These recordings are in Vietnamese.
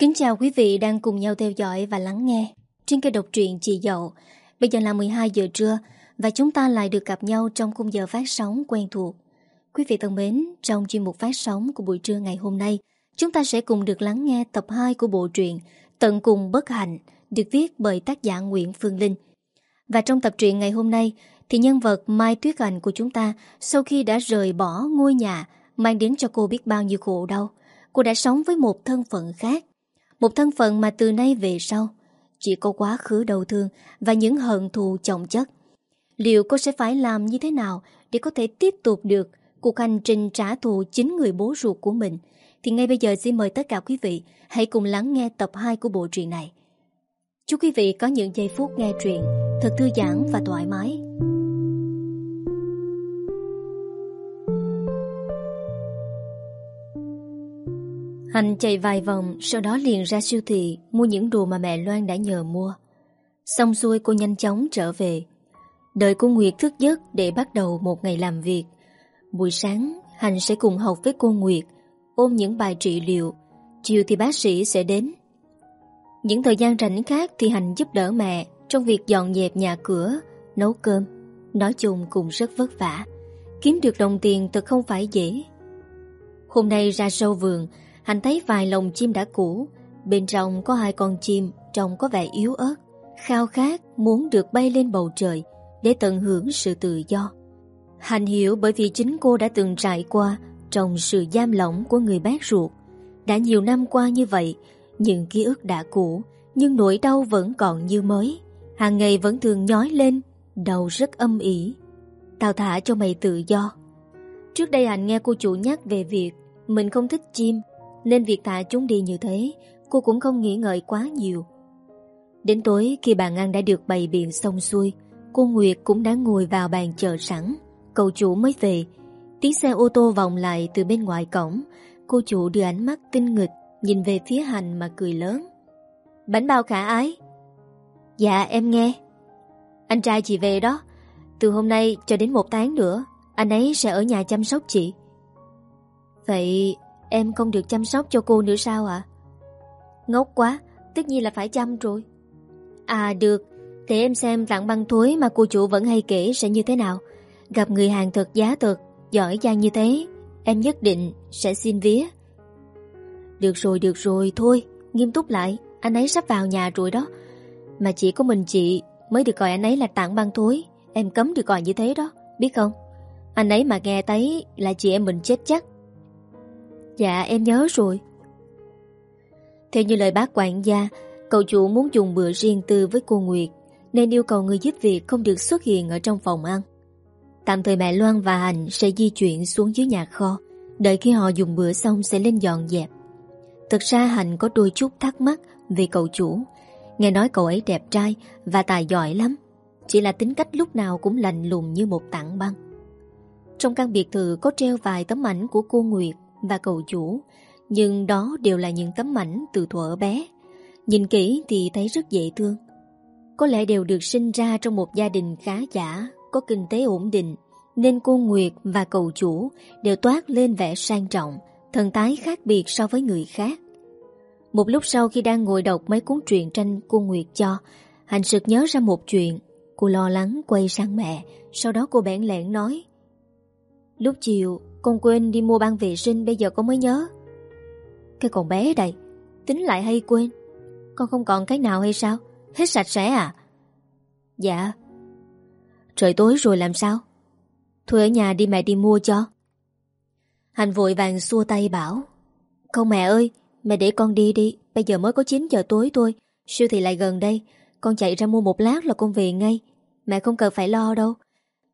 Kính chào quý vị đang cùng nhau theo dõi và lắng nghe trên kênh độc truyện Chị Dậu. Bây giờ là 12 giờ trưa và chúng ta lại được gặp nhau trong khung giờ phát sóng quen thuộc. Quý vị thân mến, trong chuyên mục phát sóng của buổi trưa ngày hôm nay, chúng ta sẽ cùng được lắng nghe tập 2 của bộ truyện Tận cùng bất hạnh được viết bởi tác giả Nguyễn Phương Linh. Và trong tập truyện ngày hôm nay thì nhân vật Mai Tuyết Hạnh của chúng ta sau khi đã rời bỏ ngôi nhà mang đến cho cô biết bao nhiêu khổ đau, cô đã sống với một thân phận khác một thân phận mà từ nay về sau, Chỉ có quá khứ đau thương Và những hận thù trọng chất. Liệu cô sẽ phải làm như thế nào Để có thể tiếp tục được Cuộc hành trình trả thù chính người bố ruột của mình? Thì ngay bây giờ xin mời tất cả quý vị Hãy cùng lắng nghe tập 2 của bộ truyện này. Chúc quý vị có những giây phút nghe truyện Thật thư giãn và thoải mái. Hành chạy vài vòng, Sau đó liền ra siêu thị, Mua những đồ mà mẹ Loan đã nhờ mua. Xong xuôi cô nhanh chóng trở về. Đợi cô Nguyệt thức giấc Để bắt đầu một ngày làm việc. Buổi sáng, Hành sẽ cùng học với cô Nguyệt, Ôm những bài trị liệu. Chiều thì bác sĩ sẽ đến. Những thời gian rảnh khác Thì Hành giúp đỡ mẹ Trong việc dọn dẹp nhà cửa, Nấu cơm. Nói chung cũng rất vất vả. Kiếm được đồng tiền thật không phải dễ. Hôm nay ra sâu vườn Hành thấy vài lồng chim đã cũ. Bên trong có hai con chim, Trông có vẻ yếu ớt. Khao khát muốn được bay lên bầu trời Để tận hưởng sự tự do. Hành hiểu bởi vì chính cô đã từng trải qua Trong sự giam lỏng của người bác ruột. Đã nhiều năm qua như vậy, Những ký ức đã cũ, Nhưng nỗi đau vẫn còn như mới. Hàng ngày vẫn thường nhói lên Đầu rất âm ỉ. Tao thả cho mày tự do. Trước đây hành nghe cô chủ nhắc về việc Mình không thích chim nên việc thả chúng đi như thế, Cô cũng không nghĩ ngợi quá nhiều. Đến tối, khi bàn ăn đã được bày biện xong xuôi, Cô Nguyệt cũng đã ngồi vào bàn chờ sẵn. Cậu chủ mới về. Tiếng xe ô tô vòng lại từ bên ngoài cổng. Cô chủ đưa ánh mắt tinh nghịch Nhìn về phía hành mà cười lớn. Bánh bao khả ái. Dạ em nghe. Anh trai chị về đó. Từ hôm nay cho đến một tháng nữa, Anh ấy sẽ ở nhà chăm sóc chị. Vậy Em không được chăm sóc cho cô nữa sao ạ? Ngốc quá, tất nhiên là phải chăm rồi. À được, để em xem tặng băng thối mà cô chủ vẫn hay kể sẽ như thế nào. Gặp người hàng thật giá thật, giỏi giang như thế, em nhất định sẽ xin vía. Được rồi, được rồi, thôi, nghiêm túc lại, anh ấy sắp vào nhà rồi đó. Mà chỉ có mình chị mới được gọi anh ấy là tặng băng thối, em cấm được gọi như thế đó, biết không? Anh ấy mà nghe thấy là chị em mình chết chắc. Dạ em nhớ rồi. Theo như lời bác quản gia, Cậu chủ muốn dùng bữa riêng tư với cô Nguyệt, Nên yêu cầu người giúp việc không được xuất hiện ở trong phòng ăn. Tạm thời mẹ Loan và Hành sẽ di chuyển xuống dưới nhà kho, Đợi khi họ dùng bữa xong sẽ lên dọn dẹp. Thực ra Hành có đôi chút thắc mắc về cậu chủ. Nghe nói cậu ấy đẹp trai và tài giỏi lắm, Chỉ là tính cách lúc nào cũng lạnh lùng như một tảng băng. Trong căn biệt thự có treo vài tấm ảnh của cô Nguyệt và cậu chủ, nhưng đó đều là những tấm ảnh từ thuở bé. Nhìn kỹ thì thấy rất dễ thương. Có lẽ đều được sinh ra trong một gia đình khá giả, có kinh tế ổn định, nên cô Nguyệt và cậu chủ đều toát lên vẻ sang trọng, thần tái khác biệt so với người khác. Một lúc sau khi đang ngồi đọc mấy cuốn truyện tranh cô Nguyệt cho, Hành sực nhớ ra một chuyện. Cô lo lắng quay sang mẹ, sau đó cô bẽn lẽn nói. Lúc chiều, con quên đi mua băng vệ sinh bây giờ con mới nhớ. Cái con bé đây, Tính lại hay quên. Con không còn cái nào hay sao? Hết sạch sẽ à? Dạ. Trời tối rồi làm sao? Thôi ở nhà đi mẹ đi mua cho. Hành vội vàng xua tay bảo, Không mẹ ơi, Mẹ để con đi đi, Bây giờ mới có 9 giờ tối thôi, Siêu thị lại gần đây, Con chạy ra mua một lát là con về ngay, Mẹ không cần phải lo đâu.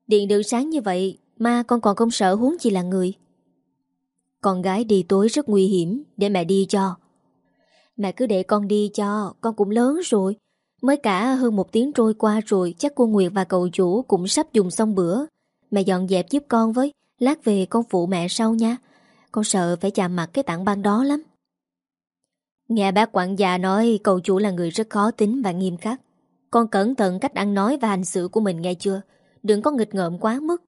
Điện đường sáng như vậy Ma con còn không sợ huống chi là người. Con gái đi tối rất nguy hiểm, Để mẹ đi cho. Mẹ cứ để con đi cho, Con cũng lớn rồi. Mới cả hơn một tiếng trôi qua rồi, Chắc cô Nguyệt và cậu chủ cũng sắp dùng xong bữa. Mẹ dọn dẹp giúp con với, Lát về con phụ mẹ sau nha. Con sợ phải chạm mặt cái tảng băng đó lắm. Nghe bác quản gia nói, Cậu chủ là người rất khó tính và nghiêm khắc. Con cẩn thận cách ăn nói và hành xử của mình nghe chưa? Đừng có nghịch ngợm quá mức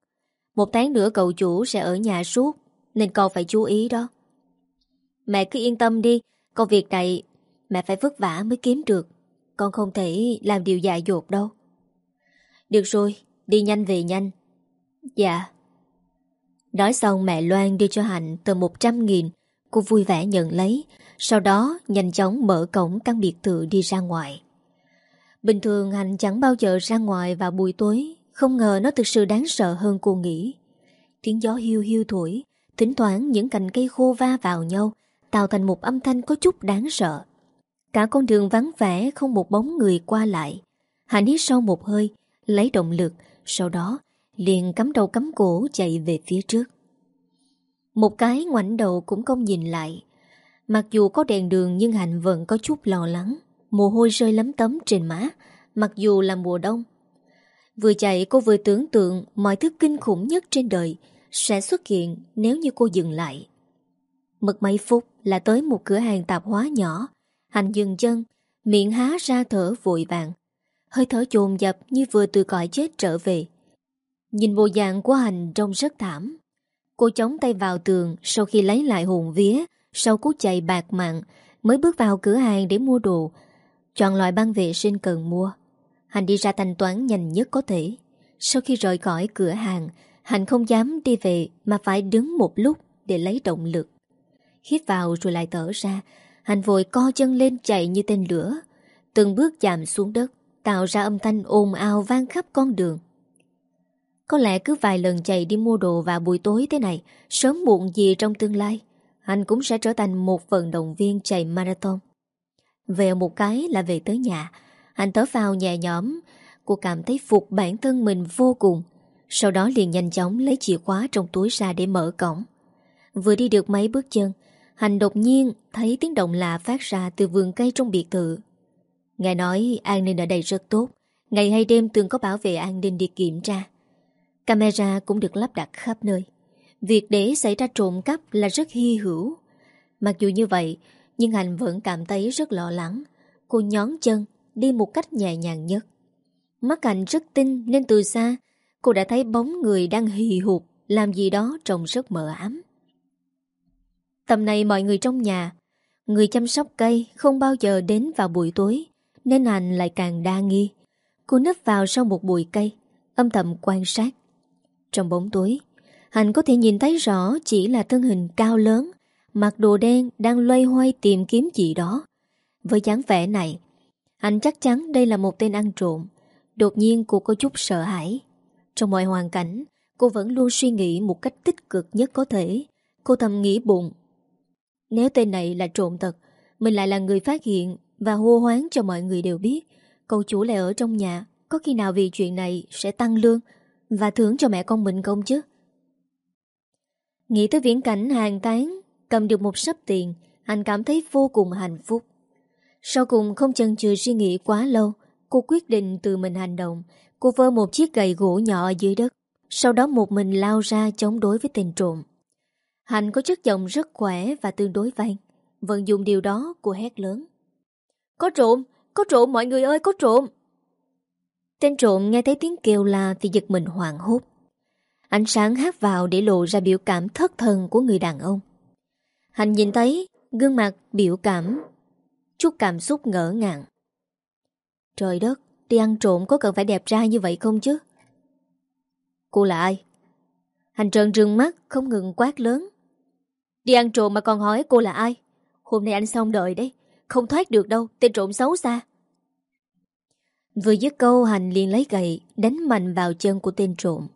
một tháng nữa cậu chủ sẽ ở nhà suốt, Nên con phải chú ý đó. Mẹ cứ yên tâm đi, Công việc này Mẹ phải vất vả mới kiếm được. Con không thể làm điều dại dột đâu. Được rồi, Đi nhanh về nhanh. Dạ. Nói xong mẹ Loan đưa cho Hạnh tờ 100 nghìn Cô vui vẻ nhận lấy, Sau đó nhanh chóng mở cổng căn biệt thự đi ra ngoài. Bình thường Hạnh chẳng bao giờ ra ngoài vào buổi tối không ngờ nó thực sự đáng sợ hơn cô nghĩ. Tiếng gió hiu hiu thổi, Thỉnh thoảng những cành cây khô va vào nhau, Tạo thành một âm thanh có chút đáng sợ. Cả con đường vắng vẻ Không một bóng người qua lại. Hạnh hít sâu một hơi, Lấy động lực, Sau đó liền cắm đầu cắm cổ chạy về phía trước. Một cái ngoảnh đầu cũng không nhìn lại. Mặc dù có đèn đường nhưng Hạnh vẫn có chút lo lắng. Mồ hôi rơi lấm tấm trên má, Mặc dù là mùa đông Vừa chạy cô vừa tưởng tượng Mọi thứ kinh khủng nhất trên đời Sẽ xuất hiện nếu như cô dừng lại. Mất mấy phút là tới một cửa hàng tạp hóa nhỏ. Hành dừng chân, Miệng há ra thở vội vàng. Hơi thở chồn dập như vừa từ cõi chết trở về. Nhìn bộ dạng của Hành trông rất thảm. Cô chống tay vào tường Sau khi lấy lại hồn vía, Sau cú chạy bạc mạng, Mới bước vào cửa hàng để mua đồ. Chọn loại băng vệ sinh cần mua. Hành đi ra thanh toán nhanh nhất có thể. Sau khi rời khỏi cửa hàng, Hành không dám đi về Mà phải đứng một lúc để lấy động lực. Hít vào rồi lại thở ra. Hành vội co chân lên chạy như tên lửa. Từng bước chạm xuống đất, Tạo ra âm thanh ồn ào vang khắp con đường. Có lẽ cứ vài lần chạy đi mua đồ vào buổi tối thế này, Sớm muộn gì trong tương lai, hành cũng sẽ trở thành một vận động viên chạy marathon. Về một cái là về tới nhà anh tớ vào nhẹ nhõm Cô cảm thấy phục bản thân mình vô cùng Sau đó liền nhanh chóng lấy chìa khóa trong túi ra để mở cổng Vừa đi được mấy bước chân Hành đột nhiên thấy tiếng động lạ phát ra từ vườn cây trong biệt thự. Nghe nói an ninh ở đây rất tốt, ngày hay đêm từng có bảo vệ an ninh đi kiểm tra. Camera cũng được lắp đặt khắp nơi. Việc để xảy ra trộm cắp là rất hy hữu. Mặc dù như vậy, nhưng Hành vẫn cảm thấy rất lo lắng. Cô nhón chân, đi một cách nhẹ nhàng nhất. Mắt Hành rất tinh nên từ xa, cô đã thấy bóng người đang hì hụt làm gì đó trông rất mờ ám. Tầm này mọi người trong nhà Người chăm sóc cây không bao giờ đến vào buổi tối Nên hành lại càng đa nghi Cô nấp vào sau một bụi cây Âm thầm quan sát Trong bóng tối Hành có thể nhìn thấy rõ chỉ là thân hình cao lớn Mặc đồ đen đang loay hoay tìm kiếm gì đó Với dáng vẻ này anh chắc chắn đây là một tên ăn trộm. Đột nhiên cô có chút sợ hãi. Trong mọi hoàn cảnh, Cô vẫn luôn suy nghĩ một cách tích cực nhất có thể. Cô thầm nghĩ bụng. Nếu tên này là trộm thật, Mình lại là người phát hiện Và hô hoáng cho mọi người đều biết, Cậu chủ lại ở trong nhà, Có khi nào vì chuyện này sẽ tăng lương Và thưởng cho mẹ con mình không chứ? Nghĩ tới viễn cảnh hàng tán Cầm được một sấp tiền, Anh cảm thấy vô cùng hạnh phúc. Sau cùng không chần chừ suy nghĩ quá lâu Cô quyết định tự mình hành động Cô vơ một chiếc gậy gỗ nhỏ dưới đất Sau đó một mình lao ra chống đối với tên trộm Hạnh có chất giọng rất khỏe và tương đối vang. Vận dụng điều đó cô hét lớn. Có trộm! Có trộm mọi người ơi! Có trộm! Tên trộm nghe thấy tiếng kêu la thì giật mình hoảng hốt. Ánh sáng hát vào để lộ ra biểu cảm thất thần của người đàn ông. Hạnh nhìn thấy gương mặt biểu cảm, chút cảm xúc ngỡ ngàng. Trời đất, đi ăn trộm có cần phải đẹp trai như vậy không chứ? Cô là ai? Hành trần trừng mắt không ngừng quát lớn. Đi ăn trộm mà còn hỏi cô là ai Hôm nay anh xong đợi đấy Không thoát được đâu Tên trộm xấu xa Vừa dứt câu hành liền lấy gậy Đánh mạnh vào chân của tên trộm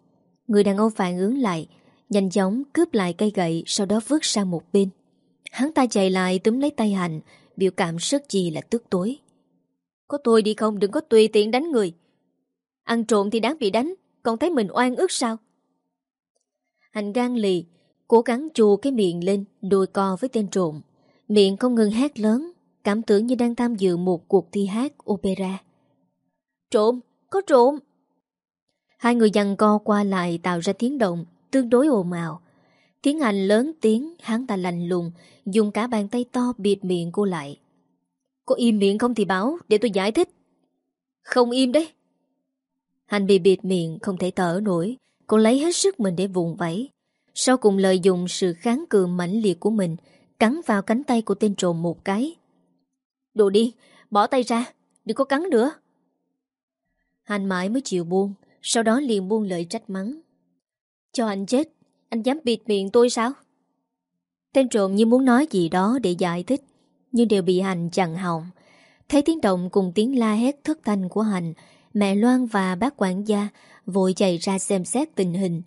Người đàn ông phản ứng lại Nhanh chóng cướp lại cây gậy Sau đó vứt sang một bên Hắn ta chạy lại túm lấy tay hành Biểu cảm rất gì là tức tối. Có tôi đi không đừng có tùy tiện đánh người. Ăn trộm thì đáng bị đánh Còn thấy mình oan ức sao? Hành gan lì Cố gắng chù cái miệng lên Đôi co với tên trộm. Miệng không ngừng hát lớn Cảm tưởng như đang tham dự một cuộc thi hát opera. Trộm, có trộm. Hai người dằn co qua lại tạo ra tiếng động Tương đối ồn ào. Tiếng Anh lớn tiếng Hắn ta lành lùng Dùng cả bàn tay to bịt miệng cô lại. Cô im miệng không thì báo Để tôi giải thích. Không im đấy. Hành bị bịt miệng không thể thở nổi Cô lấy hết sức mình để vùng vẫy. Sau cùng lợi dụng sự kháng cự mãnh liệt của mình Cắn vào cánh tay của tên trộm một cái. Đồ đi, bỏ tay ra, đừng có cắn nữa. Hành mãi mới chịu buông, sau đó liền buông lời trách mắng. Cho anh chết, anh dám bịt miệng tôi sao? Tên trộm như muốn nói gì đó để giải thích, nhưng đều bị Hành chặn họng. Thấy tiếng động cùng tiếng la hét thất thanh của Hành, mẹ Loan và bác quản gia vội chạy ra xem xét tình hình.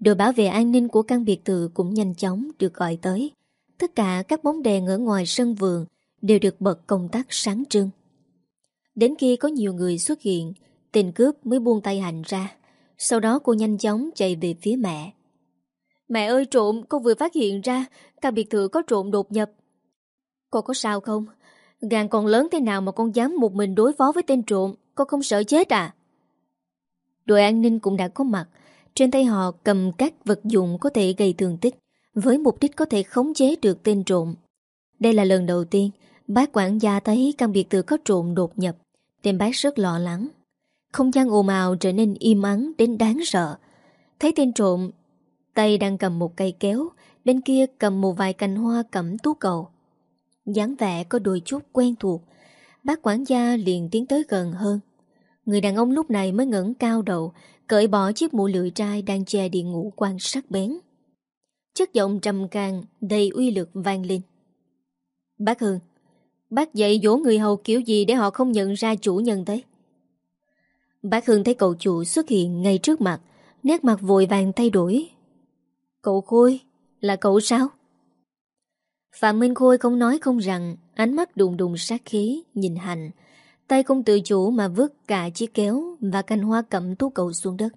Đội bảo vệ an ninh của căn biệt thự cũng nhanh chóng được gọi tới. Tất cả các bóng đèn ở ngoài sân vườn đều được bật công tắc sáng trưng. Đến khi có nhiều người xuất hiện, tên cướp mới buông tay hành ra. Sau đó cô nhanh chóng chạy về phía mẹ. Mẹ ơi trộm, con vừa phát hiện ra căn biệt thự có trộm đột nhập. Con có sao không? gàng còn lớn thế nào mà con dám một mình đối phó với tên trộm, con không sợ chết à? Đội an ninh cũng đã có mặt, trên tay họ cầm các vật dụng có thể gây thương tích, với mục đích có thể khống chế được tên trộm. Đây là lần đầu tiên bác quản gia thấy căn biệt thự có trộm đột nhập, nên bác rất lo lắng. Không gian ồn ào trở nên im ắng đến đáng sợ. Thấy tên trộm, tay đang cầm một cây kéo, bên kia cầm một vài cành hoa cẩm tú cầu. dáng vẻ có đôi chút quen thuộc, bác quản gia liền tiến tới gần hơn. Người đàn ông lúc này mới ngẩng cao đầu, cởi bỏ chiếc mũ lưỡi trai đang che đi ngũ quan sắc bén. Chất giọng trầm càng, đầy uy lực vang lên. Bác Hương, bác dạy dỗ người hầu kiểu gì để họ không nhận ra chủ nhân thế? Bác Hương thấy cậu chủ xuất hiện ngay trước mặt, nét mặt vội vàng thay đổi. Cậu Khôi, là cậu sao? Phạm Minh Khôi không nói không rằng, ánh mắt đùng đùng sát khí, nhìn hành, Tay không tự chủ mà vứt cả chiếc kéo và cành hoa cẩm tú cầu xuống đất.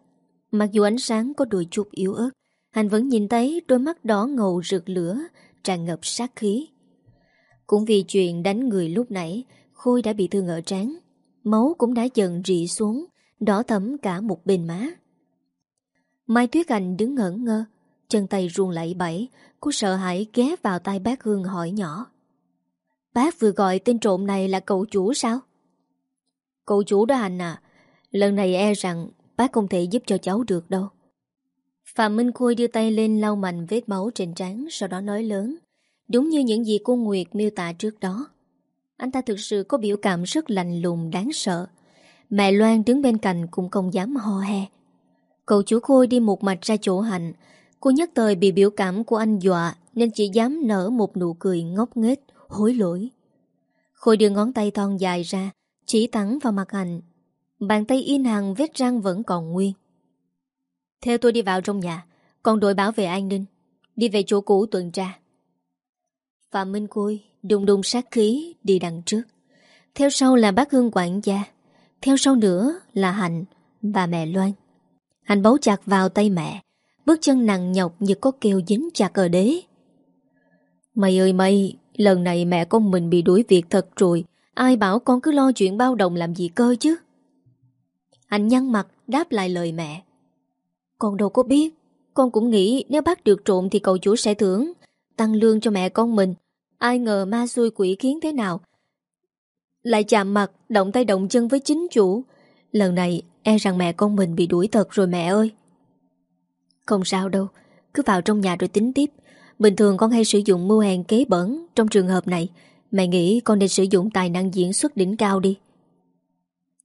Mặc dù ánh sáng có đôi chút yếu ớt, hành vẫn nhìn thấy đôi mắt đỏ ngầu rực lửa, tràn ngập sát khí. Cũng vì chuyện đánh người lúc nãy, Khôi đã bị thương ở trán. Máu cũng đã dần rỉ xuống, đỏ thấm cả một bên má. Mai Tuyết Anh đứng ngẩn ngơ, chân tay run lẩy bẩy, cô sợ hãi ghé vào tay bác Hương hỏi nhỏ. Bác vừa gọi tên trộm này là cậu chủ sao? Cậu chủ đó anh à Lần này e rằng bác không thể giúp cho cháu được đâu Phạm Minh Khôi đưa tay lên lau mạnh vết máu trên trán Sau đó nói lớn Đúng như những gì cô Nguyệt miêu tả trước đó Anh ta thực sự có biểu cảm rất lạnh lùng đáng sợ Mẹ Loan đứng bên cạnh cũng không dám ho he Cậu chủ Khôi đi một mạch ra chỗ hạnh Cô nhắc thời bị biểu cảm của anh dọa Nên chỉ dám nở một nụ cười ngốc nghếch, hối lỗi. Khôi đưa ngón tay thon dài ra, chỉ thẳng vào mặt hành Bàn tay in hàng vết răng vẫn còn nguyên. Theo tôi đi vào trong nhà, Còn đội bảo vệ an ninh. Đi về chỗ cũ tuần tra. Phạm Minh Côi đùng đùng sát khí đi đằng trước. Theo sau là bác Hương quản gia. Theo sau nữa là Hạnh và mẹ Loan. Hạnh bấu chặt vào tay mẹ. Bước chân nặng nhọc như có kêu dính chặt ở đế. Mày ơi mày, Lần này mẹ con mình bị đuổi việc thật rồi, Ai bảo con cứ lo chuyện bao đồng làm gì cơ chứ? Anh nhăn mặt, đáp lại lời mẹ. Con đâu có biết, Con cũng nghĩ nếu bắt được trộm Thì cậu chủ sẽ thưởng, Tăng lương cho mẹ con mình. Ai ngờ ma xui quỷ khiến thế nào? Lại chạm mặt, Động tay động chân với chính chủ. Lần này e rằng mẹ con mình bị đuổi thật rồi mẹ ơi. Không sao đâu, Cứ vào trong nhà rồi tính tiếp. Bình thường con hay sử dụng mưu hàng kế bẩn Trong trường hợp này. Mẹ nghĩ con nên sử dụng tài năng diễn xuất đỉnh cao đi.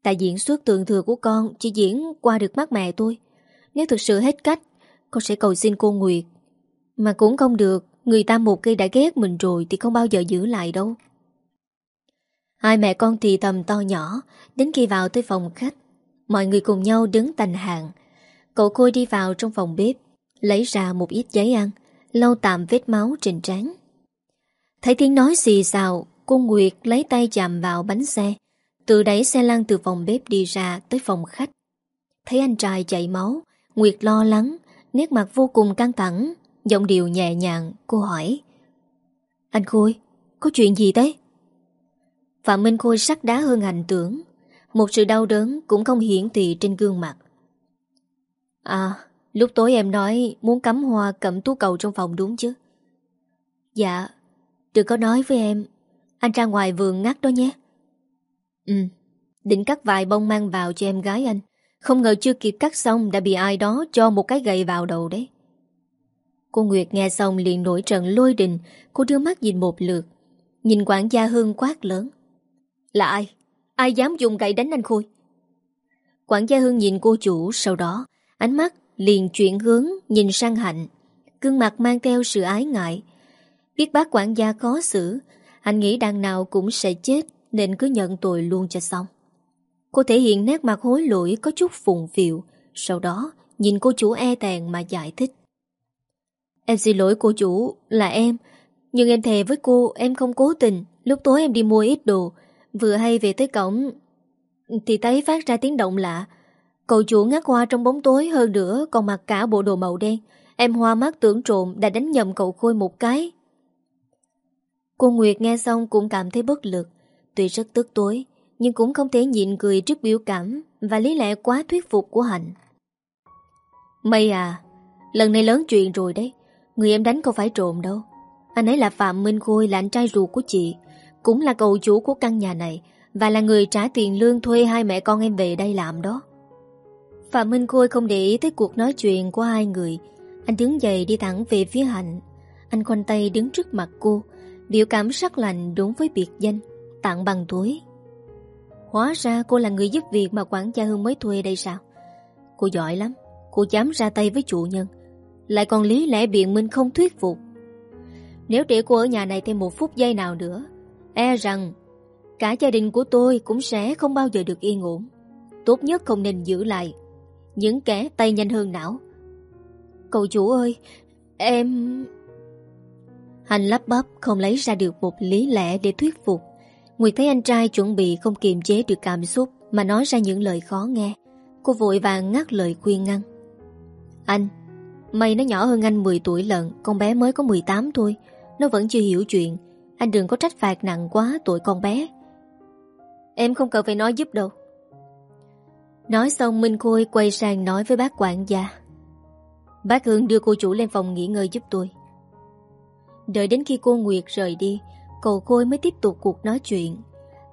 Tài diễn xuất tường thừa của con Chỉ diễn qua được mắt mẹ tôi Nếu thực sự hết cách, Con sẽ cầu xin cô Nguyệt. Mà cũng không được, Người ta một khi đã ghét mình rồi Thì không bao giờ giữ lại đâu. Hai mẹ con thì tầm to nhỏ, Đến khi vào tới phòng khách, Mọi người cùng nhau đứng thành hàng. Cậu Khôi đi vào trong phòng bếp, Lấy ra một ít giấy ăn, Lau tạm vết máu trên trán. Thấy tiếng nói xì xào, Cô Nguyệt lấy tay chạm vào bánh xe. Tự đẩy xe lăn từ phòng bếp đi ra Tới phòng khách. Thấy anh trai chảy máu, Nguyệt lo lắng, Nét mặt vô cùng căng thẳng, Giọng điệu nhẹ nhàng, Cô hỏi. Anh Khôi, Có chuyện gì thế? Phạm Minh Khôi sắc đá hơn hành tưởng, Một sự đau đớn cũng không hiển thị trên gương mặt. À Lúc tối em nói muốn cắm hoa cẩm tú cầu trong phòng đúng chứ? Dạ Đừng có nói với em. Anh ra ngoài vườn ngắt đó nhé. Ừ Định cắt vài bông mang vào cho em gái anh. Không ngờ chưa kịp cắt xong Đã bị ai đó cho một cái gậy vào đầu đấy. Cô Nguyệt nghe xong liền nổi trận lôi đình. Cô đưa mắt nhìn một lượt. Nhìn quản gia Hương quát lớn. Là ai? Ai dám dùng gậy đánh anh Khôi? Quản gia Hương nhìn cô chủ Sau đó ánh mắt liền chuyển hướng, Nhìn sang Hạnh. Cương mặt mang theo sự ái ngại. Biết bác quản gia khó xử, hạnh nghĩ đằng nào cũng sẽ chết, Nên cứ nhận tội luôn cho xong. Cô thể hiện nét mặt hối lỗi Có chút phùng phiệu Sau đó nhìn cô chủ e tèn mà giải thích. Em xin lỗi cô chủ, Là em, Nhưng em thề với cô em không cố tình, Lúc tối em đi mua ít đồ, Vừa hay về tới cổng Thì thấy phát ra tiếng động lạ Cậu chủ ngắt hoa trong bóng tối hơn nữa, Còn mặc cả bộ đồ màu đen. Em hoa mắt tưởng trộm đã đánh nhầm cậu Khôi một cái. Cô Nguyệt nghe xong cũng cảm thấy bất lực. Tuy rất tức tối, Nhưng cũng không thể nhịn cười trước biểu cảm Và lý lẽ quá thuyết phục của Hạnh. Mây à Lần này lớn chuyện rồi đấy. Người em đánh không phải trộm đâu. Anh ấy là Phạm Minh Khôi, là anh trai ruột của chị. Cũng là cậu chủ của căn nhà này Và là người trả tiền lương thuê hai mẹ con em về đây làm đó. Phạm Minh Khôi không để ý tới cuộc nói chuyện của hai người. Anh đứng dậy đi thẳng về phía Hạnh. Anh khoanh tay đứng trước mặt cô, Biểu cảm sắc lạnh đúng với biệt danh Tặng bằng túi Hóa ra cô là người giúp việc mà quản gia Hương mới thuê đây sao? Cô giỏi lắm, Cô dám ra tay với chủ nhân, Lại còn lý lẽ biện minh không thuyết phục. Nếu để cô ở nhà này thêm một phút giây nào nữa E rằng Cả gia đình của tôi cũng sẽ không bao giờ được yên ổn. Tốt nhất không nên giữ lại. Những kẻ tay nhanh hơn não. Cậu chủ ơi, Em... Hành lắp bắp không lấy ra được một lý lẽ để thuyết phục. Nguyệt thấy anh trai chuẩn bị không kiềm chế được cảm xúc Mà nói ra những lời khó nghe. Cô vội vàng ngắt lời khuyên ngăn. Anh Mày nó nhỏ hơn anh 10 tuổi lận, Con bé mới có 18 thôi. Nó vẫn chưa hiểu chuyện. Anh đừng có trách phạt nặng quá tuổi con bé. Em không cần phải nói giúp đâu. Nói xong, Minh Khôi quay sang nói với bác quản gia. Bác Hương đưa cô chủ lên phòng nghỉ ngơi giúp tôi. Đợi đến khi cô Nguyệt rời đi, Cậu Khôi mới tiếp tục cuộc nói chuyện.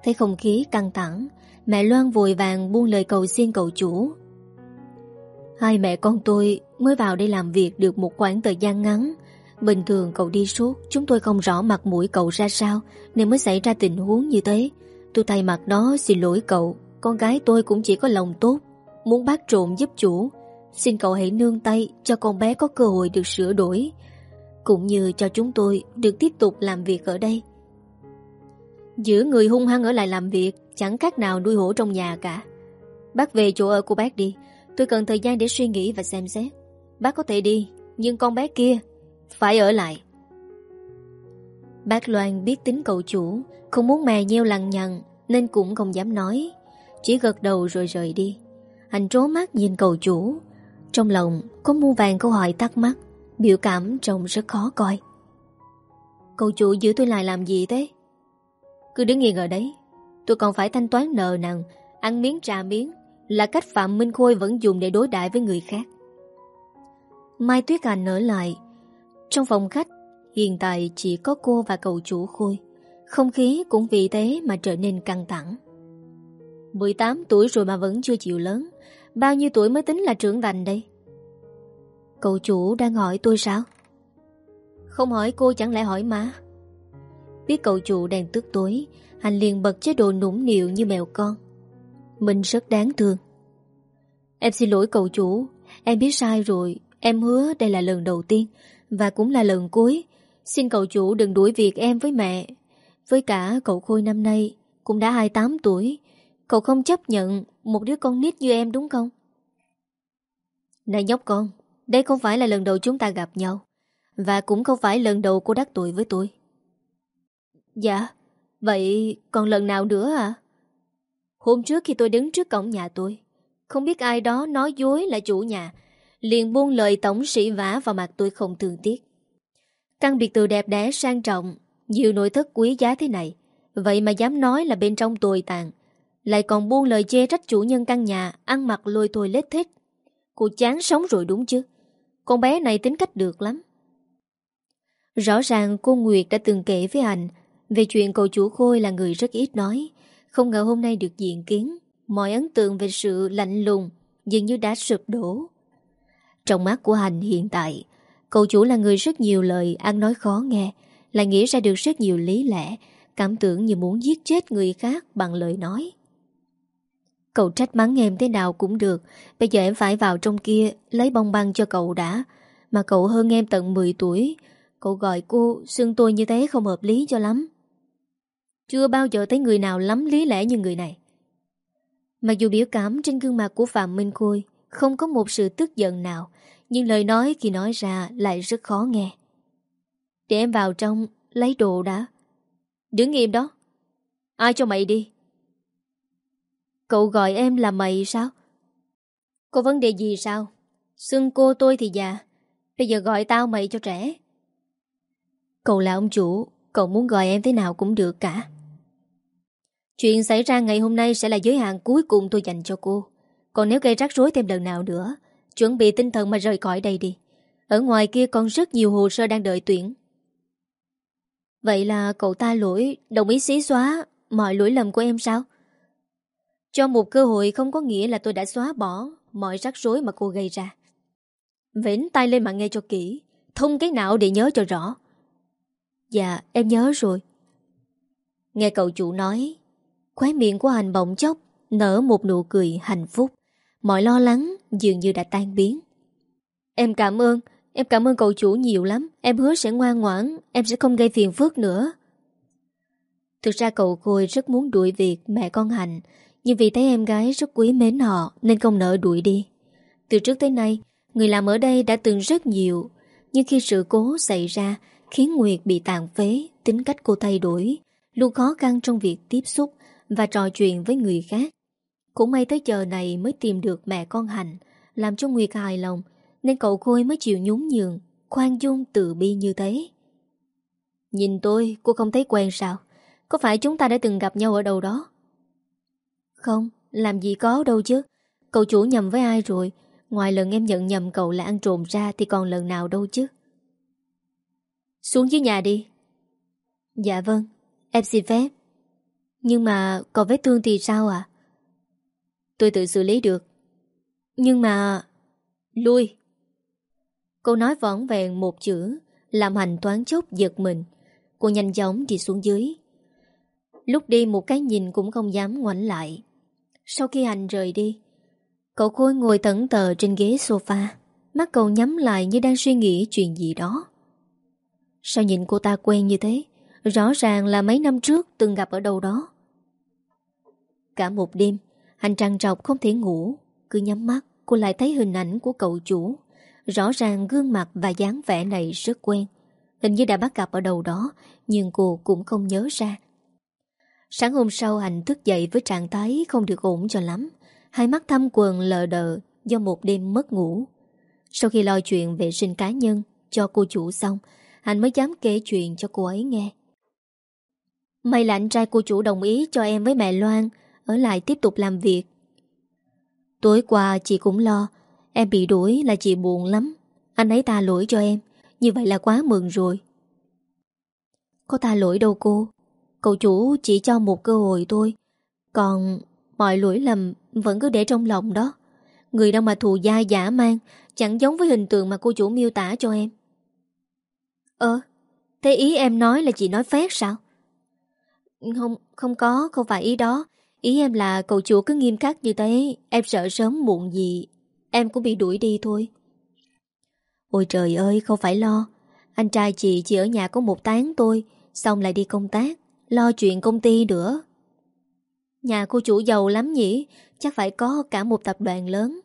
Thấy không khí căng thẳng, Mẹ Loan vội vàng buông lời cầu xin cậu chủ. Hai mẹ con tôi mới vào đây làm việc được một khoảng thời gian ngắn. Bình thường cậu đi suốt, Chúng tôi không rõ mặt mũi cậu ra sao, Nên mới xảy ra tình huống như thế. Tôi thay mặt đó xin lỗi cậu. Con gái tôi cũng chỉ có lòng tốt, Muốn bác trộn giúp chủ. Xin cậu hãy nương tay cho con bé có cơ hội được sửa đổi, Cũng như cho chúng tôi được tiếp tục làm việc ở đây. Giữ người hung hăng ở lại làm việc, Chẳng khác nào nuôi hổ trong nhà cả. Bác về chỗ ở của bác đi, Tôi cần thời gian để suy nghĩ và xem xét. Bác có thể đi, Nhưng con bé kia Phải ở lại. Bác Loan biết tính cậu chủ, Không muốn mè nheo lằng nhằng, Nên cũng không dám nói. Chỉ gật đầu rồi rời đi. Anh trố mắt nhìn cầu chủ. Trong lòng, có muôn vàng câu hỏi tắc mắc, Biểu cảm trông rất khó coi. Cầu chủ giữ tôi lại làm gì thế? Cứ đứng yên ở đấy. Tôi còn phải thanh toán nợ nặng Ăn miếng trả miếng, Là cách Phạm Minh Khôi vẫn dùng để đối đãi với người khác. Mai Tuyết Anh ở lại. Trong phòng khách, Hiện tại chỉ có cô và cậu chủ Khôi. Không khí cũng vì thế mà trở nên căng thẳng. 18 tuổi rồi mà vẫn chưa chịu lớn. Bao nhiêu tuổi mới tính là trưởng thành đây? Cậu chủ đang hỏi tôi sao? Không hỏi cô chẳng lẽ hỏi má? Biết cậu chủ đang tức tối Anh liền bật chế độ nũng nịu như mèo con. Mình rất đáng thương. Em xin lỗi cậu chủ, Em biết sai rồi, Em hứa đây là lần đầu tiên Và cũng là lần cuối. Xin cậu chủ đừng đuổi việc em với mẹ. Với cả cậu Khôi năm nay Cũng đã 28 tuổi Cậu không chấp nhận Một đứa con nít như em đúng không? Này nhóc con, Đây không phải là lần đầu chúng ta gặp nhau, Và cũng không phải lần đầu cô đắc tội với tôi. Dạ Vậy còn lần nào nữa à? Hôm trước khi tôi đứng trước cổng nhà tôi, Không biết ai đó nói dối là chủ nhà, Liền buông lời tổng sĩ vả vào mặt tôi không thường tiếc. Căn biệt từ đẹp đẽ sang trọng, Nhiều nội thất quý giá thế này, Vậy mà dám nói là bên trong tồi tàn. Lại còn buông lời chê trách chủ nhân căn nhà, Ăn mặc lôi thôi lết thích Cô chán sống rồi đúng chứ? Con bé này tính cách được lắm. Rõ ràng cô Nguyệt đã từng kể với anh Về chuyện cậu chủ Khôi là người rất ít nói. Không ngờ hôm nay được diện kiến, Mọi ấn tượng về sự lạnh lùng Dường như đã sụp đổ. Trong mắt của Hành hiện tại, Cậu chủ là người rất nhiều lời Ăn nói khó nghe, Lại nghĩ ra được rất nhiều lý lẽ, Cảm tưởng như muốn giết chết người khác bằng lời nói. Cậu trách mắng em thế nào cũng được. Bây giờ em phải vào trong kia, Lấy bông băng cho cậu đã. Mà cậu hơn em tận 10 tuổi. Cậu gọi cô, xưng tôi như thế không hợp lý cho lắm. Chưa bao giờ thấy người nào lắm lý lẽ như người này. Mặc dù biểu cảm trên gương mặt của Phạm Minh Khôi Không có một sự tức giận nào, Nhưng lời nói khi nói ra lại rất khó nghe. Để em vào trong, Lấy đồ đã. Đứng im đó. Ai cho mày đi? Cậu gọi em là mày sao? Có vấn đề gì sao? Xưng cô tôi thì già, Bây giờ gọi tao mày cho trẻ. Cậu là ông chủ, Cậu muốn gọi em thế nào cũng được cả. Chuyện xảy ra ngày hôm nay Sẽ là giới hạn cuối cùng tôi dành cho cô. Còn nếu gây rắc rối thêm lần nào nữa, Chuẩn bị tinh thần mà rời khỏi đây đi. Ở ngoài kia còn rất nhiều hồ sơ đang đợi tuyển. Vậy là cậu ta lỗi, Đồng ý xí xóa Mọi lỗi lầm của em sao? Cho một cơ hội không có nghĩa là tôi đã xóa bỏ Mọi rắc rối mà cô gây ra. Vĩnh tay lên mà nghe cho kỹ, Thông cái não để nhớ cho rõ. Dạ em nhớ rồi. Nghe cậu chủ nói, Khóe miệng của hành bỗng chốc Nở một nụ cười hạnh phúc. Mọi lo lắng dường như đã tan biến. Em cảm ơn, Em cảm ơn cậu chủ nhiều lắm. Em hứa sẽ ngoan ngoãn, Em sẽ không gây phiền phức nữa. Thực ra cậu Khôi rất muốn đuổi việc mẹ con Hạnh nhưng vì thấy em gái rất quý mến họ, Nên không nỡ đuổi đi. Từ trước tới nay, Người làm ở đây đã từng rất nhiều. Nhưng khi sự cố xảy ra, Khiến Nguyệt bị tàn phế, Tính cách cô thay đổi, Luôn khó khăn trong việc tiếp xúc Và trò chuyện với người khác. Cũng may tới giờ này mới tìm được mẹ con Hạnh, Làm cho Nguyệt hài lòng, Nên cậu Khôi mới chịu nhún nhường, Khoan dung tự bi như thế. Nhìn tôi, cô không thấy quen sao? Có phải chúng ta đã từng gặp nhau ở đâu đó? Không, Làm gì có đâu chứ. Cậu chủ nhầm với ai rồi? Ngoài lần em nhận nhầm cậu là ăn trộm ra Thì còn lần nào đâu chứ. Xuống dưới nhà đi. Dạ vâng Em xin phép. Nhưng mà còn vết thương thì sao à Tôi tự xử lý được. Nhưng mà Lui. Cô nói võng vẹn một chữ, Làm hành toán chốc giật mình. Cô nhanh chóng đi xuống dưới. Lúc đi một cái nhìn cũng không dám ngoảnh lại. Sau khi hành rời đi, Cậu Khôi ngồi tẩn tờ trên ghế sofa, Mắt cậu nhắm lại như đang suy nghĩ chuyện gì đó. Sao nhìn cô ta quen như thế? Rõ ràng là mấy năm trước Từng gặp ở đâu đó. Cả một đêm Hành trăng trọc không thể ngủ, Cứ nhắm mắt, cô lại thấy hình ảnh của cậu chủ. Rõ ràng gương mặt và dáng vẻ này rất quen, Hình như đã bắt gặp ở đâu đó, Nhưng cô cũng không nhớ ra. Sáng hôm sau anh thức dậy với trạng thái không được ổn cho lắm. Hai mắt thăm quần lờ đờ Do một đêm mất ngủ. Sau khi lo chuyện vệ sinh cá nhân Cho cô chủ xong anh mới dám kể chuyện cho cô ấy nghe. May là anh trai cô chủ đồng ý cho em với mẹ Loan, Ở lại tiếp tục làm việc. Tối qua chị cũng lo, Em bị đuổi là chị buồn lắm, Anh ấy ta lỗi cho em, Như vậy là quá mừng rồi. Có ta lỗi đâu cô Cậu chủ chỉ cho một cơ hội thôi Còn mọi lỗi lầm Vẫn cứ để trong lòng đó Người đâu mà thù dai giả mang Chẳng giống với hình tượng mà cô chủ miêu tả cho em Ơ, thế ý em nói là chị nói phét sao? Không, không có, không phải ý đó. Ý em là cậu chủ cứ nghiêm khắc như thế, em sợ sớm muộn gì, em cũng bị đuổi đi thôi. Ôi trời ơi, không phải lo. Anh trai chị chỉ ở nhà có một tháng tôi, xong lại đi công tác, lo chuyện công ty nữa. Nhà cô chủ giàu lắm nhỉ, chắc phải có cả một tập đoàn lớn.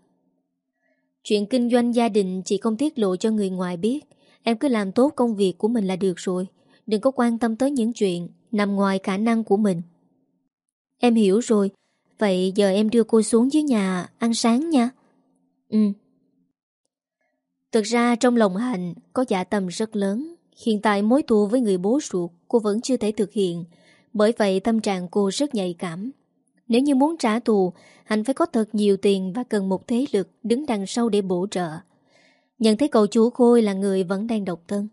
Chuyện kinh doanh gia đình chị không tiết lộ cho người ngoài biết, Em cứ làm tốt công việc của mình là được rồi. Đừng có quan tâm tới những chuyện Nằm ngoài khả năng của mình. Em hiểu rồi. Vậy giờ em đưa cô xuống dưới nhà Ăn sáng nha. Ừ. Thực ra trong lòng Hạnh Có dạ tâm rất lớn. Hiện tại mối thù với người bố ruột, Cô vẫn chưa thể thực hiện. Bởi vậy tâm trạng cô rất nhạy cảm. Nếu như muốn trả thù Hạnh phải có thật nhiều tiền Và cần một thế lực đứng đằng sau để bổ trợ. Nhận thấy cậu chú Khôi là người vẫn đang độc thân.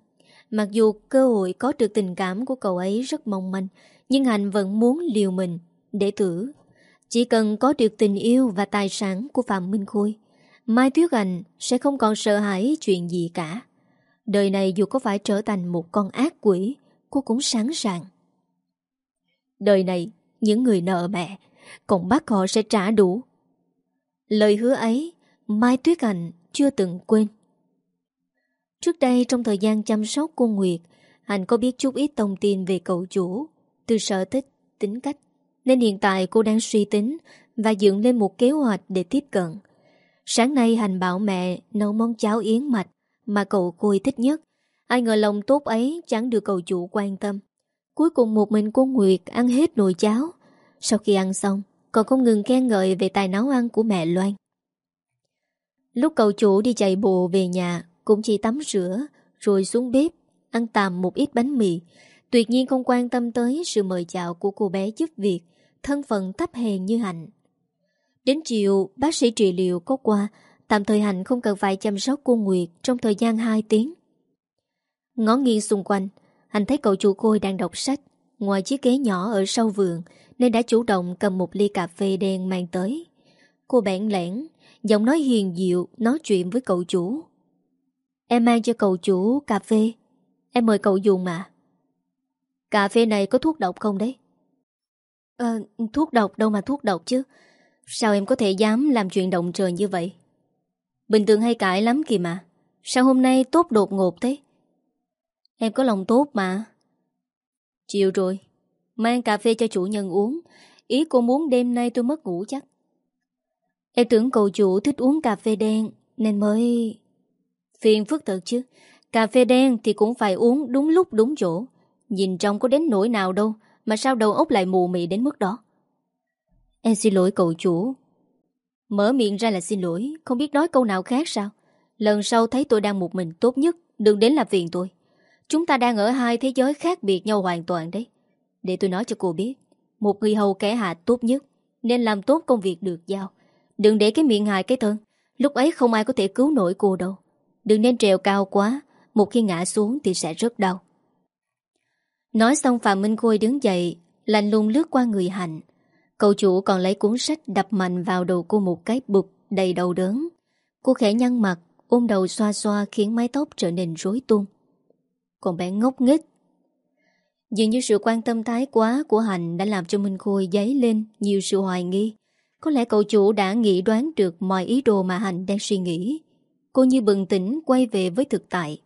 Mặc dù cơ hội có được tình cảm của cậu ấy rất mong manh, Nhưng Hạnh vẫn muốn liều mình, Để thử. Chỉ cần có được tình yêu và tài sản của Phạm Minh Khôi, Mai Tuyết Hạnh sẽ không còn sợ hãi chuyện gì cả. Đời này dù có phải trở thành một con ác quỷ Cô cũng sẵn sàng Đời này, những người nợ mẹ, còn bác họ sẽ trả đủ. Lời hứa ấy, Mai Tuyết Hạnh chưa từng quên. Trước đây trong thời gian chăm sóc cô Nguyệt, Hạnh có biết chút ít thông tin về cậu chủ, từ sở thích, tính cách. Nên hiện tại cô đang suy tính và dựng lên một kế hoạch để tiếp cận. Sáng nay Hành bảo mẹ nấu món cháo yến mạch mà cậu côi thích nhất. Ai ngờ lòng tốt ấy chẳng được cậu chủ quan tâm. Cuối cùng một mình cô Nguyệt ăn hết nồi cháo. Sau khi ăn xong, còn không ngừng khen ngợi về tài nấu ăn của mẹ Loan. Lúc cậu chủ đi chạy bộ về nhà, cũng chỉ tắm rửa, rồi xuống bếp, ăn tạm một ít bánh mì. Tuyệt nhiên không quan tâm tới sự mời chào của cô bé giúp việc, thân phận thấp hèn như Hạnh. Đến chiều, bác sĩ trị liệu có qua, tạm thời Hạnh không cần phải chăm sóc cô Nguyệt trong thời gian 2 tiếng. Ngó nghiêng xung quanh, Hạnh thấy cậu chủ côi đang đọc sách, ngoài chiếc ghế nhỏ ở sau vườn, nên đã chủ động cầm một ly cà phê đen mang tới. Cô bẽn lẽn, giọng nói hiền diệu, nói chuyện với cậu chủ. Em mang cho cậu chủ cà phê, em mời cậu dùng mà. Cà phê này có thuốc độc không đấy? Ờ, thuốc độc đâu mà thuốc độc chứ. Sao em có thể dám làm chuyện động trời như vậy? Bình thường hay cãi lắm kìa mà. Sao hôm nay tốt đột ngột thế? Em có lòng tốt mà. Chiều rồi, mang cà phê cho chủ nhân uống. Ý cô muốn đêm nay tôi mất ngủ chắc. Em tưởng cậu chủ thích uống cà phê đen nên mới... Phiền phức thật chứ. Cà phê đen thì cũng phải uống đúng lúc đúng chỗ. Nhìn trong có đến nỗi nào đâu mà sao đầu óc lại mù mị đến mức đó. Em xin lỗi cậu chủ. Mở miệng ra là xin lỗi, không biết nói câu nào khác sao? Lần sau thấy tôi đang một mình tốt nhất, đừng đến làm phiền tôi. Chúng ta đang ở hai thế giới khác biệt nhau hoàn toàn đấy. Để tôi nói cho cô biết, một người hầu kẻ hạ tốt nhất, nên làm tốt công việc được giao. Đừng để cái miệng hại cái thân, lúc ấy không ai có thể cứu nổi cô đâu. Đừng nên trèo cao quá, một khi ngã xuống thì sẽ rất đau. Nói xong Phạm Minh Khôi đứng dậy, lạnh lùng lướt qua người Hạnh. Cậu chủ còn lấy cuốn sách đập mạnh vào đầu cô một cái bụp đầy đầu đớn. Cô khẽ nhăn mặt, ôm đầu xoa xoa khiến mái tóc trở nên rối tung. Còn bé ngốc nghếch. Dường như sự quan tâm thái quá của Hành đã làm cho Minh Khôi dấy lên nhiều sự hoài nghi. Có lẽ cậu chủ đã nghĩ đoán được mọi ý đồ mà Hành đang suy nghĩ. Cô như bừng tỉnh quay về với thực tại.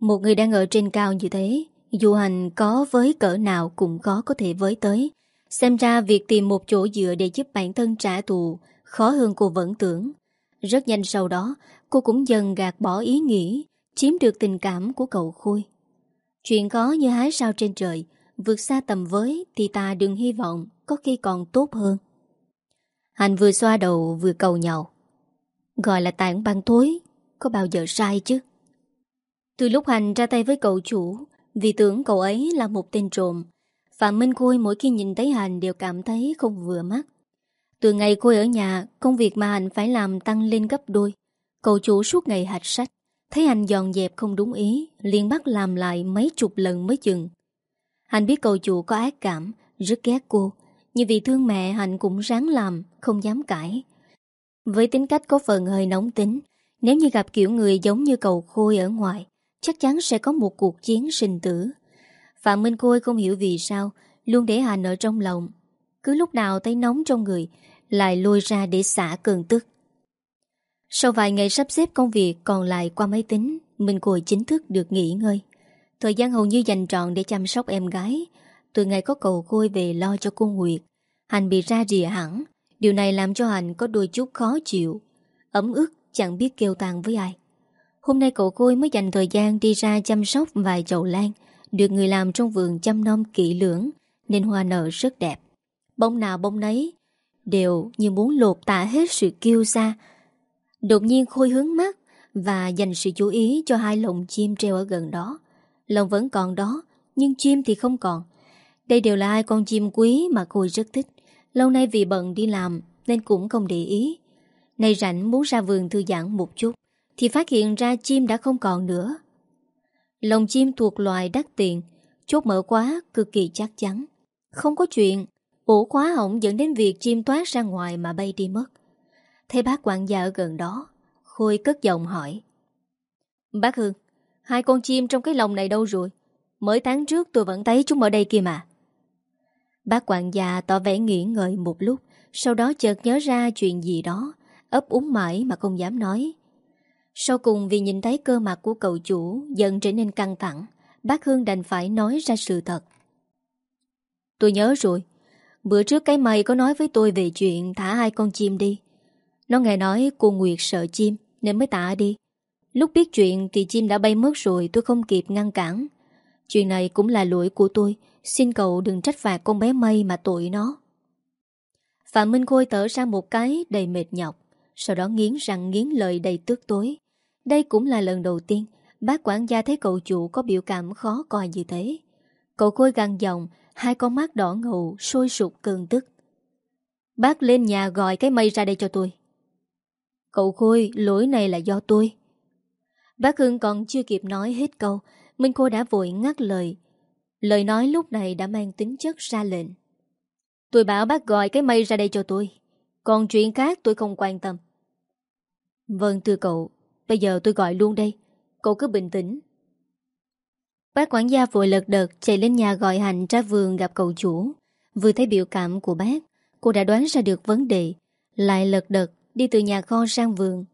Một người đang ở trên cao như thế, dù Hành có với cỡ nào cũng khó có thể với tới. Xem ra việc tìm một chỗ dựa để giúp bản thân trả thù khó hơn cô vẫn tưởng. Rất nhanh sau đó, cô cũng dần gạt bỏ ý nghĩ chiếm được tình cảm của cậu Khôi. Chuyện có như hái sao trên trời, vượt xa tầm với thì ta đừng hy vọng có khi còn tốt hơn. Hành vừa xoa đầu vừa cầu nhậu Gọi là tảng băng thối, có bao giờ sai chứ? Từ lúc Hành ra tay với cậu chủ, vì tưởng cậu ấy là một tên trộm, Phạm Minh Khôi mỗi khi nhìn thấy Hành đều cảm thấy không vừa mắt. Từ ngày Khôi ở nhà, công việc mà Hành phải làm tăng lên gấp đôi. Cậu chủ suốt ngày hạch sách. Thấy Hành dọn dẹp không đúng ý, liền bắt làm lại mấy chục lần mới chừng. Hành biết cậu chủ có ác cảm, rất ghét cô, nhưng vì thương mẹ Hành cũng ráng làm, không dám cãi. Với tính cách có phần hơi nóng tính, nếu như gặp kiểu người giống như cậu Khôi ở ngoài, chắc chắn sẽ có một cuộc chiến sinh tử. Phạm Minh Khôi không hiểu vì sao, luôn để Hành ở trong lòng. Cứ lúc nào thấy nóng trong người, lại lôi ra để xả cơn tức. Sau vài ngày sắp xếp công việc còn lại qua máy tính, Minh Khôi chính thức được nghỉ ngơi. Thời gian hầu như dành trọn để chăm sóc em gái. Từ ngày có cầu Khôi về lo cho cô Nguyệt, Hành bị ra rìa hẳn. Điều này làm cho Hành có đôi chút khó chịu. Ấm ức chẳng biết kêu tàn với ai. Hôm nay cậu Khôi mới dành thời gian đi ra chăm sóc vài chậu lan, được người làm trong vườn chăm nom kỹ lưỡng, nên hoa nở rất đẹp. Bông nào bông nấy, đều như muốn lột tả hết sự kiêu xa. Đột nhiên Khôi hướng mắt và dành sự chú ý cho hai lồng chim treo ở gần đó. Lồng vẫn còn đó, nhưng chim thì không còn. Đây đều là hai con chim quý mà Khôi rất thích. Lâu nay vì bận đi làm nên cũng không để ý. Nay rảnh muốn ra vườn thư giãn một chút thì phát hiện ra chim đã không còn nữa. Lồng chim thuộc loài đắt tiền, chốt mở quá cực kỳ chắc chắn. Không có chuyện, ổ khóa hỏng dẫn đến việc chim toát ra ngoài mà bay đi mất. Thấy bác quản gia ở gần đó, Khôi cất giọng hỏi. Bác Hương, hai con chim trong cái lồng này đâu rồi? Mới tháng trước tôi vẫn thấy chúng ở đây kia mà. Bác quản gia tỏ vẻ nghĩ ngợi một lúc Sau đó chợt nhớ ra chuyện gì đó ấp úng mãi mà không dám nói sau cùng vì nhìn thấy cơ mặt của cậu chủ Dần trở nên căng thẳng. Bác Hương đành phải nói ra sự thật. Tôi nhớ rồi. Bữa trước cái mây có nói với tôi về chuyện thả hai con chim đi. Nó nghe nói cô Nguyệt sợ chim, Nên mới thả đi. Lúc biết chuyện thì chim đã bay mất rồi, Tôi không kịp ngăn cản. Chuyện này cũng là lỗi của tôi. Xin cậu đừng trách phạt con bé mây mà tội nó. Phạm Minh Khôi thở ra một cái đầy mệt nhọc. Sau đó nghiến răng nghiến lời đầy tức tối. Đây cũng là lần đầu tiên Bác quản gia thấy cậu chủ có biểu cảm khó coi như thế. Cậu Khôi găng giọng, Hai con mắt đỏ ngầu, Sôi sụp cơn tức. Bác lên nhà gọi cái mây ra đây cho tôi. Cậu Khôi, lỗi này là do tôi. Bác Hưng còn chưa kịp nói hết câu, Minh Khôi đã vội ngắt lời. Lời nói lúc này đã mang tính chất ra lệnh. Tôi bảo bác gọi cái mây ra đây cho tôi. Còn chuyện khác tôi không quan tâm. Vâng thưa cậu Bây giờ tôi gọi luôn đây Cậu cứ bình tĩnh Bác quản gia vội lật đật chạy lên nhà gọi hành ra vườn gặp cậu chủ. Vừa thấy biểu cảm của bác, cô đã đoán ra được vấn đề. Lại lật đật đi từ nhà kho sang vườn.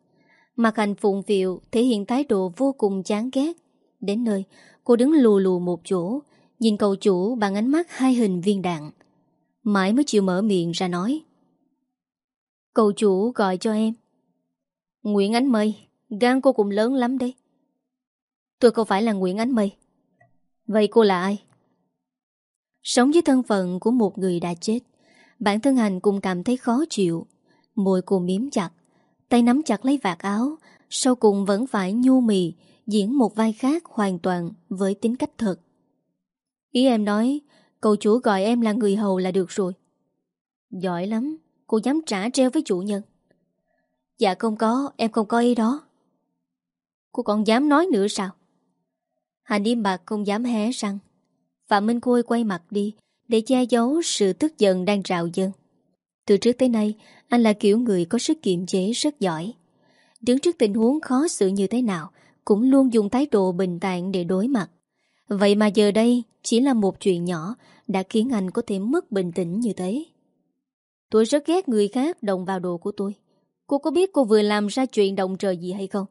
Mặt hành phụng phiệu thể hiện thái độ vô cùng chán ghét. Đến nơi, cô đứng lù lù một chỗ, nhìn cậu chủ bằng ánh mắt hai hình viên đạn. Mãi mới chịu mở miệng ra nói. Cậu chủ gọi cho em. Nguyễn Ánh Mây, gan cô cũng lớn lắm đấy. Tôi không phải là Nguyễn Ánh Mây. Vậy cô là ai? Sống với thân phận của một người đã chết Bản thân hành cũng cảm thấy khó chịu Môi cô miếm chặt Tay nắm chặt lấy vạt áo Sau cùng vẫn phải nhu mì Diễn một vai khác hoàn toàn Với tính cách thật Ý em nói Cậu chủ gọi em là người hầu là được rồi Giỏi lắm Cô dám trả treo với chủ nhân Dạ không có, Em không có ý đó. Cô còn dám nói nữa sao? Hành im bạc không dám hé răng. Phạm Minh Khôi quay mặt đi, Để che giấu sự tức giận đang rào dân. Từ trước tới nay, Anh là kiểu người có sức kiềm chế rất giỏi. Đứng trước tình huống khó xử như thế nào, Cũng luôn dùng thái độ bình tạng để đối mặt. Vậy mà giờ đây, Chỉ là một chuyện nhỏ, Đã khiến anh có thể mất bình tĩnh như thế. Tôi rất ghét người khác động vào đồ của tôi. Cô có biết cô vừa làm ra chuyện động trời gì hay không?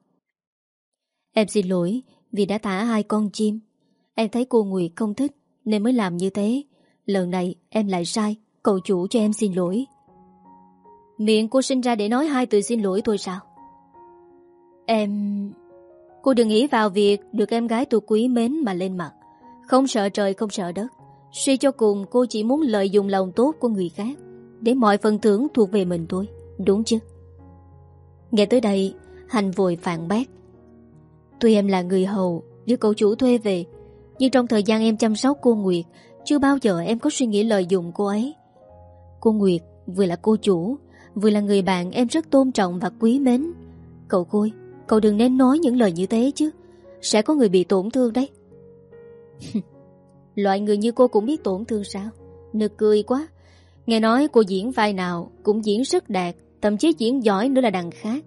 Em xin lỗi vì đã thả hai con chim. Em thấy cô Nguyệt không thích Nên mới làm như thế. Lần này em lại sai Cậu chủ cho em xin lỗi. Miệng cô sinh ra để nói hai từ xin lỗi thôi sao? Em... Cô đừng nghĩ vào việc Được em gái tôi quý mến mà lên mặt. Không sợ trời không sợ đất. Suy cho cùng cô chỉ muốn lợi dụng lòng tốt của người khác Để mọi phần thưởng thuộc về mình thôi Đúng chứ Nghe tới đây Hành vội phản bác. Tuy em là người hầu, Như cậu chủ thuê về, Nhưng trong thời gian em chăm sóc cô Nguyệt, Chưa bao giờ em có suy nghĩ lợi dụng cô ấy. Cô Nguyệt vừa là cô chủ, Vừa là người bạn em rất tôn trọng và quý mến. Cậu Khôi, Cậu đừng nên nói những lời như thế chứ, Sẽ có người bị tổn thương đấy. Loại người như cô cũng biết tổn thương sao? Nực cười quá. Nghe nói cô diễn vai nào Cũng diễn rất đạt. Thậm chí diễn giỏi nữa là đằng khác.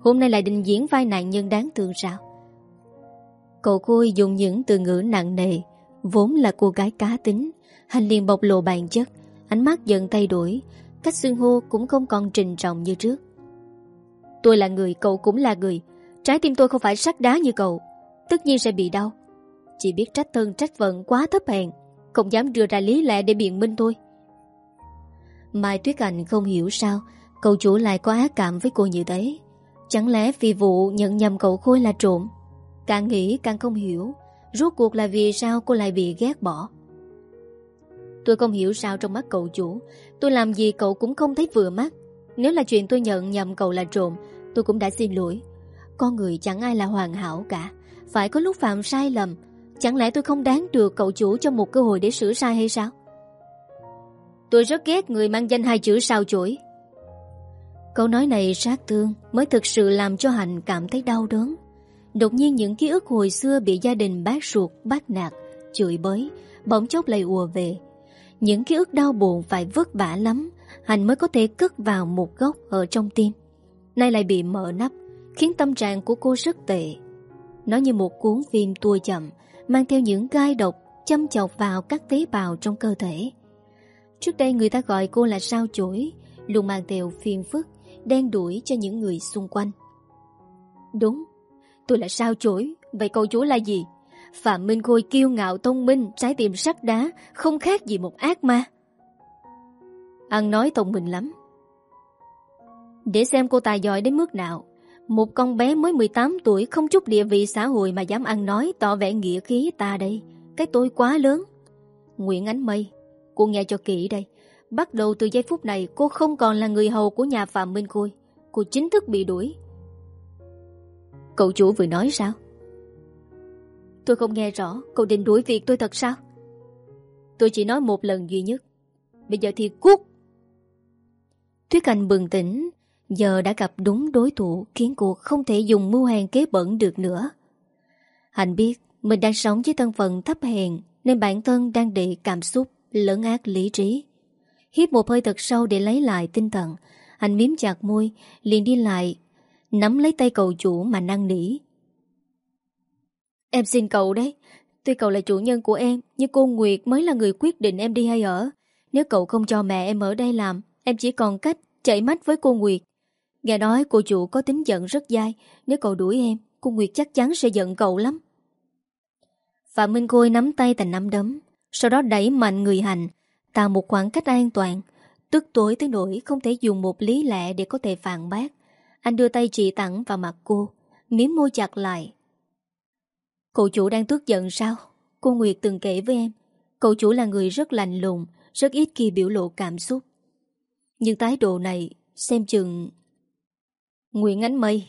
Hôm nay lại định diễn vai nạn nhân đáng thương sao? Cậu Khôi dùng những từ ngữ nặng nề Vốn là cô gái cá tính. Hành liền bộc lộ bản chất Ánh mắt dần thay đổi. Cách xương hô cũng không còn trình trọng như trước. Tôi là người, cậu cũng là người. Trái tim tôi không phải sắt đá như cậu. Tất nhiên sẽ bị đau. Chỉ biết trách thân trách vận quá thấp hèn. Không dám đưa ra lý lẽ để biện minh tôi. Mai Tuyết Anh không hiểu sao Cậu chủ lại có ác cảm với cô như thế. Chẳng lẽ vì vụ nhận nhầm cậu Khôi là trộm? Càng nghĩ càng không hiểu. Rốt cuộc là vì sao cô lại bị ghét bỏ? Tôi không hiểu sao trong mắt cậu chủ, Tôi làm gì cậu cũng không thấy vừa mắt. Nếu là chuyện tôi nhận nhầm cậu là trộm, Tôi cũng đã xin lỗi. Con người chẳng ai là hoàn hảo cả. Phải có lúc phạm sai lầm, Chẳng lẽ tôi không đáng được cậu chủ cho một cơ hội để sửa sai hay sao? Tôi rất ghét người mang danh hai chữ sao chổi. Câu nói này sát thương Mới thực sự làm cho Hạnh cảm thấy đau đớn Đột nhiên những ký ức hồi xưa bị gia đình bác ruột, bác nạt, chửi bới, bỗng chốc lại ùa về. Những ký ức đau buồn phải vất vả lắm, hạnh mới có thể cất vào một góc ở trong tim. Nay lại bị mở nắp, khiến tâm trạng của cô rất tệ. Nó như một cuốn phim tua chậm, mang theo những gai độc châm chọc vào các tế bào trong cơ thể. Trước đây người ta gọi cô là sao chổi Luôn mang theo phiền phức Đen đuổi cho những người xung quanh. Đúng, Tôi là sao chổi, Vậy câu chúa là gì? Phạm Minh Khôi kiêu ngạo thông minh, Trái tim sắt đá, Không khác gì một ác ma. Ăn nói thông minh lắm. Để xem cô tài giỏi đến mức nào. Một con bé mới 18 tuổi Không chút địa vị xã hội mà dám ăn nói Tỏ vẻ nghĩa khí ta đây. Cái tôi quá lớn. Nguyễn Ánh Mây, Cô nghe cho kỹ đây. Bắt đầu từ giây phút này cô không còn là người hầu của nhà Phạm Minh Khôi. Cô chính thức bị đuổi. Cậu chủ vừa nói sao? Tôi không nghe rõ Cậu định đuổi việc tôi thật sao? Tôi chỉ nói một lần duy nhất. Bây giờ thì cút Thuyết Anh bừng tỉnh. Giờ đã gặp đúng đối thủ Khiến cô không thể dùng mưu hàng kế bẩn được nữa. Hạnh biết Mình đang sống với thân phận thấp hèn Nên bản thân đang để cảm xúc Lẫn ác lý trí Hít một hơi thật sâu để lấy lại tinh thần. Anh miếm chặt môi, liền đi lại, Nắm lấy tay cậu chủ mà năn nỉ. Em xin cậu đấy. Tuy cậu là chủ nhân của em, Nhưng cô Nguyệt mới là người quyết định em đi hay ở. Nếu cậu không cho mẹ em ở đây làm, Em chỉ còn cách chạy mắt với cô Nguyệt. Nghe nói cô chủ có tính giận rất dai. Nếu cậu đuổi em, Cô Nguyệt chắc chắn sẽ giận cậu lắm. Phạm Minh Khôi nắm tay thành nắm đấm, Sau đó đẩy mạnh người hành. Tạo một khoảng cách an toàn, Tức tối tới nỗi không thể dùng một lý lẽ Để có thể phản bác. Anh đưa tay chỉ tặng vào mặt cô, Miếm môi chặt lại. Cậu chủ đang tức giận sao? Cô Nguyệt từng kể với em, Cậu chủ là người rất lạnh lùng, Rất ít khi biểu lộ cảm xúc. Nhưng thái độ này, Xem chừng Nguyễn Ánh Mây.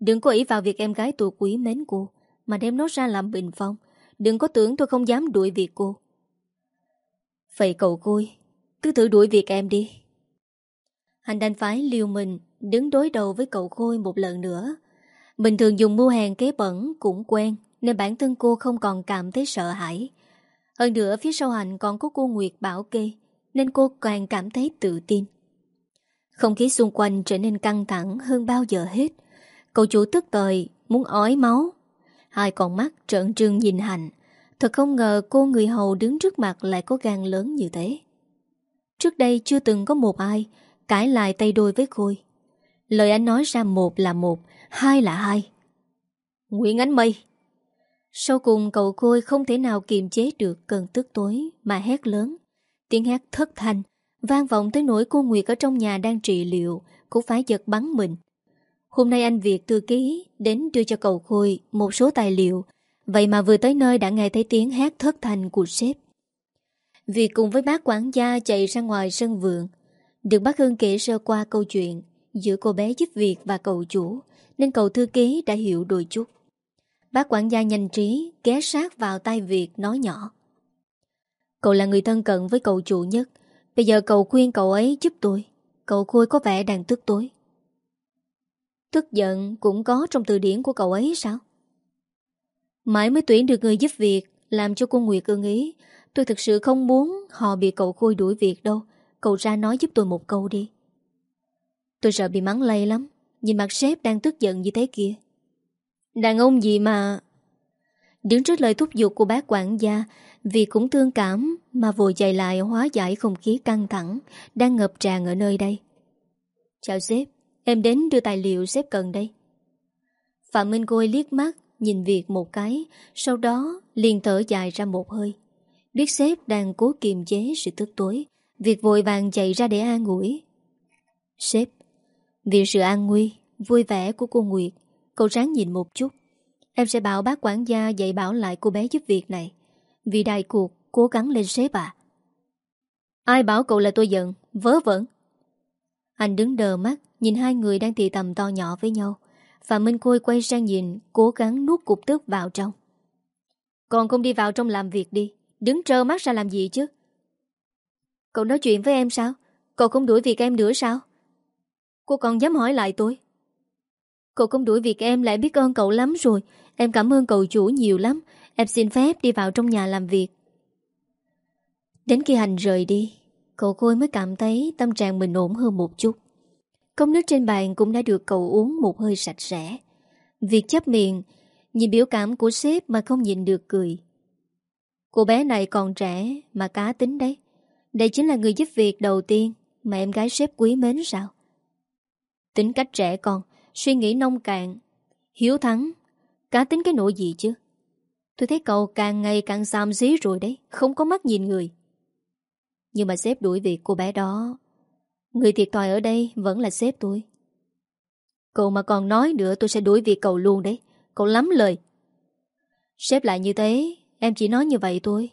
Đừng có ý vào việc em gái tôi quý mến cô, Mà đem nó ra làm bình phong. Đừng có tưởng tôi không dám đuổi việc cô. Vậy cậu côi Cứ thử đuổi việc em đi. Hành đành phải liều mình Đứng đối đầu với cậu Khôi một lần nữa. Bình thường dùng mua hàng kế bẩn Cũng quen, Nên bản thân cô không còn cảm thấy sợ hãi. Hơn nữa, phía sau hành còn có cô Nguyệt bảo kê, Nên cô càng cảm thấy tự tin. Không khí xung quanh trở nên căng thẳng hơn bao giờ hết. Cậu chủ tức tời Muốn ói máu. Hai con mắt trợn trừng nhìn hành. Thật không ngờ cô người hầu đứng trước mặt lại có gan lớn như thế. Trước đây chưa từng có một ai cãi lại tay đôi với Khôi. Lời anh nói ra một là một, hai là hai. Nguyễn Ánh Mây Sau cùng cậu Khôi không thể nào kiềm chế được cơn tức tối mà hét lớn. Tiếng hét thất thanh, vang vọng tới nỗi cô Nguyệt ở trong nhà đang trị liệu cũng phải giật bắn mình. Hôm nay anh Việt thư ký đến đưa cho cậu Khôi một số tài liệu Vậy mà vừa tới nơi đã nghe thấy tiếng hát thất thành của sếp. Vì cùng với bác quản gia chạy ra ngoài sân vườn, được bác Hương kể sơ qua câu chuyện giữa cô bé giúp việc và cậu chủ, nên cậu thư ký đã hiểu đôi chút. Bác quản gia nhanh trí ghé sát vào tay Việt nói nhỏ. Cậu là người thân cận với cậu chủ nhất, bây giờ cậu khuyên cậu ấy giúp tôi. Cậu Khôi có vẻ đang tức tối. Tức giận cũng có trong từ điển của cậu ấy sao? Mãi mới tuyển được người giúp việc, Làm cho cô Nguyệt ưng ý. Tôi thực sự không muốn họ bị cậu Khôi đuổi việc đâu. Cậu ra nói giúp tôi một câu đi. Tôi sợ bị mắng lây lắm. Nhìn mặt sếp đang tức giận như thế kia. Đàn ông gì mà? Đứng trước lời thúc giục của bác quản gia, Vì cũng thương cảm Mà vội chạy lại hóa giải không khí căng thẳng Đang ngập tràn ở nơi đây. Chào sếp, Em đến đưa tài liệu sếp cần đây. Phạm Minh Khôi liếc mắt nhìn Việt một cái, sau đó liền thở dài ra một hơi. Biết sếp đang cố kiềm chế sự tức tối, Việt vội vàng chạy ra để an ủi. Sếp, vì sự an nguy, vui vẻ của cô Nguyệt, cậu ráng nhìn một chút. Em sẽ bảo bác quản gia dạy bảo lại cô bé giúp việc này. Vì đại cuộc, cố gắng lên sếp à. Ai bảo cậu là tôi giận, vớ vẩn. Anh đứng đờ mắt, nhìn hai người đang thì tầm to nhỏ với nhau. Phạm Minh Khôi quay sang nhìn, Cố gắng nuốt cục tức vào trong. Còn không đi vào trong làm việc đi, Đứng trơ mắt ra làm gì chứ? Cậu nói chuyện với em sao? Cậu không đuổi việc em nữa sao? Cô còn dám hỏi lại tôi. Cậu không đuổi việc em lại biết ơn cậu lắm rồi. Em cảm ơn cậu chủ nhiều lắm. Em xin phép đi vào trong nhà làm việc. Đến khi hành rời đi, Cậu Khôi mới cảm thấy tâm trạng mình ổn hơn một chút. Cốc nước trên bàn cũng đã được cậu uống một hơi sạch sẽ. Việc chấp miệng, nhìn biểu cảm của sếp mà không nhìn được cười. Cô bé này còn trẻ mà cá tính đấy. Đây chính là người giúp việc đầu tiên Mà em gái sếp quý mến sao Tính cách trẻ con Suy nghĩ nông cạn Hiếu thắng Cá tính cái nỗi gì chứ Tôi thấy cậu càng ngày càng xàm xí rồi đấy Không có mắt nhìn người Nhưng mà sếp đuổi việc cô bé đó Người thiệt thòi ở đây Vẫn là sếp tôi. Cậu mà còn nói nữa, tôi sẽ đuổi việc cậu luôn đấy. Cậu lắm lời. Sếp lại như thế, Em chỉ nói như vậy thôi.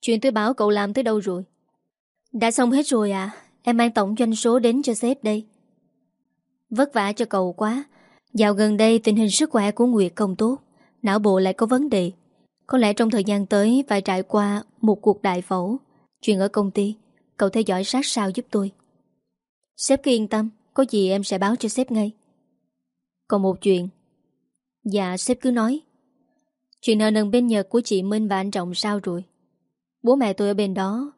Chuyện tôi bảo cậu làm tới đâu rồi? Đã xong hết rồi à? Em mang tổng doanh số đến cho sếp đây. Vất vả cho cậu quá. Dạo gần đây tình hình sức khỏe của Nguyệt không tốt. Não bộ lại có vấn đề. Có lẽ trong thời gian tới Phải trải qua một cuộc đại phẫu. Chuyện ở công ty, Cậu theo dõi sát sao giúp tôi. Sếp cứ yên tâm, Có gì em sẽ báo cho sếp ngay. Còn một chuyện. Dạ sếp cứ nói. Chuyện nợ nần bên Nhật của chị Minh và anh Trọng sao rồi? Bố mẹ tôi ở bên đó,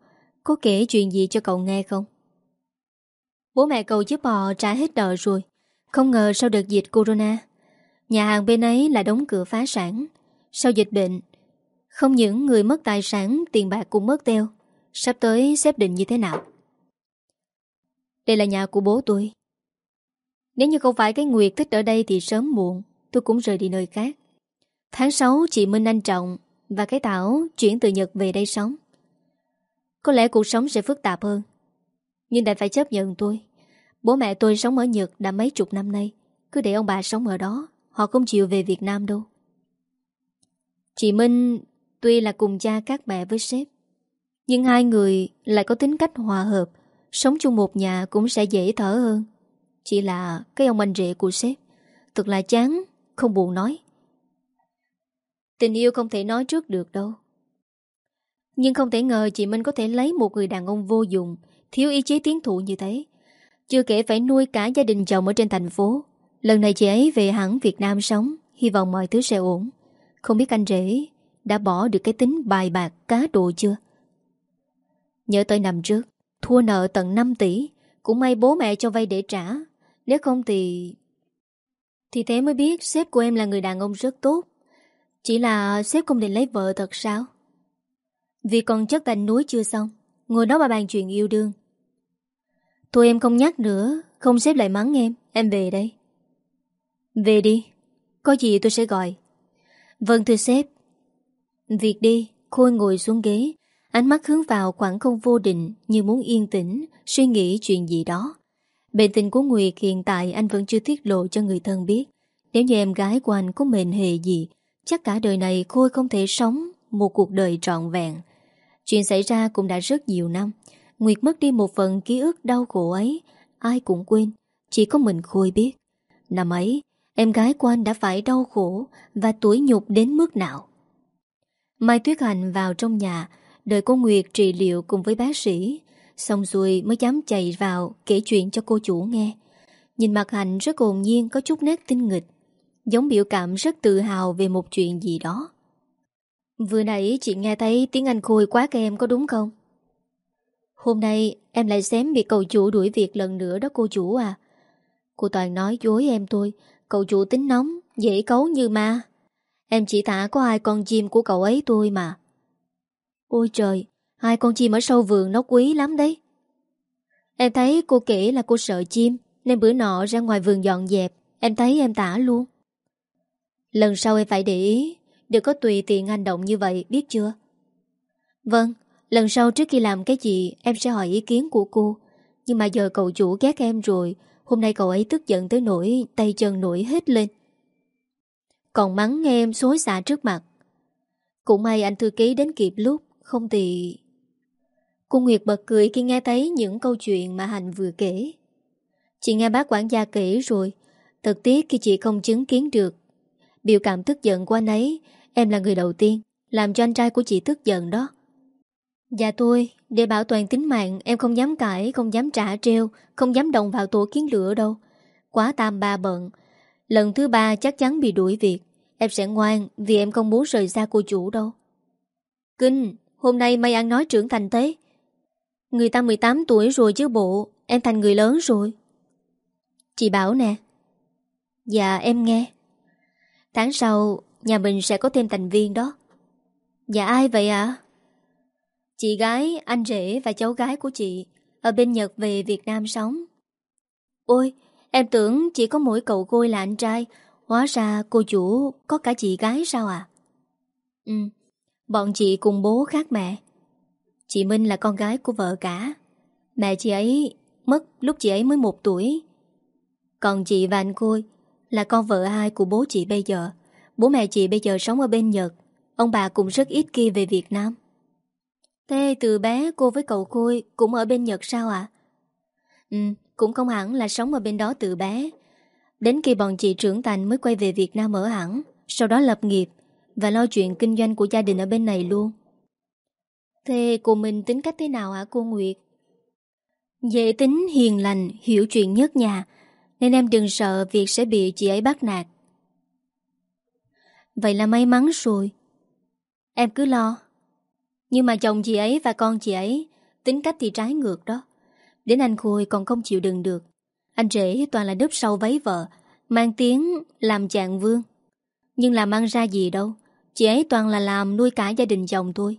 Có kể chuyện gì cho cậu nghe không? Bố mẹ cậu giúp họ trả hết nợ rồi. Không ngờ sau đợt dịch corona, Nhà hàng bên ấy là đóng cửa phá sản. Sau dịch bệnh, Không những người mất tài sản, Tiền bạc cũng mất teo. Sắp tới xếp định như thế nào? Đây là nhà của bố tôi. Nếu như không phải cái Nguyệt thích ở đây Thì sớm muộn, tôi cũng rời đi nơi khác. Tháng 6 chị Minh Anh Trọng Và cái Thảo chuyển từ Nhật về đây sống. Có lẽ cuộc sống sẽ phức tạp hơn, Nhưng đại phải chấp nhận tôi Bố mẹ tôi sống ở Nhật đã mấy chục năm nay, Cứ để ông bà sống ở đó, Họ không chịu về Việt Nam đâu. Chị Minh Tuy là cùng cha các mẹ với sếp, Nhưng hai người lại có tính cách hòa hợp Sống chung một nhà cũng sẽ dễ thở hơn. Chỉ là cái ông anh rể của sếp, Thật là chán, Không buồn nói. Tình yêu không thể nói trước được đâu. Nhưng không thể ngờ chị Minh có thể lấy một người đàn ông vô dụng, Thiếu ý chí tiến thụ như thế. Chưa kể phải nuôi cả gia đình chồng ở trên thành phố. Lần này chị ấy về hẳn Việt Nam sống, Hy vọng mọi thứ sẽ ổn. Không biết anh rể đã bỏ được cái tính bài bạc cá độ chưa? Nhớ tới năm trước Thua nợ tận 5 tỷ Cũng may bố mẹ cho vay để trả. Nếu không thì Thì thế mới biết sếp của em là người đàn ông rất tốt. Chỉ là sếp không định lấy vợ thật sao? Vì còn chất thành núi chưa xong Ngồi đó mà bàn chuyện yêu đương. Thôi em không nhắc nữa Không sếp lại mắng em Em về đây. Về đi, có gì tôi sẽ gọi. Vâng thưa sếp. Việc đi, Khôi ngồi xuống ghế, ánh mắt hướng vào khoảng không vô định như muốn yên tĩnh, suy nghĩ chuyện gì đó. Bệnh tình của Nguyệt hiện tại anh vẫn chưa tiết lộ cho người thân biết. Nếu như em gái của anh có mệnh hệ gì, chắc cả đời này Khôi không thể sống một cuộc đời trọn vẹn. Chuyện xảy ra cũng đã rất nhiều năm. Nguyệt mất đi một phần ký ức đau khổ ấy, ai cũng quên, chỉ có mình Khôi biết. Năm ấy, Em gái của anh đã phải đau khổ Và tuổi nhục đến mức nào Mai Tuyết Hành vào trong nhà Đợi cô Nguyệt trị liệu cùng với bác sĩ, Xong rồi mới dám chạy vào Kể chuyện cho cô chủ nghe. Nhìn mặt Hạnh rất hồn nhiên, Có chút nét tinh nghịch, Giống biểu cảm rất tự hào về một chuyện gì đó. Vừa nãy chị nghe thấy tiếng Anh Khôi quá các em có đúng không? Hôm nay em lại xém bị cậu chủ đuổi việc lần nữa đó cô chủ à. Cô Toàn nói dối em tôi Cậu chủ tính nóng, Dễ cấu như ma. Em chỉ thả có hai con chim của cậu ấy thôi mà. Ôi trời Hai con chim ở sâu vườn nó quý lắm đấy Em thấy cô kể là cô sợ chim Nên bữa nọ ra ngoài vườn dọn dẹp Em thấy em tả luôn Lần sau em phải để ý Đừng có tùy tiện hành động như vậy biết chưa Vâng Lần sau trước khi làm cái gì Em sẽ hỏi ý kiến của cô Nhưng mà giờ cậu chủ ghét em rồi Hôm nay cậu ấy tức giận tới nỗi tay chân nổi hết lên. Còn mắng nghe em xối xả trước mặt. Cũng may anh thư ký đến kịp lúc, không thì... Cô Nguyệt bật cười khi nghe thấy những câu chuyện mà Hành vừa kể. Chị nghe bác quản gia kể rồi, thật tiếc khi chị không chứng kiến được. Biểu cảm tức giận của anh ấy, em là người đầu tiên, làm cho anh trai của chị tức giận đó. Dạ tôi, để bảo toàn tính mạng em không dám cãi, không dám trả treo, không dám động vào tổ kiến lửa đâu. Quá tam ba bận. Lần thứ ba chắc chắn bị đuổi việc. Em sẽ ngoan vì em không muốn rời xa cô chủ đâu. Kinh, hôm nay mày ăn nói trưởng thành thế. Người ta 18 tuổi rồi chứ bộ, em thành người lớn rồi. Chị bảo nè. Dạ em nghe. Tháng sau, nhà mình sẽ có thêm thành viên đó. Dạ ai vậy ạ? À? Chị gái, anh rể và cháu gái của chị Ở bên Nhật về Việt Nam sống Ôi, em tưởng chỉ có mỗi cậu Khôi là anh trai Hóa ra cô chủ có cả chị gái sao à? Ừ, bọn chị cùng bố khác mẹ. Chị Minh là con gái của vợ cả. Mẹ chị ấy mất lúc chị ấy mới một tuổi. Còn chị và anh Khôi Là con vợ hai của bố chị bây giờ. Bố mẹ chị bây giờ sống ở bên Nhật. Ông bà cũng rất ít khi về Việt Nam. Thế từ bé cô với cậu Khôi Cũng ở bên Nhật sao ạ? Ừ, cũng không hẳn là sống ở bên đó từ bé. Đến khi bọn chị trưởng thành mới quay về Việt Nam ở hẳn Sau đó lập nghiệp. Và lo chuyện kinh doanh của gia đình ở bên này luôn. Thế cô mình tính cách thế nào hả cô Nguyệt? Dễ tính, hiền lành, hiểu chuyện nhất nhà Nên em đừng sợ việc sẽ bị chị ấy bắt nạt. Vậy là may mắn rồi. Em cứ lo. Nhưng mà chồng chị ấy và con chị ấy Tính cách thì trái ngược đó. Đến anh Khôi còn không chịu đựng được. Anh rể toàn là đớp sau váy vợ Mang tiếng làm chàng vương. Nhưng làm ăn ra gì đâu. Chị ấy toàn là làm nuôi cả gia đình chồng tôi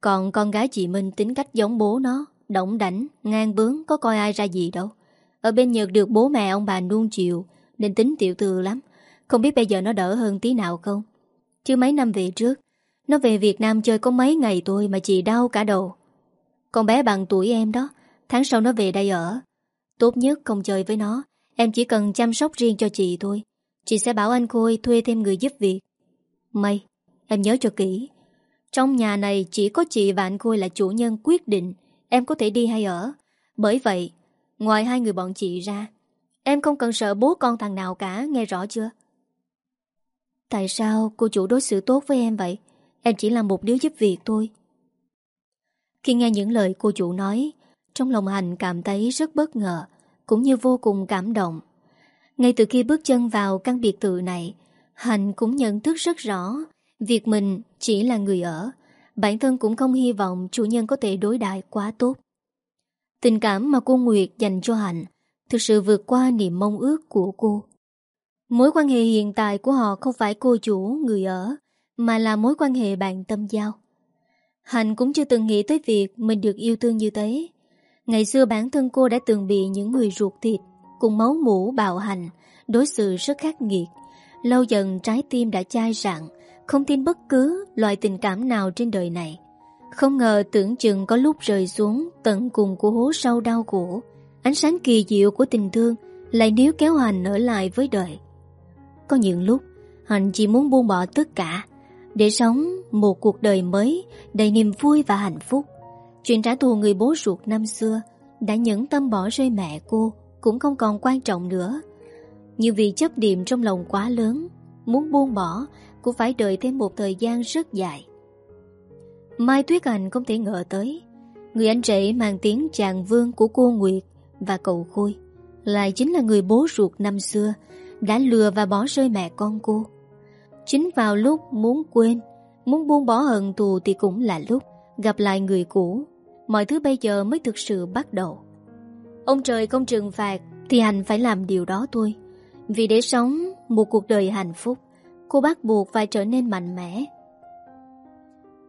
Còn con gái chị Minh tính cách giống bố nó Động đảnh, ngang bướng Có coi ai ra gì đâu. Ở bên Nhật được bố mẹ ông bà nuông chịu Nên tính tiểu từ lắm. Không biết bây giờ nó đỡ hơn tí nào không? Chứ mấy năm về trước Nó về Việt Nam chơi có mấy ngày tôi Mà chị đau cả đầu. Con bé bằng tuổi em đó Tháng sau nó về đây ở. Tốt nhất không chơi với nó Em chỉ cần chăm sóc riêng cho chị thôi. Chị sẽ bảo anh Khôi thuê thêm người giúp việc. Mây Em nhớ cho kỹ. Trong nhà này chỉ có chị và anh Khôi là chủ nhân quyết định Em có thể đi hay ở. Bởi vậy, Ngoài hai người bọn chị ra, Em không cần sợ bố con thằng nào cả, Nghe rõ chưa? Tại sao cô chủ đối xử tốt với em vậy? Em chỉ là một đứa giúp việc thôi. Khi nghe những lời cô chủ nói, Trong lòng Hành cảm thấy rất bất ngờ, Cũng như vô cùng cảm động. Ngay từ khi bước chân vào căn biệt thự này Hành cũng nhận thức rất rõ Việc mình chỉ là người ở Bản thân cũng không hy vọng chủ nhân có thể đối đại quá tốt. Tình cảm mà cô Nguyệt dành cho Hạnh Thực sự vượt qua niềm mong ước của cô. Mối quan hệ hiện tại của họ không phải cô chủ, người ở Mà là mối quan hệ bạn tâm giao. Hạnh cũng chưa từng nghĩ tới việc mình được yêu thương như thế. Ngày xưa bản thân cô đã từng bị những người ruột thịt Cùng máu mũ bạo hành Đối xử rất khắc nghiệt. Lâu dần trái tim đã chai rạn không tin bất cứ loại tình cảm nào trên đời này. Không ngờ tưởng chừng có lúc rơi xuống Tận cùng của hố sâu đau khổ, Ánh sáng kỳ diệu của tình thương Lại níu kéo hành ở lại với đời. Có những lúc Hành chỉ muốn buông bỏ tất cả, Để sống một cuộc đời mới Đầy niềm vui và hạnh phúc. Chuyện trả thù người bố ruột năm xưa Đã nhẫn tâm bỏ rơi mẹ cô Cũng không còn quan trọng nữa. Như vì chấp niệm trong lòng quá lớn, Muốn buông bỏ cũng phải đợi thêm một thời gian rất dài. Mai Tuyết Anh không thể ngờ tới Người anh rể mang tiếng chàng vương của cô Nguyệt Và cậu Khôi Lại chính là người bố ruột năm xưa Đã lừa và bỏ rơi mẹ con cô. Chính vào lúc muốn quên Muốn buông bỏ hận thù Thì cũng là lúc gặp lại người cũ. Mọi thứ bây giờ mới thực sự bắt đầu. Ông trời không trừng phạt Thì hành phải làm điều đó thôi vì để sống một cuộc đời hạnh phúc, cô bắt buộc phải trở nên mạnh mẽ.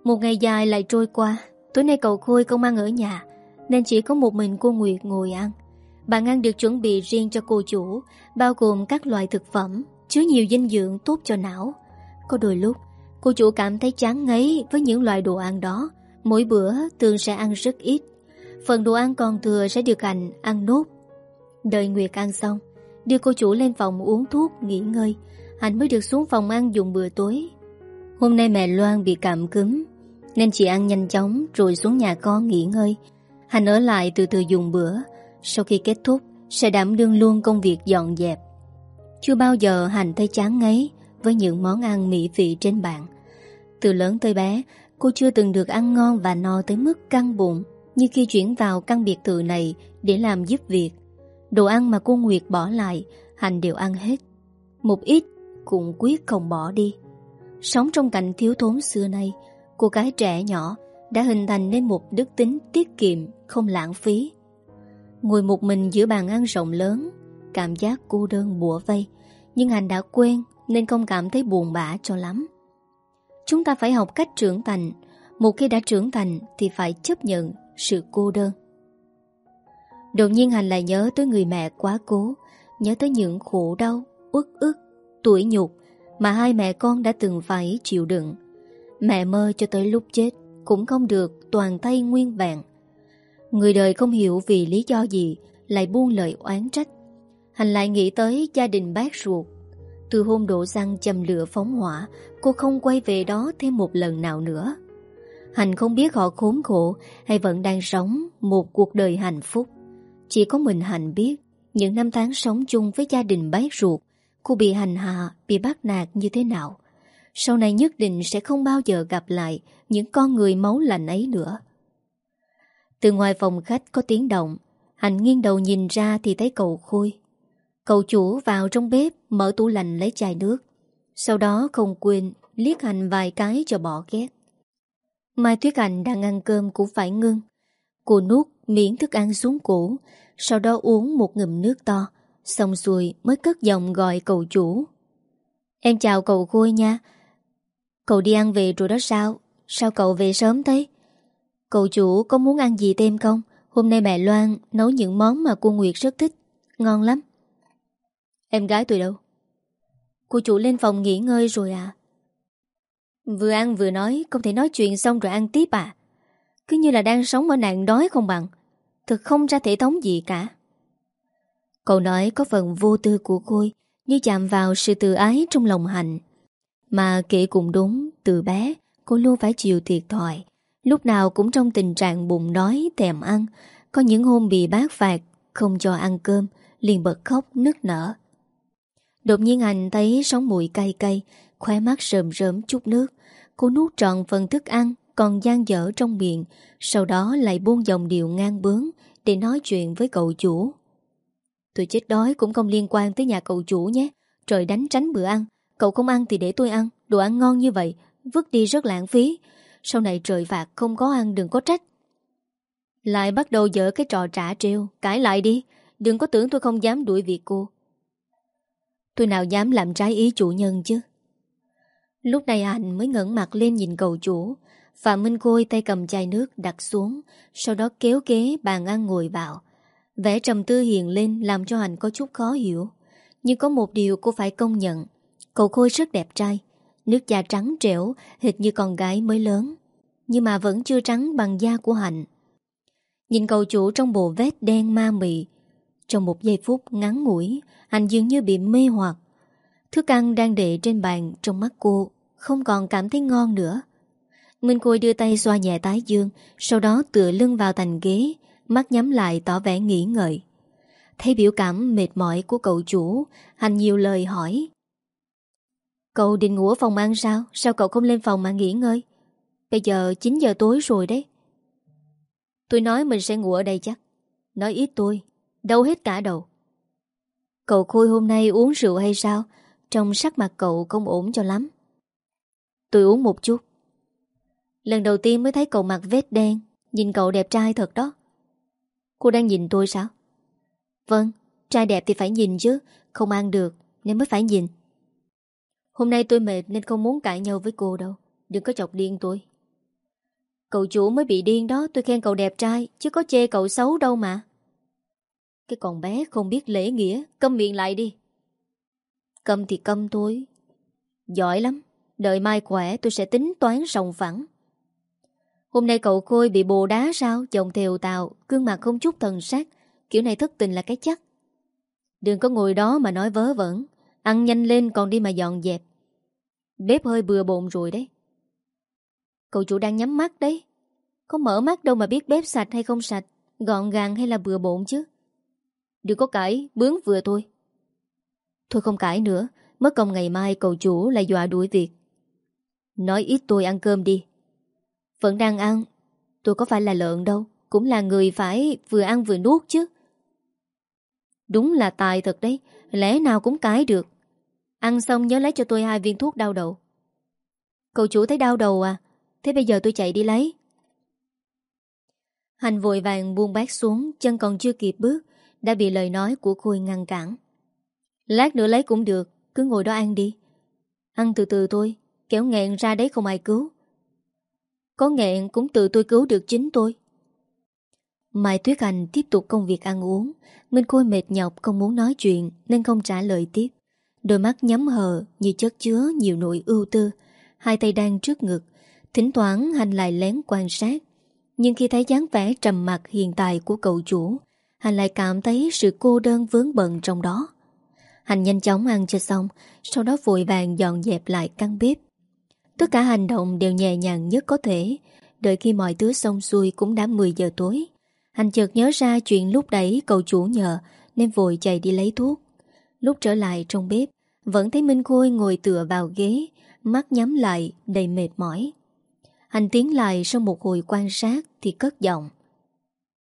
Một ngày dài lại trôi qua, tối nay cậu Khôi không ăn ở nhà, nên chỉ có một mình cô Nguyệt ngồi ăn. Bàn ăn được chuẩn bị riêng cho cô chủ, bao gồm các loại thực phẩm, chứa nhiều dinh dưỡng tốt cho não. Có đôi lúc, cô chủ cảm thấy chán ngấy với những loại đồ ăn đó, mỗi bữa thường sẽ ăn rất ít. Phần đồ ăn còn thừa sẽ được ảnh ăn nốt. Đợi Nguyệt ăn xong, Đưa cô chủ lên phòng uống thuốc Nghỉ ngơi anh mới được xuống phòng ăn dùng bữa tối. Hôm nay mẹ Loan bị cảm cúm, Nên chị ăn nhanh chóng Rồi xuống nhà con nghỉ ngơi. Hành ở lại từ từ dùng bữa. Sau khi kết thúc, Sẽ đảm đương luôn công việc dọn dẹp. Chưa bao giờ hành thấy chán ngấy Với những món ăn mỹ vị trên bàn. Từ lớn tới bé, Cô chưa từng được ăn ngon và no tới mức căng bụng Như khi chuyển vào căn biệt thự này Để làm giúp việc. Đồ ăn mà cô Nguyệt bỏ lại Hành đều ăn hết. Một ít cũng quyết không bỏ đi. Sống trong cảnh thiếu thốn xưa nay Cô gái trẻ nhỏ Đã hình thành nên một đức tính tiết kiệm Không lãng phí. Ngồi một mình giữa bàn ăn rộng lớn Cảm giác cô đơn bủa vây Nhưng Hành đã quen Nên không cảm thấy buồn bã cho lắm. Chúng ta phải học cách trưởng thành Một khi đã trưởng thành Thì phải chấp nhận sự cô đơn. Đột nhiên Hành lại nhớ tới người mẹ quá cố Nhớ tới những khổ đau Uất ức, tuổi nhục Mà hai mẹ con đã từng phải chịu đựng. Mẹ mơ cho tới lúc chết Cũng không được toàn tay nguyên vẹn. Người đời không hiểu vì lý do gì Lại buông lời oán trách. Hành lại nghĩ tới gia đình bác ruột. Từ hôm đổ xăng châm lửa phóng hỏa, Cô không quay về đó thêm một lần nào nữa. Hành không biết họ khốn khổ Hay vẫn đang sống một cuộc đời hạnh phúc. Chỉ có mình Hành biết Những năm tháng sống chung với gia đình bác ruột Cô bị hành hạ Bị bắt nạt như thế nào? Sau này nhất định sẽ không bao giờ gặp lại Những con người máu lạnh ấy nữa. Từ ngoài phòng khách có tiếng động. Hành nghiêng đầu nhìn ra thì thấy cậu Khôi. Cậu chủ vào trong bếp Mở tủ lạnh lấy chai nước. Sau đó không quên liếc hành vài cái cho bỏ ghét. Mai Tuyết hành đang ăn cơm cũng phải ngưng. Cô nuốt miếng thức ăn xuống cổ, Sau đó uống một ngụm nước to. Xong xuôi mới cất giọng gọi cậu chủ. Em chào cậu Khôi nha. Cậu đi ăn về rồi đó sao? Sao cậu về sớm thế? Cậu chủ có muốn ăn gì thêm không? Hôm nay mẹ Loan nấu những món mà cô Nguyệt rất thích. Ngon lắm. Em gái tôi đâu? Cô chủ lên phòng nghỉ ngơi rồi à? Vừa ăn vừa nói, Không thể nói chuyện xong rồi ăn tiếp à? Cứ như là đang sống ở nạn đói không bằng. Thực không ra thể thống gì cả. Cậu nói có phần vô tư của Khôi Như chạm vào sự tự ái trong lòng hạnh. Mà kể cũng đúng, Từ bé, cô luôn phải chịu thiệt thòi. Lúc nào cũng trong tình trạng bụng đói, Thèm ăn, Có những hôm bị bác phạt, Không cho ăn cơm, Liền bật khóc, nức nở. Đột nhiên anh thấy sóng mùi cay cay, Khóe mắt rơm rớm chút nước. Cô nuốt trọn phần thức ăn, Còn gian dở trong miệng, Sau đó lại buông dòng điệu ngang bướng Để nói chuyện với cậu chủ. Tôi chết đói cũng không liên quan tới nhà cậu chủ nhé. Trời đánh tránh bữa ăn. Cậu không ăn thì để tôi ăn. Đồ ăn ngon như vậy, Vứt đi rất lãng phí. Sau này trời phạt không có ăn, đừng có trách. Lại bắt đầu dở cái trò trả treo Cãi lại đi. Đừng có tưởng tôi không dám đuổi việc cô. Tôi nào dám làm trái ý chủ nhân chứ? Lúc này anh mới ngẩng mặt lên nhìn cậu chủ. Phạm Minh Khôi tay cầm chai nước đặt xuống, Sau đó kéo kế bàn ăn ngồi vào. Vẻ trầm tư hiền lên Làm cho Hành có chút khó hiểu. Nhưng có một điều cô phải công nhận, Cậu Khôi rất đẹp trai, Nước da trắng trẻo, Hệt như con gái mới lớn, Nhưng mà vẫn chưa trắng bằng da của Hạnh. Nhìn cậu chủ trong bộ vest đen ma mị, Trong một giây phút ngắn ngủi, hạnh dường như bị mê hoặc. Thức ăn đang để trên bàn, trong mắt cô Không còn cảm thấy ngon nữa. Minh Khôi đưa tay xoa nhẹ tái dương, Sau đó tựa lưng vào thành ghế Mắt nhắm lại tỏ vẻ nghĩ ngợi. Thấy biểu cảm mệt mỏi của cậu chủ Hành nhiều lời hỏi. Cậu định ngủ ở phòng ăn sao? Sao cậu không lên phòng mà nghỉ ngơi? Bây giờ 9 giờ tối rồi đấy. Tôi nói mình sẽ ngủ ở đây chắc. Nói ít tôi Đâu hết cả đầu. Cậu Khôi hôm nay uống rượu hay sao? Trong sắc mặt cậu không ổn cho lắm. Tôi uống một chút. Lần đầu tiên mới thấy cậu mặc vết đen, Nhìn cậu đẹp trai thật đó. Cô đang nhìn tôi sao? Vâng Trai đẹp thì phải nhìn chứ, Không ăn được nên mới phải nhìn. Hôm nay tôi mệt nên không muốn cãi nhau với cô đâu, Đừng có chọc điên tôi. Cậu chủ mới bị điên đó, Tôi khen cậu đẹp trai, Chứ có chê cậu xấu đâu mà. Cái con bé không biết lễ nghĩa, Câm miệng lại đi. Câm thì câm thôi. Giỏi lắm Đợi mai khỏe tôi sẽ tính toán sòng phẳng. Hôm nay cậu Khôi bị bồ đá sao? Chồng thều tào Cương mặt không chút thần sắc. Kiểu này thất tình là cái chắc. Đừng có ngồi đó mà nói vớ vẩn. Ăn nhanh lên còn đi mà dọn dẹp. Bếp hơi bừa bộn rồi đấy. Cậu chủ đang nhắm mắt đấy. Có mở mắt đâu mà biết bếp sạch hay không sạch Gọn gàng hay là bừa bộn chứ? Đừng có cãi, bướng vừa thôi. Thôi không cãi nữa Mất công ngày mai cậu chủ lại dọa đuổi việc. Nói ít tôi ăn cơm đi. Vẫn đang ăn Tôi có phải là lợn đâu Cũng là người phải vừa ăn vừa nuốt chứ Đúng là tài thật đấy Lẽ nào cũng cái được Ăn xong nhớ lấy cho tôi hai viên thuốc đau đầu Cậu chủ thấy đau đầu à Thế bây giờ tôi chạy đi lấy Hành vội vàng buông bát xuống Chân còn chưa kịp bước đã bị lời nói của Khôi ngăn cản. Lát nữa lấy cũng được, cứ ngồi đó ăn đi. Ăn từ từ thôi, kéo nghẹn ra đấy không ai cứu. Có nghẹn cũng tự tôi cứu được chính tôi. Mai Tuyết Anh tiếp tục công việc ăn uống. Minh Khôi mệt nhọc, không muốn nói chuyện, Nên không trả lời tiếp. Đôi mắt nhắm hờ như chất chứa nhiều nỗi ưu tư. Hai tay đang trước ngực, Thỉnh thoảng hành lại lén quan sát. Nhưng khi thấy dáng vẻ trầm mặt hiện tại của cậu chủ Hành lại cảm thấy sự cô đơn vướng bận trong đó. Hành nhanh chóng ăn cho xong, Sau đó vội vàng dọn dẹp lại căn bếp. Tất cả hành động đều nhẹ nhàng nhất có thể. Đợi khi mọi thứ xong xuôi cũng đã 10 giờ tối. Hành chợt nhớ ra chuyện lúc đấy cậu chủ nhờ, Nên vội chạy đi lấy thuốc. Lúc trở lại trong bếp, Vẫn thấy Minh Khôi ngồi tựa vào ghế, Mắt nhắm lại, đầy mệt mỏi. Hành tiến lại sau một hồi quan sát Thì cất giọng.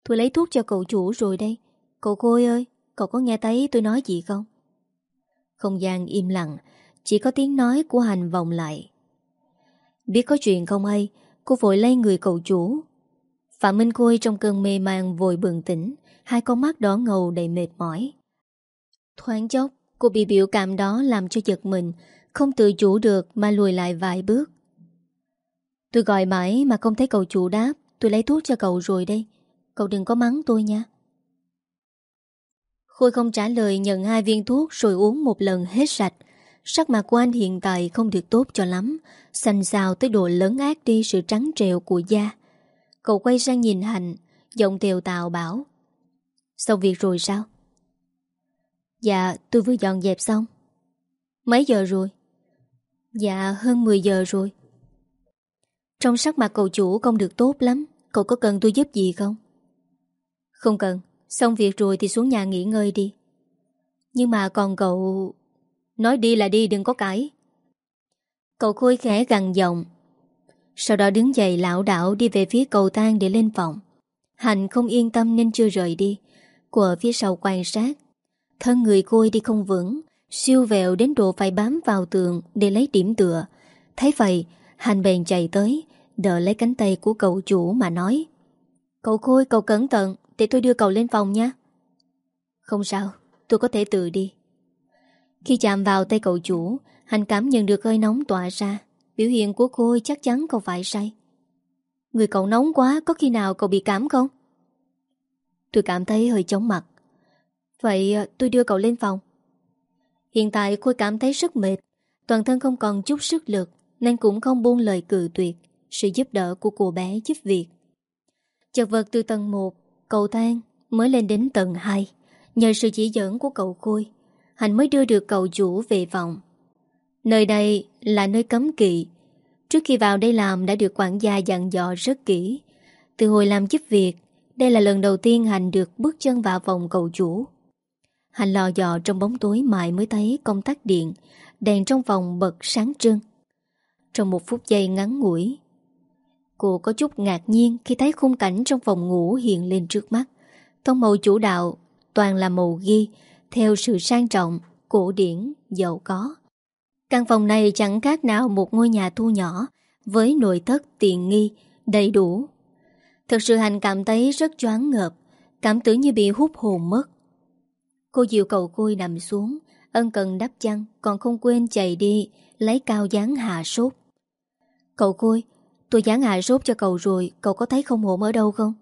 Tôi lấy thuốc cho cậu chủ rồi đây. Cậu Khôi ơi, Cậu có nghe thấy tôi nói gì không? Không gian im lặng, Chỉ có tiếng nói của Hành vòng lại. Biết có chuyện không hay, Cô vội lấy người cậu chủ. Phạm Minh Khôi trong cơn mê man vội bừng tỉnh, Hai con mắt đỏ ngầu đầy mệt mỏi. Thoáng chốc, Cô bị biểu cảm đó làm cho giật mình, Không tự chủ được mà lùi lại vài bước. Tôi gọi mãi mà không thấy cậu chủ đáp, Tôi lấy thuốc cho cậu rồi đây. Cậu đừng có mắng tôi nha. Khôi không trả lời, nhận hai viên thuốc rồi uống một lần hết sạch. Sắc mặt của anh hiện tại không được tốt cho lắm, Xanh xào tới độ lớn ác đi sự trắng trèo của da Cậu quay sang nhìn Hạnh, Giọng tiều tạo bảo, Xong việc rồi sao? Dạ tôi vừa dọn dẹp xong Mấy giờ rồi? Dạ hơn 10 giờ rồi Trong sắc mặt cậu chủ không được tốt lắm, Cậu có cần tôi giúp gì không? Không cần, Xong việc rồi thì xuống nhà nghỉ ngơi đi Nhưng mà còn cậu Nói đi là đi, đừng có cãi. Cậu Khôi khẽ gằn giọng. Sau đó đứng dậy lão đảo đi về phía cầu thang để lên phòng. Hạnh không yên tâm nên chưa rời đi. Của phía sau quan sát. Thân người Khôi đi không vững, Siêu vẹo đến độ phải bám vào tường Để lấy điểm tựa. Thấy vậy, Hạnh bèn chạy tới, Đỡ lấy cánh tay của cậu chủ mà nói, Cậu Khôi, cậu cẩn thận, Để tôi đưa cậu lên phòng nha. Không sao, Tôi có thể tự đi. Khi chạm vào tay cậu chủ Hành cảm nhận được hơi nóng tỏa ra. Biểu hiện của cô chắc chắn không phải say Người cậu nóng quá, Có khi nào cậu bị cảm không? Tôi cảm thấy hơi chóng mặt. Vậy ờ, tôi đưa cậu lên phòng. Hiện tại Khôi cảm thấy rất mệt. Toàn thân không còn chút sức lực, Nên cũng không buông lời cự tuyệt. Sự giúp đỡ của cô bé giúp việc. Chật vật từ tầng 1 Cầu thang mới lên đến tầng 2 Nhờ sự chỉ dẫn của cậu Khôi Hành mới đưa được cậu chủ về phòng. Nơi đây là nơi cấm kỵ. Trước khi vào đây làm đã được quản gia dặn dò rất kỹ. Từ hồi làm giúp việc, Đây là lần đầu tiên Hành được bước chân vào phòng cầu chủ. Hành lò dò trong bóng tối mãi mới thấy công tắc điện Đèn trong phòng bật sáng trưng. Trong một phút giây ngắn ngủi, Cô có chút ngạc nhiên khi thấy khung cảnh trong phòng ngủ hiện lên trước mắt. Tông màu chủ đạo toàn là màu ghi theo sự sang trọng, cổ điển, giàu có. Căn phòng này chẳng khác nào một ngôi nhà thu nhỏ Với nội thất tiện nghi, đầy đủ. Thật sự Hành cảm thấy rất choáng ngợp Cảm tưởng như bị hút hồn mất. Cô dịu cầu côi nằm xuống Ân cần đắp chăn Còn không quên chạy đi Lấy cao dán hạ sốt. Cậu Khôi Tôi dán hạ sốt cho cậu rồi Cậu có thấy không ổn ở đâu không?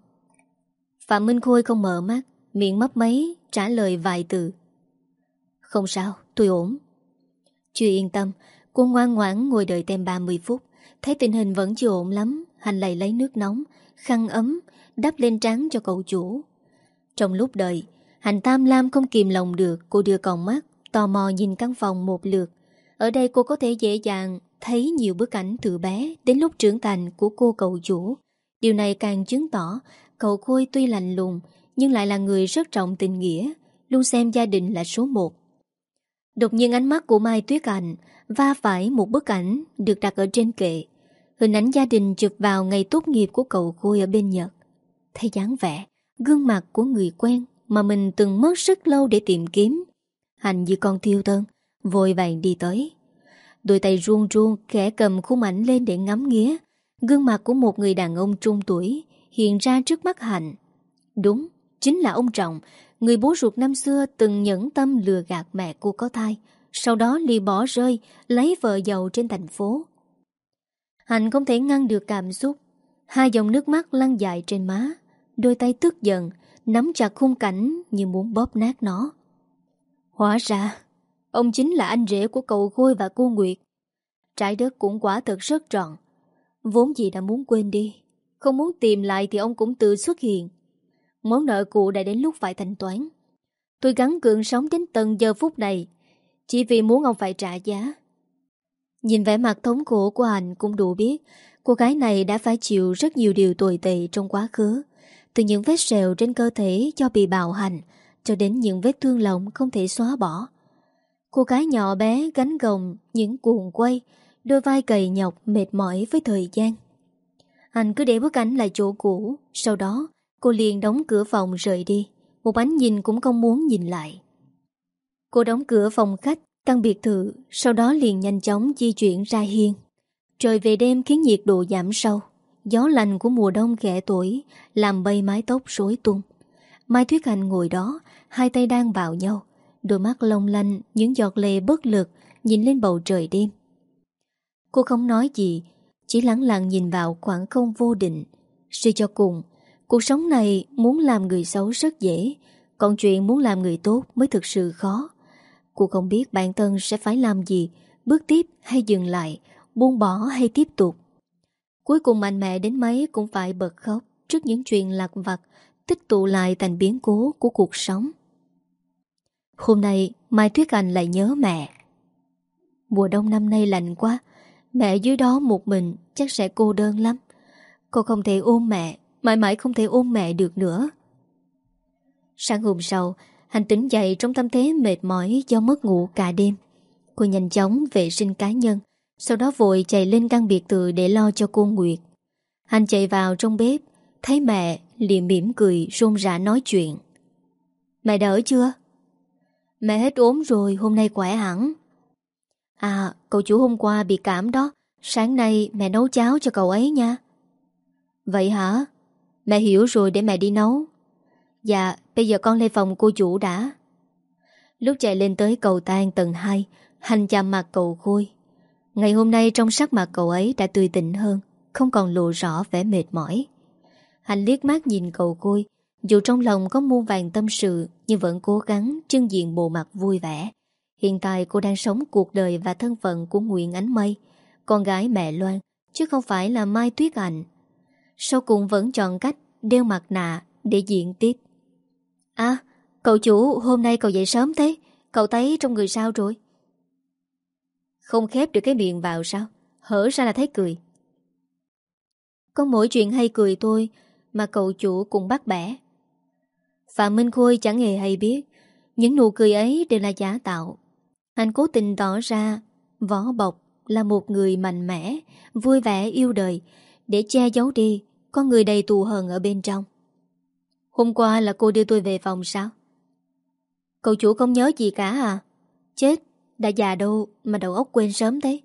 Phạm Minh Khôi không mở mắt Miệng mấp máy trả lời vài từ. Không sao, tôi ổn. Chưa yên tâm, Cô ngoan ngoãn ngồi đợi tem 30 phút. Thấy tình hình vẫn chưa ổn lắm Hành lại lấy nước nóng, Khăn ấm, Đắp lên trán cho cậu chủ. Trong lúc đợi Hành Tam Lam không kìm lòng được, Cô đưa còn mắt, Tò mò nhìn căn phòng một lượt. Ở đây cô có thể dễ dàng Thấy nhiều bức ảnh từ bé Đến lúc trưởng thành của cô cậu chủ. Điều này càng chứng tỏ Cậu Khôi tuy lạnh lùng, Nhưng lại là người rất trọng tình nghĩa, Luôn xem gia đình là số một. Đột nhiên ánh mắt của Mai Tuyết Ảnh va phải một bức ảnh được đặt ở trên kệ. Hình ảnh gia đình chụp vào ngày tốt nghiệp của cậu Khôi ở bên Nhật. Thấy dáng vẻ, gương mặt của người quen mà mình từng mất rất lâu để tìm kiếm. Hành như con thiêu thân, vội vàng đi tới. Đôi tay ruông ruông khẽ cầm khung ảnh lên để ngắm nghía. Gương mặt của một người đàn ông trung tuổi hiện ra trước mắt Hạnh. Đúng, chính là ông Trọng, Người bố ruột năm xưa từng nhẫn tâm lừa gạt mẹ cô có thai, Sau đó ly bỏ rơi, Lấy vợ giàu trên thành phố. Hạnh không thể ngăn được cảm xúc. Hai dòng nước mắt lăn dài trên má, Đôi tay tức giận, Nắm chặt khung cảnh như muốn bóp nát nó. Hóa ra, Ông chính là anh rể của cậu Khôi và cô Nguyệt. Trái đất cũng quả thật rất trọn. Vốn gì đã muốn quên đi, Không muốn tìm lại thì ông cũng tự xuất hiện. Món nợ cũ đã đến lúc phải thanh toán. Tôi gắn cường sống đến tận giờ phút này, Chỉ vì muốn ông phải trả giá. Nhìn vẻ mặt thống khổ của anh cũng đủ biết, Cô gái này đã phải chịu rất nhiều điều tồi tệ trong quá khứ, Từ những vết sẹo trên cơ thể do bị bạo hành, Cho đến những vết thương lòng không thể xóa bỏ. Cô gái nhỏ bé gánh gồng những cuồng quay, Đôi vai cầy nhọc mệt mỏi với thời gian. Anh cứ để bức ảnh lại chỗ cũ, Sau đó cô liền đóng cửa phòng rời đi. Một ánh nhìn cũng không muốn nhìn lại. Cô đóng cửa phòng khách, Căn biệt thự, Sau đó liền nhanh chóng di chuyển ra hiên. Trời về đêm khiến nhiệt độ giảm sâu. Gió lành của mùa đông ghẻ tuổi Làm bay mái tóc rối tung. Mai Thuyết Hành ngồi đó, Hai tay đang vào nhau. Đôi mắt long lanh, Những giọt lệ bất lực Nhìn lên bầu trời đêm. Cô không nói gì, Chỉ lắng lặng nhìn vào khoảng không vô định. Suy cho cùng Cuộc sống này muốn làm người xấu rất dễ, Còn chuyện muốn làm người tốt mới thực sự khó. Cô không biết bản thân sẽ phải làm gì, Bước tiếp hay dừng lại, Buông bỏ hay tiếp tục. Cuối cùng mạnh mẽ đến mấy cũng phải bật khóc Trước những chuyện lạc vặt, Tích tụ lại thành biến cố của cuộc sống. Hôm nay, Mai thuyết Anh lại nhớ mẹ. Mùa đông năm nay lạnh quá, Mẹ dưới đó một mình Chắc sẽ cô đơn lắm. Cô không thể ôm mẹ Mãi mãi không thể ôm mẹ được nữa. Sáng hôm sau Hành tính dậy trong tâm thế mệt mỏi Do mất ngủ cả đêm. Cô nhanh chóng vệ sinh cá nhân, Sau đó vội chạy lên căn biệt thự Để lo cho cô Nguyệt. Hành chạy vào trong bếp, Thấy mẹ liền mỉm cười rôn rã nói chuyện. Mẹ đỡ chưa? Mẹ hết ốm rồi, hôm nay khỏe hẳn. À cậu chủ hôm qua bị cảm đó, Sáng nay mẹ nấu cháo cho cậu ấy nha. Vậy hả? Mẹ hiểu rồi để mẹ đi nấu. Dạ bây giờ con lên phòng cô chủ đã. Lúc chạy lên tới cầu tang tầng 2 Hành chạm mặt cậu Khôi. Ngày hôm nay trong sắc mặt cậu ấy đã tươi tỉnh hơn, Không còn lộ rõ vẻ mệt mỏi. Hành liếc mắt nhìn cậu Khôi, Dù trong lòng có muôn vàng tâm sự, Nhưng vẫn cố gắng trưng diện bộ mặt vui vẻ. Hiện tại cô đang sống cuộc đời và thân phận của Nguyễn Ánh Mây Con gái mẹ Loan, Chứ không phải là Mai Tuyết Ảnh sau cùng vẫn chọn cách đeo mặt nạ để diện tiếp. À cậu chủ, hôm nay cậu dậy sớm thế. Cậu thấy trong người sao rồi? Không khép được cái miệng vào sao? Hở ra là thấy cười. Có mỗi chuyện hay cười tôi Mà cậu chủ cũng bắt bẻ. Phạm Minh Khôi chẳng hề hay biết. Những nụ cười ấy đều là giả tạo. Anh cố tình tỏ ra Võ bọc là một người mạnh mẽ, Vui vẻ yêu đời Để che giấu đi con người đầy tù hờn ở bên trong. Hôm qua là cô đưa tôi về phòng sao? Cậu chủ không nhớ gì cả à? Chết Đã già đâu mà đầu óc quên sớm thế.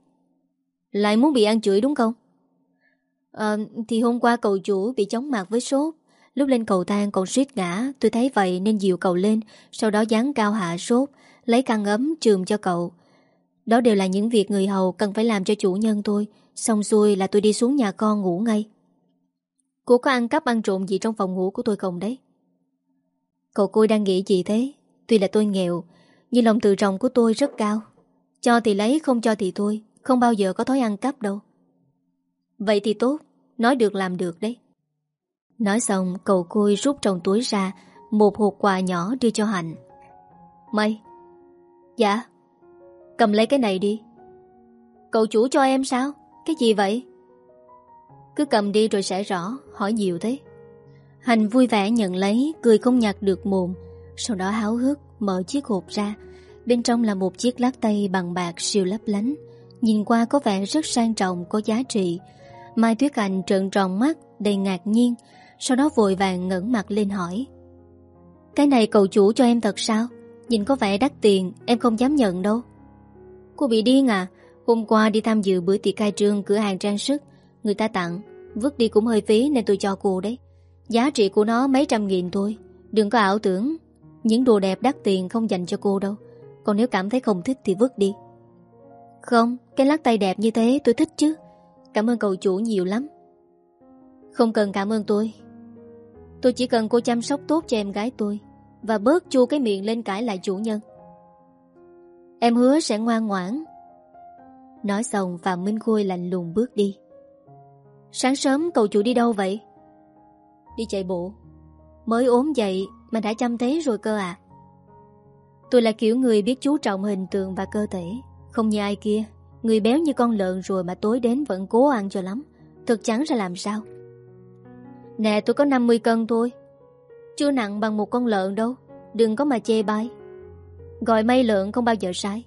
Lại muốn bị ăn chửi đúng không? À, Thì hôm qua cậu chủ bị chóng mặt với sốt. Lúc lên cầu thang còn suýt ngã Tôi thấy vậy nên dìu cậu lên Sau đó dán cao hạ sốt Lấy khăn ấm trường cho cậu. Đó đều là những việc người hầu cần phải làm cho chủ nhân tôi Xong xuôi là tôi đi xuống nhà con ngủ ngay. Cô có ăn cắp ăn trộm gì trong phòng ngủ của tôi không đấy? Cậu côi đang nghĩ gì thế? Tuy là tôi nghèo, Nhưng lòng tự trọng của tôi rất cao. Cho thì lấy, không cho thì thôi, Không bao giờ có thói ăn cắp đâu. Vậy thì tốt, Nói được làm được đấy. Nói xong, cậu côi rút trong túi ra Một hộp quà nhỏ đưa cho Hạnh. Mây Dạ. Cầm lấy cái này đi. Cậu chủ cho em sao? Cái gì vậy? Cứ cầm đi rồi sẽ rõ, Hỏi nhiều thế. Hành vui vẻ nhận lấy, Cười không nhặt được mồm, Sau đó háo hức mở chiếc hộp ra. Bên trong là một chiếc lắc tay bằng bạc siêu lấp lánh. Nhìn qua có vẻ rất sang trọng, Có giá trị. Mai Tuyết Anh trợn tròn mắt, Đầy ngạc nhiên, Sau đó vội vàng ngẩng mặt lên hỏi. Cái này cậu chủ cho em thật sao? Nhìn có vẻ đắt tiền, Em không dám nhận đâu. Cô bị điên à? Hôm qua đi tham dự bữa tiệc khai trương cửa hàng trang sức Người ta tặng Vứt đi cũng hơi phí nên tôi cho cô đấy. Giá trị của nó mấy trăm nghìn thôi. Đừng có ảo tưởng. Những đồ đẹp đắt tiền không dành cho cô đâu. Còn nếu cảm thấy không thích thì vứt đi. Không, cái lắc tay đẹp như thế tôi thích chứ. Cảm ơn cậu chủ nhiều lắm. Không cần cảm ơn tôi. Tôi chỉ cần cô chăm sóc tốt cho em gái tôi Và bớt chua cái miệng lên cãi lại chủ nhân. Em hứa sẽ ngoan ngoãn. Nói xong Phạm Minh Khôi lạnh lùng bước đi. Sáng sớm cậu chủ đi đâu vậy? Đi chạy bộ. Mới ốm dậy mà đã chăm thế rồi cơ à? Tôi là kiểu người biết chú trọng hình tượng và cơ thể, Không như ai kia. Người béo như con lợn rồi mà tối đến vẫn cố ăn cho lắm. Thực chẳng ra làm sao. Nè, tôi có 50 cân thôi. Chưa nặng bằng một con lợn đâu. Đừng có mà chê bai. Gọi may lợn không bao giờ sai.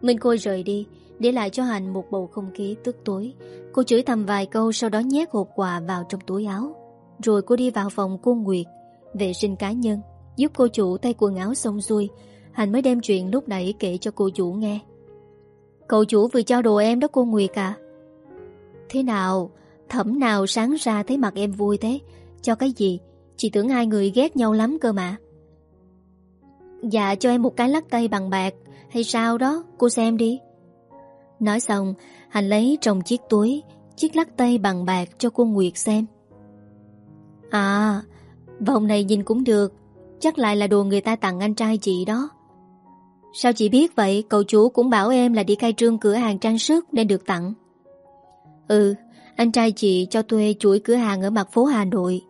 Minh Khôi rời đi. Để lại cho hạnh một bầu không khí tức tối. Cô chửi thầm vài câu Sau đó nhét hộp quà vào trong túi áo. Rồi cô đi vào phòng cô Nguyệt, Vệ sinh cá nhân, Giúp cô chủ tay quần áo xong xuôi. Hạnh mới đem chuyện lúc nãy kể cho cô chủ nghe. Cậu chủ vừa cho đồ em đó cô Nguyệt à Thế nào? Thẩm nào sáng ra thấy mặt em vui thế? Cho cái gì? Chị tưởng hai người ghét nhau lắm cơ mà. Dạ cho em một cái lắc tay bằng bạc. Hay sao đó? Cô xem đi. Nói xong Hành lấy trong chiếc túi, Chiếc lắc tay bằng bạc cho cô Nguyệt xem. À Vòng này nhìn cũng được. Chắc lại là đồ người ta tặng anh trai chị đó. Sao chị biết vậy? Cậu chủ cũng bảo em là đi khai trương cửa hàng trang sức Nên được tặng. Ừ Anh trai chị cho thuê chuỗi cửa hàng Ở mặt phố Hà Nội.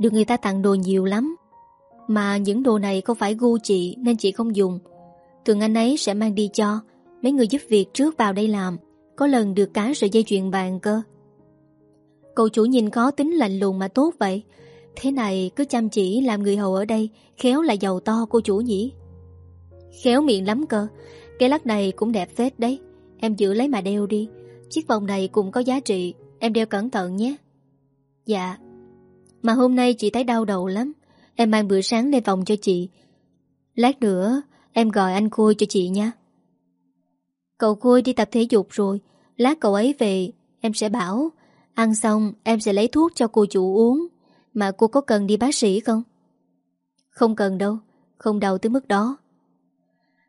Được người ta tặng đồ nhiều lắm. Mà những đồ này không phải gu chị Nên chị không dùng. Thường anh ấy sẽ mang đi cho. Mấy người giúp việc trước vào đây làm, Có lần được cá sợi dây chuyền vàng cơ. Cậu chủ nhìn khó tính lạnh lùng mà tốt vậy. Thế này cứ chăm chỉ làm người hầu ở đây, Khéo là giàu to cô chủ nhỉ. Khéo miệng lắm cơ, Cái lắc này cũng đẹp phết đấy. Em giữ lấy mà đeo đi, Chiếc vòng này cũng có giá trị, Em đeo cẩn thận nhé. Dạ Mà hôm nay chị thấy đau đầu lắm, Em mang bữa sáng lên vòng cho chị. Lát nữa em gọi anh Khôi cho chị nha. Cậu Khôi đi tập thể dục rồi. Lát cậu ấy về, Em sẽ bảo. Ăn xong, em sẽ lấy thuốc cho cô chủ uống. Mà cô có cần đi bác sĩ không? Không cần đâu, Không đau tới mức đó.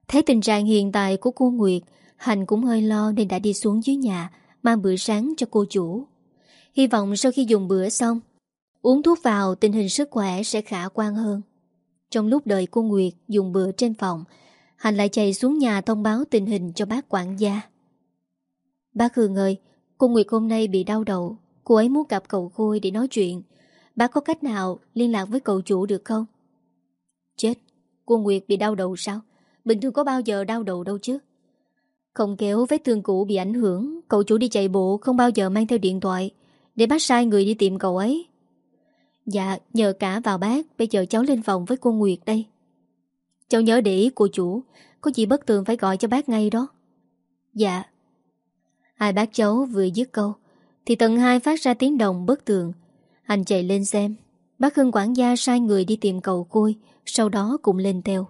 Thấy tình trạng hiện tại của cô Nguyệt Hành cũng hơi lo nên đã đi xuống dưới nhà, Mang bữa sáng cho cô chủ. Hy vọng sau khi dùng bữa xong, Uống thuốc vào, tình hình sức khỏe sẽ khả quan hơn. Trong lúc đợi cô Nguyệt dùng bữa trên phòng Hành lại chạy xuống nhà thông báo tình hình cho bác quản gia. Bác Hương ơi, Cô Nguyệt hôm nay bị đau đầu. Cô ấy muốn gặp cậu Khôi để nói chuyện. Bác có cách nào liên lạc với cậu chủ được không? Chết, Cô Nguyệt bị đau đầu sao? Bình thường có bao giờ đau đầu đâu chứ? Không kéo vết thương cũ bị ảnh hưởng, Cậu chủ đi chạy bộ không bao giờ mang theo điện thoại. Để bác sai người đi tìm cậu ấy. Dạ nhờ cả vào bác, Bây giờ cháu lên phòng với cô Nguyệt đây. Cháu nhớ để ý cô chủ, Có gì bất tường phải gọi cho bác ngay đó. Dạ. Hai bác cháu vừa dứt câu, Thì tầng hai phát ra tiếng đồng bất tường. Anh chạy lên xem, Bác Hưng quản gia sai người đi tìm cầu côi Sau đó cũng lên theo.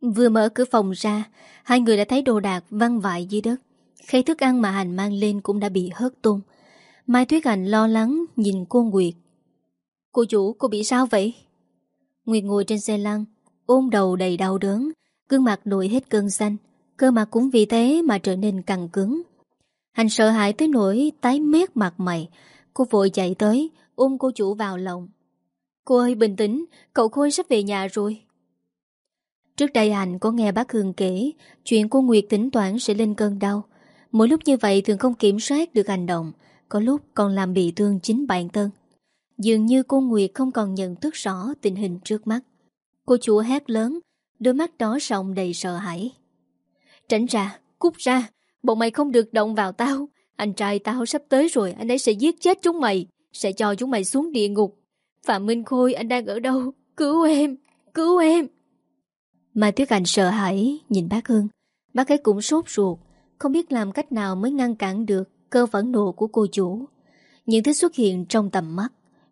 Vừa mở cửa phòng ra, Hai người đã thấy đồ đạc văng vại dưới đất. Khay thức ăn mà Hành mang lên cũng đã bị hớt tung. Mai Tuyết Hành lo lắng nhìn cô Nguyệt. Cô chủ, cô bị sao vậy? Nguyệt ngồi trên xe lăn Ôm đầu đầy đau đớn, Gương mặt nổi hết cơn xanh, Cơ mặt cũng vì thế mà trở nên căng cứng. Hành sợ hãi tới nỗi tái mét mặt mày, Cô vội chạy tới, Ôm cô chủ vào lòng. Cô ơi, bình tĩnh, Cậu Khôi sắp về nhà rồi. Trước đây Hành có nghe bác Hương kể, Chuyện cô Nguyệt tính toán sẽ lên cơn đau. Mỗi lúc như vậy thường không kiểm soát được hành động, Có lúc còn làm bị thương chính bản thân. Dường như cô Nguyệt không còn nhận thức rõ tình hình trước mắt. Cô chủ hét lớn Đôi mắt đó sòng đầy sợ hãi. Tránh ra, cút ra Bọn mày không được động vào tao. Anh trai tao sắp tới rồi Anh ấy sẽ giết chết chúng mày Sẽ cho chúng mày xuống địa ngục. Phạm Minh Khôi anh đang ở đâu? Cứu em, cứu em. Mai Tuyết Anh sợ hãi nhìn bác hương. Bác ấy cũng sốt ruột Không biết làm cách nào mới ngăn cản được Cơ phẫn nộ của cô chủ. Những thứ xuất hiện trong tầm mắt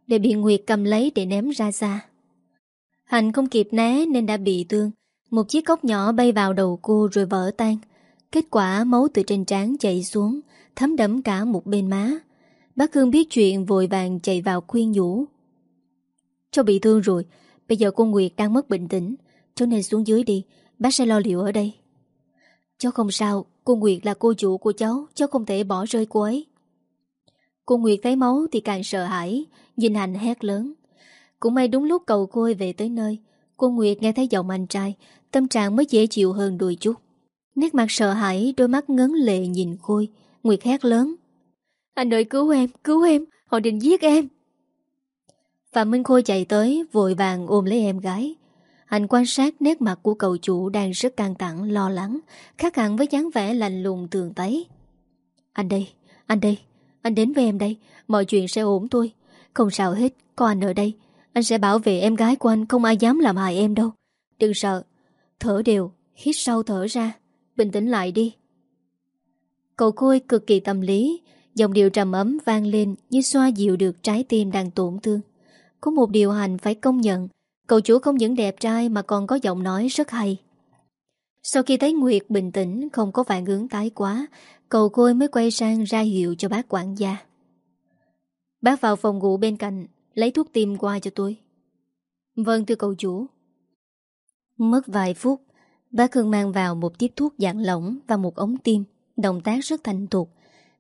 Để bị Nguyệt cầm lấy để ném ra xa. Hành không kịp né nên đã bị thương. Một chiếc cốc nhỏ bay vào đầu cô rồi vỡ tan. Kết quả máu từ trên trán chảy xuống Thấm đẫm cả một bên má. Bác Hương biết chuyện vội vàng chạy vào khuyên nhủ. Cháu bị thương rồi Bây giờ cô Nguyệt đang mất bình tĩnh. Cháu nên xuống dưới đi Bác sẽ lo liệu ở đây. Cháu không sao Cô Nguyệt là cô chủ của cháu Cháu không thể bỏ rơi cô ấy. Cô Nguyệt thấy máu thì càng sợ hãi, nhìn hành hét lớn. Cũng may đúng lúc cầu khôi về tới nơi, cô Nguyệt nghe thấy giọng anh trai, tâm trạng mới dễ chịu hơn đôi chút. Nét mặt sợ hãi, đôi mắt ngấn lệ nhìn Khôi, Nguyệt hét lớn. Anh ơi cứu em, cứu em, họ định giết em. Phạm Minh Khôi chạy tới, vội vàng ôm lấy em gái. Anh quan sát nét mặt của cậu chủ đang rất căng thẳng, lo lắng, khác hẳn với dáng vẻ lạnh lùng tường tấy. Anh đây, anh đây, anh đến với em đây, mọi chuyện sẽ ổn thôi. Không sao hết, có anh ở đây. Anh sẽ bảo vệ em gái của anh, không ai dám làm hại em đâu. Đừng sợ, thở đều, hít sâu thở ra, bình tĩnh lại đi. Cậu Khôi cực kỳ tâm lý, dòng điệu trầm ấm vang lên như xoa dịu được trái tim đang tổn thương. Có một điều hành phải công nhận, cậu chủ không những đẹp trai mà còn có giọng nói rất hay. Sau khi thấy Nguyệt bình tĩnh, không có phản ứng tái quá, cậu Khôi mới quay sang ra hiệu cho bác quản gia. Bác vào phòng ngủ bên cạnh, lấy thuốc tim qua cho tôi. Vâng thưa cậu chủ. Mất vài phút, bác Hương mang vào một tiếp thuốc dạng lỏng và một ống tim, động tác rất thành thục.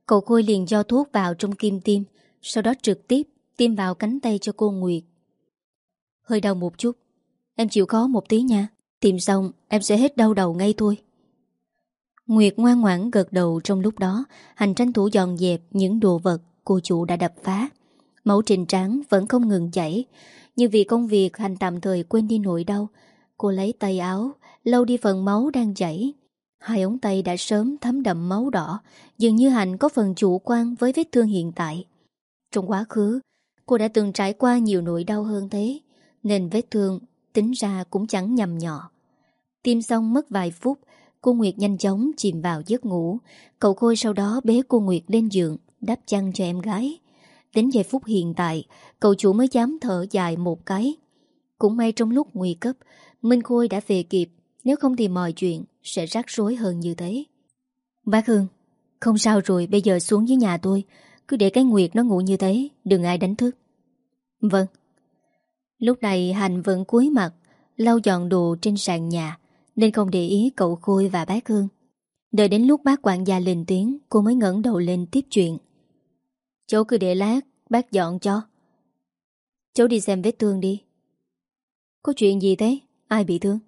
Cậu Khôi liền cho thuốc vào trong kim tim, sau đó trực tiếp tiêm vào cánh tay cho cô Nguyệt. Hơi đau một chút, em chịu khó một tí nha. Tìm xong em sẽ hết đau đầu ngay thôi Nguyệt ngoan ngoãn gật đầu trong lúc đó Hành tranh thủ dọn dẹp những đồ vật cô chủ đã đập phá máu trình trắng vẫn không ngừng chảy. Nhưng vì công việc Hành tạm thời quên đi nỗi đau, Cô lấy tay áo Lâu đi phần máu đang chảy. Hai ống tay đã sớm thấm đậm máu đỏ, Dường như Hành có phần chủ quan với vết thương hiện tại. Trong quá khứ, Cô đã từng trải qua nhiều nỗi đau hơn thế, Nên vết thương Tính ra cũng chẳng nhầm nhỏ Tiêm xong mất vài phút, Cô Nguyệt nhanh chóng chìm vào giấc ngủ. Cậu Khôi sau đó bế cô Nguyệt lên giường Đắp chăn cho em gái. Đến giây phút hiện tại, Cậu chủ mới dám thở dài một cái. Cũng may trong lúc nguy cấp, Minh Khôi đã về kịp. Nếu không thì mọi chuyện sẽ rắc rối hơn như thế. Bác Hương Không sao rồi, bây giờ xuống dưới nhà tôi. Cứ để cái Nguyệt nó ngủ như thế, Đừng ai đánh thức. Vâng. Lúc này Hành vẫn cúi mặt, Lau dọn đồ trên sàn nhà, Nên không để ý cậu Khôi và bác Hương Đợi đến lúc bác quản gia lên tiếng, Cô mới ngẩng đầu lên tiếp chuyện. Cháu cứ để lát Bác dọn cho. Cháu đi xem vết thương đi. Có chuyện gì thế? Ai bị thương?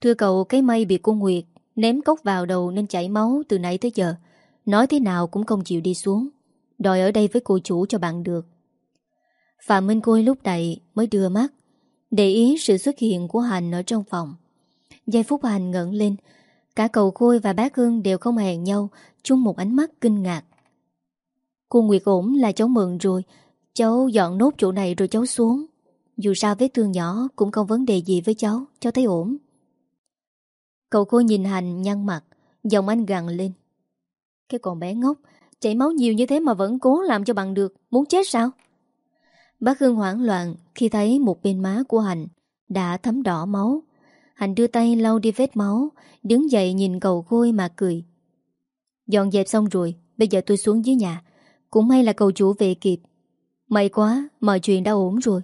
Thưa cậu, cái mây bị cô Nguyệt Ném cốc vào đầu nên chảy máu từ nãy tới giờ. Nói thế nào cũng không chịu đi xuống. Đòi ở đây với cô chủ cho bạn được. Phạm Minh Côi lúc này mới đưa mắt, Để ý sự xuất hiện của Hành ở trong phòng. Giây phút Hành ngẩn lên, Cả cầu Khôi và bác Hương đều không hẹn nhau, chung một ánh mắt kinh ngạc. Cô Nguyệt ổn là cháu mừng rồi. Cháu dọn nốt chỗ này rồi cháu xuống. Dù sao vết thương nhỏ Cũng không vấn đề gì với cháu. Cháu thấy ổn. Cậu cô nhìn Hành nhăn mặt Giọng anh gằn lên. Cái con bé ngốc Chảy máu nhiều như thế mà vẫn cố làm cho bằng được. Muốn chết sao? Bác Hương hoảng loạn khi thấy một bên má của Hạnh đã thấm đỏ máu. Hạnh đưa tay lau đi vết máu, đứng dậy nhìn cầu khôi mà cười. Dọn dẹp xong rồi, bây giờ tôi xuống dưới nhà. Cũng may là cầu chủ về kịp. May quá, mọi chuyện đã ổn rồi.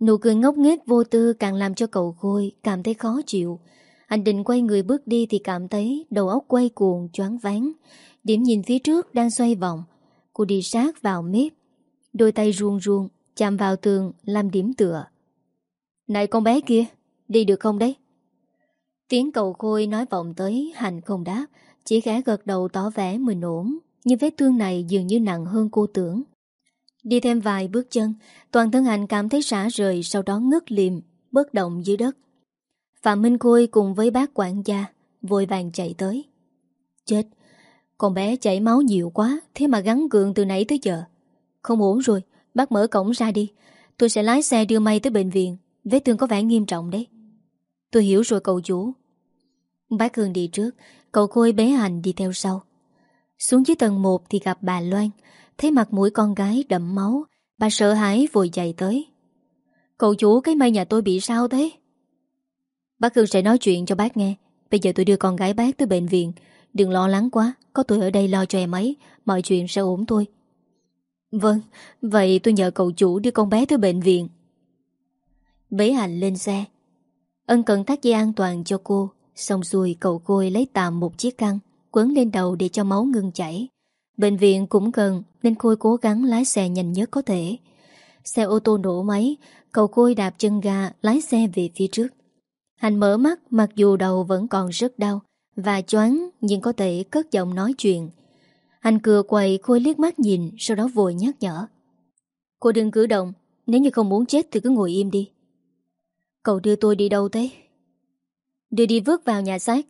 Nụ cười ngốc nghếch vô tư càng làm cho cậu Khôi cảm thấy khó chịu. Anh định quay người bước đi thì cảm thấy đầu óc quay cuồng, choáng váng. Điểm nhìn phía trước đang xoay vòng. Cô đi sát vào mép, Đôi tay ruông ruông Chạm vào tường làm điểm tựa Này con bé kia Đi được không đấy Tiếng cậu khôi nói vọng tới Hành không đáp Chỉ khẽ gật đầu tỏ vẻ mình ổn nhưng vết thương này dường như nặng hơn cô tưởng. Đi thêm vài bước chân, Toàn thân Hành cảm thấy xả rời, Sau đó ngất liềm Bất động dưới đất. Phạm Minh Khôi cùng với bác quản gia Vội vàng chạy tới. Chết, Con bé chảy máu nhiều quá, Thế mà gắn cường từ nãy tới giờ. Không ổn rồi, Bác mở cổng ra đi. Tôi sẽ lái xe đưa May tới bệnh viện, Vết thương có vẻ nghiêm trọng đấy. Tôi hiểu rồi cậu chủ. Bác Hương đi trước, Cậu Khôi bé hành đi theo sau. Xuống dưới tầng 1 thì gặp bà Loan. Thấy mặt mũi con gái đậm máu Bà sợ hãi vội chạy tới. Cậu chủ cái may nhà tôi bị sao thế? Bác Hương sẽ nói chuyện cho bác nghe. Bây giờ tôi đưa con gái bác tới bệnh viện. Đừng lo lắng quá Có tôi ở đây lo cho em ấy. Mọi chuyện sẽ ổn thôi. Vâng, vậy tôi nhờ cậu chủ đưa con bé tới bệnh viện. Bế hành lên xe. Ân cần thắt dây an toàn cho cô, xong xuôi cậu côi lấy tạm một chiếc khăn, quấn lên đầu để cho máu ngừng chảy. Bệnh viện cũng cần nên Khôi cố gắng lái xe nhanh nhất có thể. Xe ô tô nổ máy, cậu Khôi đạp chân ga lái xe về phía trước. Hành mở mắt mặc dù đầu vẫn còn rất đau và choáng nhưng có thể cất giọng nói chuyện. Hành cửa quầy Khôi liếc mắt nhìn sau đó vội nhắc nhở. Cô đừng cử động, nếu như không muốn chết thì cứ ngồi im đi. Cậu đưa tôi đi đâu thế? Đưa đi vước vào nhà xác.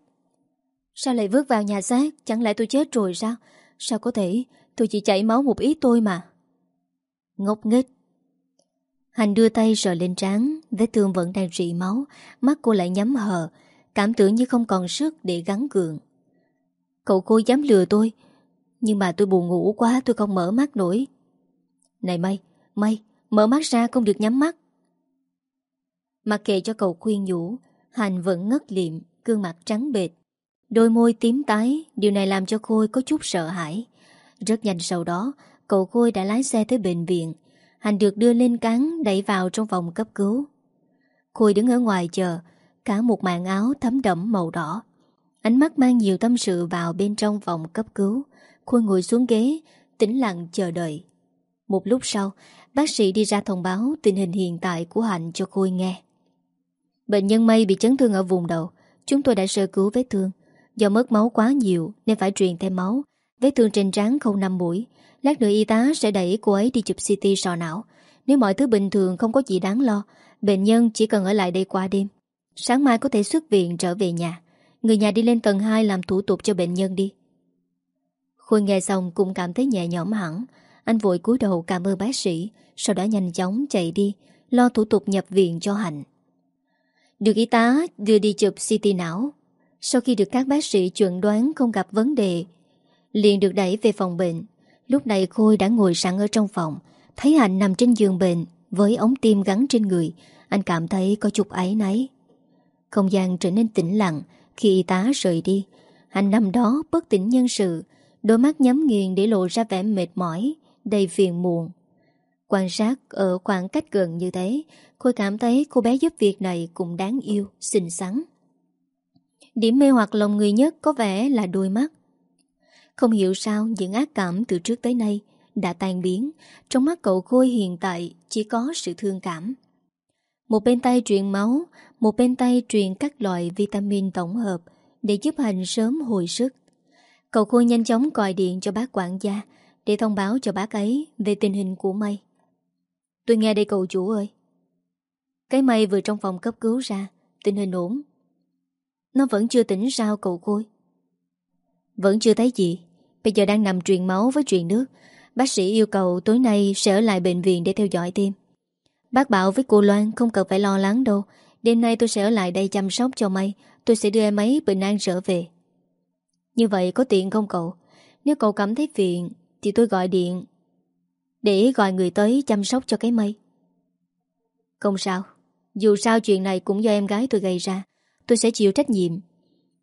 Sao lại vứt vào nhà xác? Chẳng lẽ tôi chết rồi sao? Sao có thể? Tôi chỉ chảy máu một ít thôi mà. Ngốc nghếch. Hành đưa tay sờ lên trán, vết thương vẫn đang rỉ máu, mắt cô lại nhắm hờ, cảm tưởng như không còn sức để gắn cường. Cậu cô dám lừa tôi, nhưng mà tôi buồn ngủ quá tôi không mở mắt nổi. Này Mây, Mây, mở mắt ra không được nhắm mắt. Mặc kệ cho cậu khuyên nhủ, Hành vẫn ngất liệm, gương mặt trắng bệt. Đôi môi tím tái, điều này làm cho Khôi có chút sợ hãi. Rất nhanh sau đó, cậu Khôi đã lái xe tới bệnh viện. Hành được đưa lên cán đẩy vào trong phòng cấp cứu. Khôi đứng ở ngoài chờ, cả một màn áo thấm đẫm màu đỏ. Ánh mắt mang nhiều tâm sự vào bên trong phòng cấp cứu. Khôi ngồi xuống ghế, tĩnh lặng chờ đợi. Một lúc sau, bác sĩ đi ra thông báo tình hình hiện tại của Hạnh cho Khôi nghe. Bệnh nhân Mây bị chấn thương ở vùng đầu. Chúng tôi đã sơ cứu vết thương. Do mất máu quá nhiều nên phải truyền thêm máu. Vết thương trên trán không nằm mũi. Lát nữa y tá sẽ đẩy cô ấy đi chụp CT sọ não. Nếu mọi thứ bình thường không có gì đáng lo, bệnh nhân chỉ cần ở lại đây qua đêm. Sáng mai có thể xuất viện trở về nhà. Người nhà đi lên tầng 2 làm thủ tục cho bệnh nhân đi. Khôi nghe xong cũng cảm thấy nhẹ nhõm hẳn. Anh vội cúi đầu cảm ơn bác sĩ, sau đó nhanh chóng chạy đi, lo thủ tục nhập viện cho Hạnh. Được y tá đưa đi chụp CT não. Sau khi được các bác sĩ chuẩn đoán không gặp vấn đề, liền được đẩy về phòng bệnh. Lúc này Khôi đã ngồi sẵn ở trong phòng, thấy Hạnh nằm trên giường bệnh với ống tim gắn trên người, anh cảm thấy có chút áy náy. Không gian trở nên tĩnh lặng khi y tá rời đi. Hạnh nằm đó bất tỉnh nhân sự, đôi mắt nhắm nghiền để lộ ra vẻ mệt mỏi, đầy phiền muộn. Quan sát ở khoảng cách gần như thế, Khôi cảm thấy cô bé giúp việc này cũng đáng yêu, xinh xắn. Điểm mê hoặc lòng người nhất có vẻ là đôi mắt. Không hiểu sao những ác cảm từ trước tới nay đã tan biến, trong mắt cậu Khôi hiện tại chỉ có sự thương cảm. Một bên tay truyền máu, một bên tay truyền các loại vitamin tổng hợp để giúp hành sớm hồi sức. Cậu Khôi nhanh chóng gọi điện cho bác quản gia để thông báo cho bác ấy về tình hình của Mây. Tôi nghe đây cậu chủ ơi. Cái Mây vừa trong phòng cấp cứu ra, tình hình ổn. Nó vẫn chưa tỉnh sao cậu côi Vẫn chưa thấy gì. Bây giờ đang nằm truyền máu với truyền nước. Bác sĩ yêu cầu tối nay sẽ ở lại bệnh viện để theo dõi thêm. Bác bảo với cô Loan không cần phải lo lắng đâu. Đêm nay tôi sẽ ở lại đây chăm sóc cho Mây. Tôi sẽ đưa em ấy bình an trở về. Như vậy có tiện không cậu? Nếu cậu cảm thấy phiền, thì tôi gọi điện để gọi người tới chăm sóc cho cái mây. Không sao. Dù sao chuyện này cũng do em gái tôi gây ra. Tôi sẽ chịu trách nhiệm.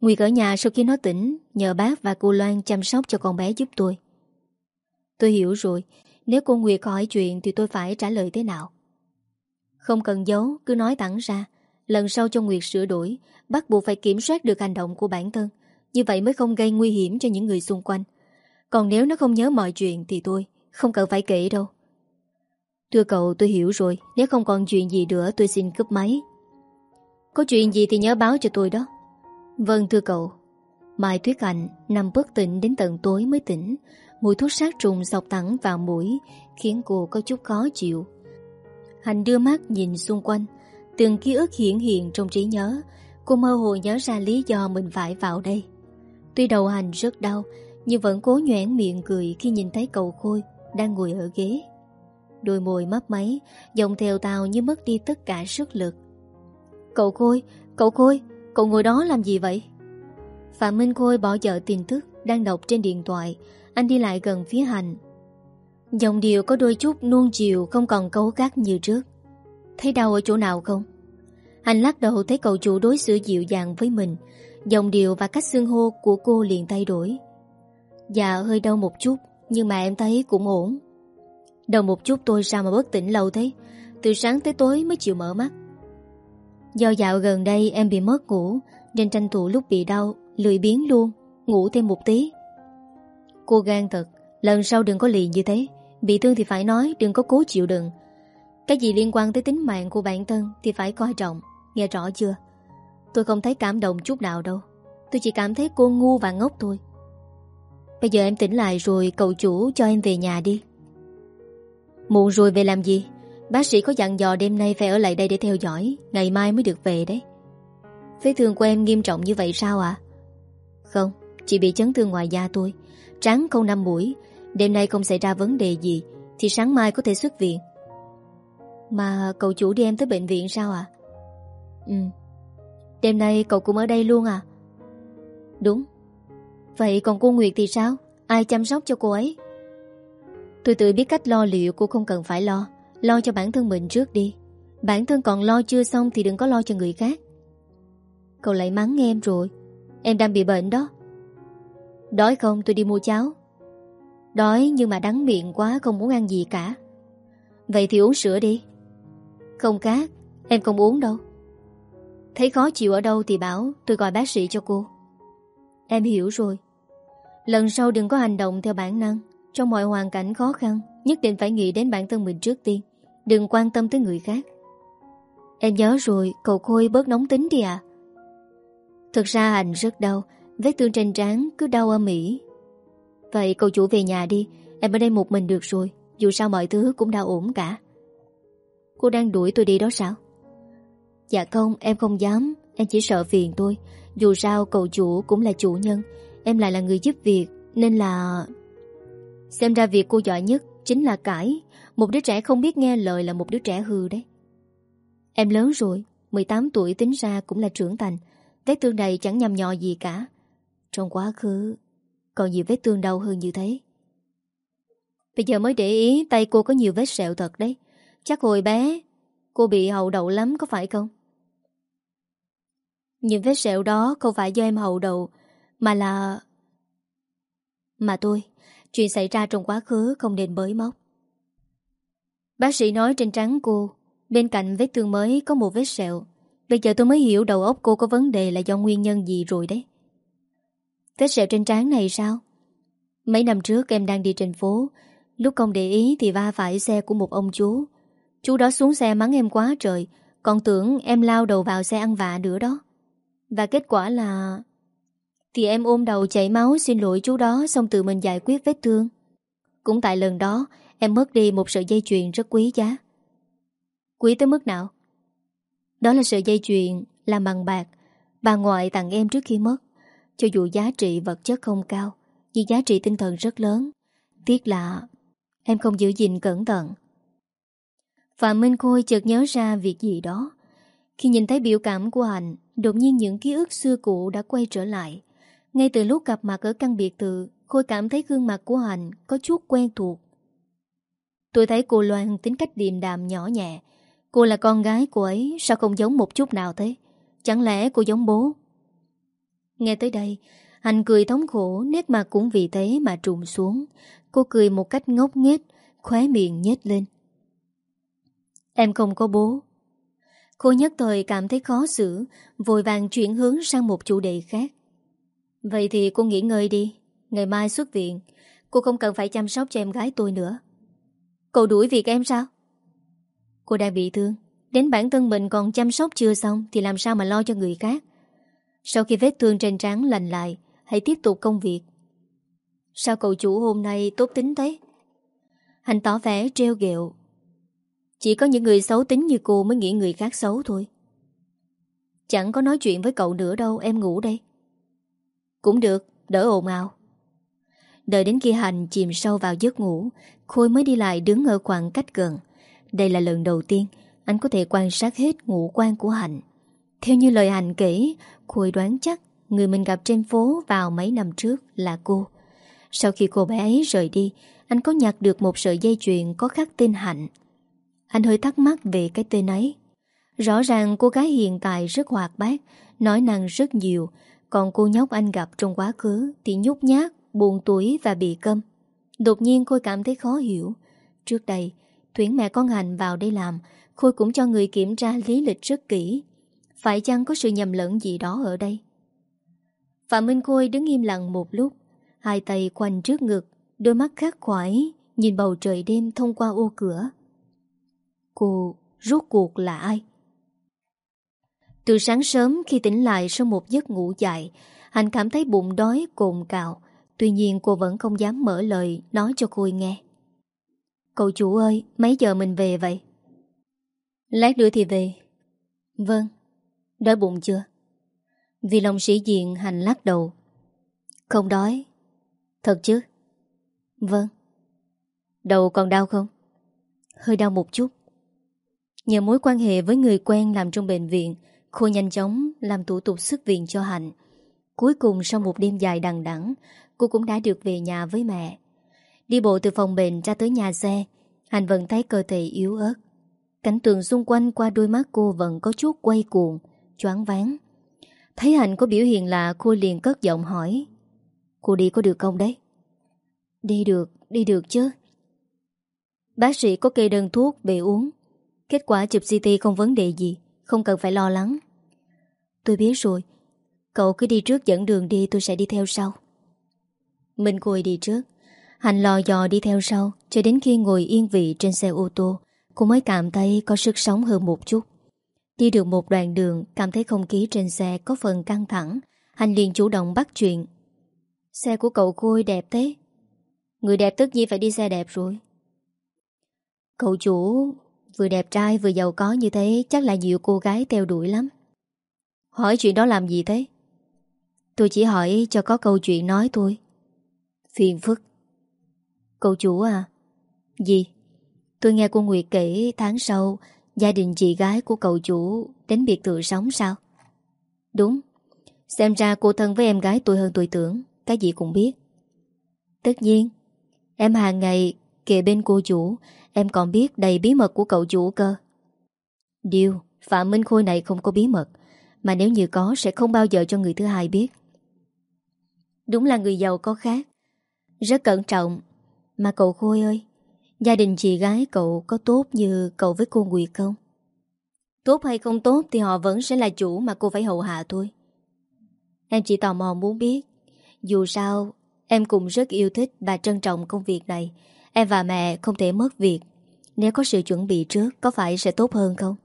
Nguyệt ở nhà sau khi nó tỉnh nhờ bác và cô Loan chăm sóc cho con bé giúp tôi. Tôi hiểu rồi. Nếu cô Nguyệt hỏi chuyện thì tôi phải trả lời thế nào? Không cần giấu, cứ nói thẳng ra. Lần sau cho Nguyệt sửa đổi, bắt buộc phải kiểm soát được hành động của bản thân. Như vậy mới không gây nguy hiểm cho những người xung quanh. Còn nếu nó không nhớ mọi chuyện thì tôi không cần phải kể đâu. Thưa cậu tôi hiểu rồi, nếu không còn chuyện gì nữa tôi xin cúp máy. Có chuyện gì thì nhớ báo cho tôi đó. Vâng thưa cậu. Mai Tuyết Hạnh nằm bất tỉnh đến tận tối mới tỉnh. Mùi thuốc sát trùng dọc thẳng vào mũi khiến cô có chút khó chịu. Hạnh đưa mắt nhìn xung quanh, từng ký ức hiện hiện trong trí nhớ. Cô mơ hồ nhớ ra lý do mình phải vào đây. Tuy đầu hành rất đau, nhưng vẫn cố nhoảng miệng cười khi nhìn thấy cậu Khôi đang ngồi ở ghế. Đôi môi mấp máy, giọng theo tao như mất đi tất cả sức lực. Cậu Khôi, cậu Khôi, cậu ngồi đó làm gì vậy? Phạm Minh Khôi bỏ dở tin tức đang đọc trên điện thoại, anh đi lại gần phía hành. Dòng điều có đôi chút nuông chiều không còn cấu gắt như trước. Thấy đau ở chỗ nào không? Hành lắc đầu thấy cậu chủ đối xử dịu dàng với mình, dòng điều và cách xưng hô của cô liền thay đổi. Dạ hơi đau một chút Nhưng mà em thấy cũng ổn Đau một chút tôi sao mà bất tỉnh lâu thế Từ sáng tới tối mới chịu mở mắt Do dạo gần đây em bị mất ngủ, Nên tranh thủ lúc bị đau, Lười biến luôn, Ngủ thêm một tí. Cô gan thật, Lần sau đừng có lì như thế. Bị thương thì phải nói, đừng có cố chịu đựng. Cái gì liên quan tới tính mạng của bản thân Thì phải coi trọng, Nghe rõ chưa? Tôi không thấy cảm động chút nào đâu. Tôi chỉ cảm thấy cô ngu và ngốc thôi. Bây giờ em tỉnh lại rồi, Cậu chủ cho em về nhà đi. Muộn rồi về làm gì? Bác sĩ có dặn dò đêm nay phải ở lại đây để theo dõi, Ngày mai mới được về đấy. Vết thương của em nghiêm trọng như vậy sao ạ? Không Chỉ bị chấn thương ngoài da tôi. Trắng không năm mũi. Đêm nay không xảy ra vấn đề gì, Thì sáng mai có thể xuất viện. Mà cậu chủ đi em tới bệnh viện sao ạ? Ừ. Đêm nay cậu cũng ở đây luôn à Đúng. Vậy còn cô Nguyệt thì sao? Ai chăm sóc cho cô ấy? Tôi tự biết cách lo liệu, cô không cần phải lo. Lo cho bản thân mình trước đi. Bản thân còn lo chưa xong thì đừng có lo cho người khác. Cậu lại mắng em rồi. Em đang bị bệnh đó. Đói không? Tôi đi mua cháo. Đói nhưng mà đắng miệng quá, Không muốn ăn gì cả. Vậy thì uống sữa đi. Không cát Em không uống đâu. Thấy khó chịu ở đâu thì bảo, Tôi gọi bác sĩ cho cô. Em hiểu rồi. Lần sau đừng có hành động theo bản năng. Trong mọi hoàn cảnh khó khăn, Nhất định phải nghĩ đến bản thân mình trước tiên. Đừng quan tâm tới người khác. Em nhớ rồi, Cậu Khôi bớt nóng tính đi à? Thực ra anh rất đau, Vết thương trên trán cứ đau ở Mỹ Vậy cậu chủ về nhà đi, Em ở đây một mình được rồi, Dù sao mọi thứ cũng đã ổn cả. Cô đang đuổi tôi đi đó sao? Dạ không, em không dám, Em chỉ sợ phiền tôi. Dù sao cậu chủ cũng là chủ nhân, Em lại là người giúp việc, Nên là Xem ra việc cô giỏi nhất Chính là cãi. Một đứa trẻ không biết nghe lời là một đứa trẻ hư đấy. Em lớn rồi 18 tuổi tính ra cũng là trưởng thành. Vết thương này chẳng nhầm nhò gì cả. Trong quá khứ, Còn nhiều vết thương đau hơn như thế. Bây giờ mới để ý Tay cô có nhiều vết sẹo thật đấy. Chắc hồi bé, Cô bị hậu đậu lắm có phải không? Những vết sẹo đó Không phải do em hậu đậu, Mà là Mà tôi, Chuyện xảy ra trong quá khứ không nên bới móc. Bác sĩ nói trên trắng cô, Bên cạnh vết thương mới có một vết sẹo. Bây giờ tôi mới hiểu đầu óc cô có vấn đề là do nguyên nhân gì rồi đấy. Vết sẹo trên trán này sao? Mấy năm trước em đang đi trên phố, Lúc không để ý thì va phải xe của một ông chú. Chú đó xuống xe mắng em quá trời, Còn tưởng em lao đầu vào xe ăn vạ nữa đó. Và kết quả là Thì em ôm đầu chảy máu xin lỗi chú đó, Xong tự mình giải quyết vết thương. Cũng tại lần đó Em mất đi một sợi dây chuyền rất quý giá. Quý tới mức nào? Đó là sợi dây chuyền Làm bằng bạc. Bà ngoại tặng em trước khi mất. Cho dù giá trị vật chất không cao, Nhưng giá trị tinh thần rất lớn. Tiếc là Em không giữ gìn cẩn thận. Phạm Minh Khôi chợt nhớ ra việc gì đó. Khi nhìn thấy biểu cảm của Hạnh Đột nhiên những ký ức xưa cũ đã quay trở lại. Ngay từ lúc gặp mặt ở căn biệt thự, Khôi cảm thấy gương mặt của Hạnh Có chút quen thuộc. Tôi thấy cô Loan tính cách điềm đạm nhỏ nhẹ. Cô là con gái của ấy, Sao không giống một chút nào thế? Chẳng lẽ cô giống bố? Nghe tới đây Hành cười thống khổ, Nét mặt cũng vì thế mà trùng xuống. Cô cười một cách ngốc nghếch, Khóe miệng nhếch lên. Em không có bố. Cô nhất thời cảm thấy khó xử, Vội vàng chuyển hướng sang một chủ đề khác. Vậy thì cô nghỉ ngơi đi, Ngày mai xuất viện. Cô không cần phải chăm sóc cho em gái tôi nữa. Cậu đuổi việc em sao? Cô đang bị thương. Đến bản thân mình còn chăm sóc chưa xong Thì làm sao mà lo cho người khác? Sau khi vết thương trên trán lành lại Hãy tiếp tục công việc. Sao cậu chủ hôm nay tốt tính thế? Hành tỏ vẻ treo ghẹo. Chỉ có những người xấu tính như cô Mới nghĩ người khác xấu thôi. Chẳng có nói chuyện với cậu nữa đâu Em ngủ đây. Cũng được, đỡ ồn ào. Đợi đến khi Hành chìm sâu vào giấc ngủ Khôi mới đi lại đứng ở khoảng cách gần. Đây là lần đầu tiên Anh có thể quan sát hết ngũ quan của Hạnh. Theo như lời Hạnh kể Khôi đoán chắc Người mình gặp trên phố vào mấy năm trước là cô. Sau khi cô bé ấy rời đi Anh có nhặt được một sợi dây chuyền Có khắc tên Hạnh. Anh hơi thắc mắc về cái tên ấy. Rõ ràng cô gái hiện tại rất hoạt bát Nói năng rất nhiều Còn cô nhóc anh gặp trong quá khứ Thì nhút nhát, buồn tuổi và bị câm. Đột nhiên Khôi cảm thấy khó hiểu. Trước đây, Tuyển mẹ con Hành vào đây làm, Khôi cũng cho người kiểm tra lý lịch rất kỹ. Phải chăng có sự nhầm lẫn gì đó ở đây? Phạm Minh Khôi đứng im lặng một lúc, Hai tay quanh trước ngực, Đôi mắt khát khoải, Nhìn bầu trời đêm thông qua ô cửa. Cô rốt cuộc là ai? Từ sáng sớm khi tỉnh lại sau một giấc ngủ dài Hành cảm thấy bụng đói cồn cào. Tuy nhiên cô vẫn không dám mở lời Nói cho cô nghe. Cậu chủ ơi mấy giờ mình về vậy? Lát nữa thì về. Vâng. Đói bụng chưa? Vì lòng sĩ diện hành lắc đầu. Không đói. Thật chứ? Vâng. Đầu còn đau không? Hơi đau một chút. Nhờ mối quan hệ với người quen làm trong bệnh viện Cô nhanh chóng làm thủ tục xuất viện cho Hạnh. Cuối cùng sau một đêm dài đằng đẵng Cô cũng đã được về nhà với mẹ. Đi bộ từ phòng bệnh ra tới nhà xe Hạnh vẫn thấy cơ thể yếu ớt. Cảnh tượng xung quanh qua đôi mắt cô vẫn có chút quay cuồng Choáng váng. Thấy Hạnh có biểu hiện lạ Cô liền cất giọng hỏi Cô đi có được không đấy? Đi được, đi được chứ. Bác sĩ có kê đơn thuốc về uống. Kết quả chụp CT không vấn đề gì Không cần phải lo lắng. Tôi biết rồi Cậu cứ đi trước dẫn đường đi tôi sẽ đi theo sau. Mình cùi đi trước. Hành lò dò đi theo sau, Cho đến khi ngồi yên vị trên xe ô tô, Cô mới cảm thấy có sức sống hơn một chút. Đi được một đoạn đường, Cảm thấy không khí trên xe có phần căng thẳng Hành liền chủ động bắt chuyện. Xe của cậu Khôi đẹp thế. Người đẹp tất nhiên phải đi xe đẹp rồi. Cậu chủ, Vừa đẹp trai vừa giàu có như thế, Chắc là nhiều cô gái theo đuổi lắm. Hỏi chuyện đó làm gì thế? Tôi chỉ hỏi cho có câu chuyện nói thôi. Phiền phức. Cậu chủ à Gì? Tôi nghe cô Nguyệt kể tháng sau Gia đình chị gái của cậu chủ Đến biệt thự sống sao? Đúng. Xem ra cô thân với em gái tôi hơn tôi tưởng, Cái gì cũng biết. Tất nhiên, Em hàng ngày kề bên cô chủ, Em còn biết đầy bí mật của cậu chủ cơ. Điều Phạm Minh Khôi này không có bí mật, Mà nếu như có sẽ không bao giờ cho người thứ hai biết. Đúng là người giàu có khác. Rất cẩn trọng Mà cậu Khôi ơi Gia đình chị gái cậu có tốt như cậu với cô Nguyệt không? Tốt hay không tốt thì họ vẫn sẽ là chủ mà cô phải hậu hạ thôi. Em chỉ tò mò muốn biết. Dù sao, em cũng rất yêu thích và trân trọng công việc này. Em và mẹ không thể mất việc. Nếu có sự chuẩn bị trước, có phải sẽ tốt hơn không?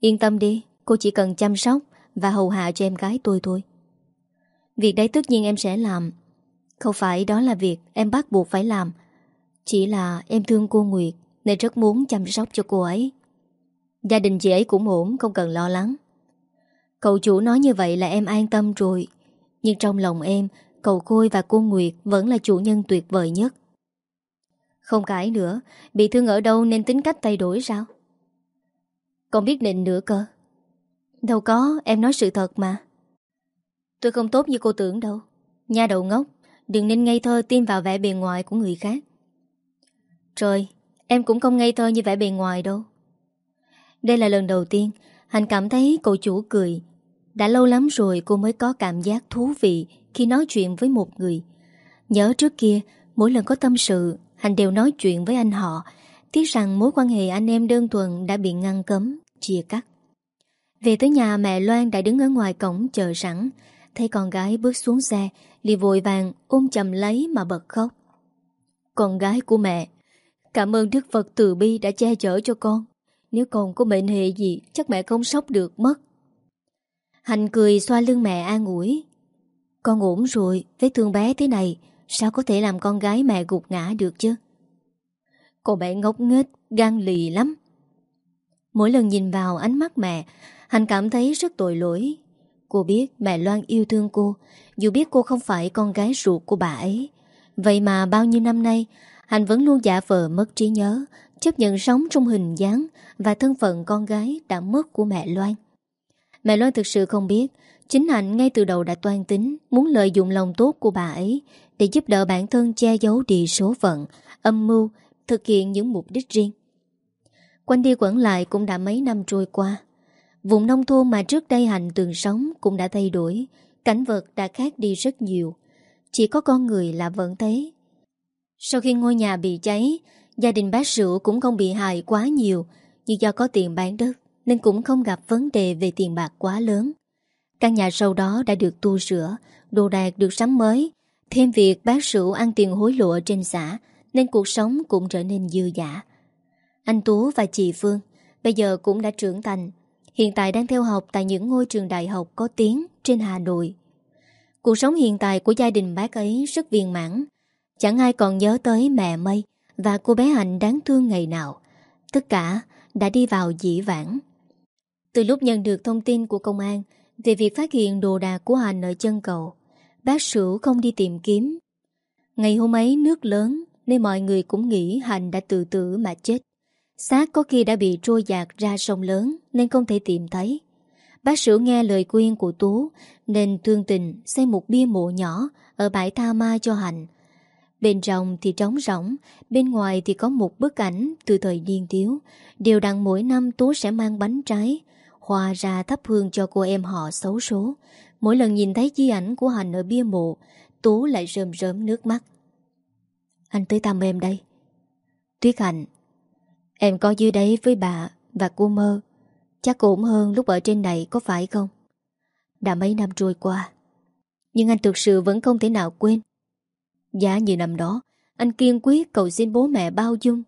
Yên tâm đi, cô chỉ cần chăm sóc và hầu hạ cho em gái tôi thôi. Việc đấy tất nhiên em sẽ làm. Không phải đó là việc em bắt buộc phải làm. Chỉ là em thương cô Nguyệt nên rất muốn chăm sóc cho cô ấy. Gia đình chị ấy cũng ổn, không cần lo lắng. Cậu chủ nói như vậy là em an tâm rồi. Nhưng trong lòng em, cậu Khôi và cô Nguyệt vẫn là chủ nhân tuyệt vời nhất. Không cãi nữa Bị thương ở đâu nên tính cách thay đổi sao Còn biết định nữa cơ Đâu có Em nói sự thật mà Tôi không tốt như cô tưởng đâu Nha đầu ngốc Đừng nên ngây thơ tin vào vẻ bề ngoài của người khác. Trời Em cũng không ngây thơ như vẻ bề ngoài đâu. Đây là lần đầu tiên Hành cảm thấy cậu chủ cười. Đã lâu lắm rồi cô mới có cảm giác thú vị Khi nói chuyện với một người. Nhớ trước kia Mỗi lần có tâm sự Hành đều nói chuyện với anh họ Tiếc rằng mối quan hệ anh em đơn thuần Đã bị ngăn cấm, chia cắt. Về tới nhà mẹ Loan đã đứng ở ngoài cổng chờ sẵn Thấy con gái bước xuống xe Ly vội vàng ôm chầm lấy mà bật khóc. Con gái của mẹ, Cảm ơn Đức Phật từ bi đã che chở cho con. Nếu con có bệnh hệ gì, Chắc mẹ không sốc được mất. Hành cười xoa lưng mẹ an ủi. Con ổn rồi, Vết thương bé thế này, Sao có thể làm con gái mẹ gục ngã được chứ? Cô bé ngốc nghếch, Gan lì lắm. Mỗi lần nhìn vào ánh mắt mẹ Hành cảm thấy rất tội lỗi. Cô biết mẹ Loan yêu thương cô Dù biết cô không phải con gái ruột của bà ấy Vậy mà bao nhiêu năm nay Hành vẫn luôn giả vờ mất trí nhớ Chấp nhận sống trong hình dáng Và thân phận con gái đã mất của mẹ Loan Mẹ Loan thực sự không biết Chính Hạnh ngay từ đầu đã toan tính Muốn lợi dụng lòng tốt của bà ấy để giúp đỡ bản thân che giấu đi số phận, âm mưu, thực hiện những mục đích riêng. Quanh đi quẩn lại cũng đã mấy năm trôi qua. Vùng nông thôn mà trước đây hành từng sống cũng đã thay đổi, cảnh vật đã khác đi rất nhiều. Chỉ có con người là vẫn thế. Sau khi ngôi nhà bị cháy, gia đình bác Sửu cũng không bị hại quá nhiều, nhưng do có tiền bán đất nên cũng không gặp vấn đề về tiền bạc quá lớn. Căn nhà sau đó đã được tu sửa, đồ đạc được sắm mới, Thêm việc bác sửu ăn tiền hối lộ trên xã Nên cuộc sống cũng trở nên dư dả Anh Tú và chị Phương Bây giờ cũng đã trưởng thành Hiện tại đang theo học tại những ngôi trường đại học có tiếng trên Hà Nội. Cuộc sống hiện tại của gia đình bác ấy rất viên mãn. Chẳng ai còn nhớ tới mẹ Mây Và cô bé Hạnh đáng thương ngày nào. Tất cả đã đi vào dĩ vãng. Từ lúc nhận được thông tin của công an Về việc phát hiện đồ đạc của Hạnh ở chân cầu, Bác Sửu không đi tìm kiếm. Ngày hôm ấy nước lớn Nên mọi người cũng nghĩ Hạnh đã tự tử mà chết. Xác có khi đã bị trôi dạt ra sông lớn, Nên không thể tìm thấy. Bác sĩ nghe lời khuyên của Tú, Nên thương tình xây một bia mộ nhỏ Ở bãi Tha Ma cho Hạnh. Bên trong thì trống rỗng, Bên ngoài thì có một bức ảnh Từ thời niên thiếu. Điều đặn mỗi năm Tú sẽ mang bánh trái Hòa ra thắp hương cho cô em họ xấu số. Mỗi lần nhìn thấy di ảnh của Hành ở bia mộ, Tú lại rơm rớm nước mắt. Anh tới thăm em đây. Tuyết Hạnh Em có dưới đấy với bà và cô mơ. Chắc cũng hơn lúc ở trên này có phải không? Đã mấy năm trôi qua, Nhưng anh thực sự vẫn không thể nào quên. Giá như năm đó, Anh kiên quyết cầu xin bố mẹ bao dung.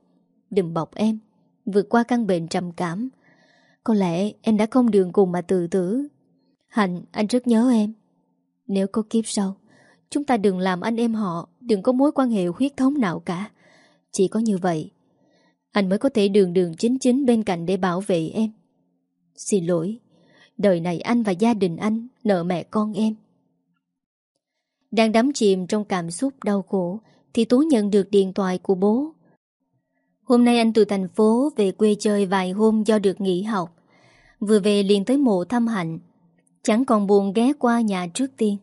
Đừng bọc em, Vượt qua căn bệnh trầm cảm. Có lẽ em đã không đường cùng mà tự tử. Hạnh, anh rất nhớ em. Nếu có kiếp sau, Chúng ta đừng làm anh em họ, Đừng có mối quan hệ huyết thống nào cả. Chỉ có như vậy anh mới có thể đường đường chính chính bên cạnh để bảo vệ em. Xin lỗi, Đời này anh và gia đình anh Nợ mẹ con em. Đang đắm chìm trong cảm xúc đau khổ, Thì Tú nhận được điện thoại của bố. Hôm nay anh từ thành phố về quê chơi vài hôm do được nghỉ học. Vừa về liền tới mộ thăm hạnh. Chẳng còn buồn ghé qua nhà trước tiên.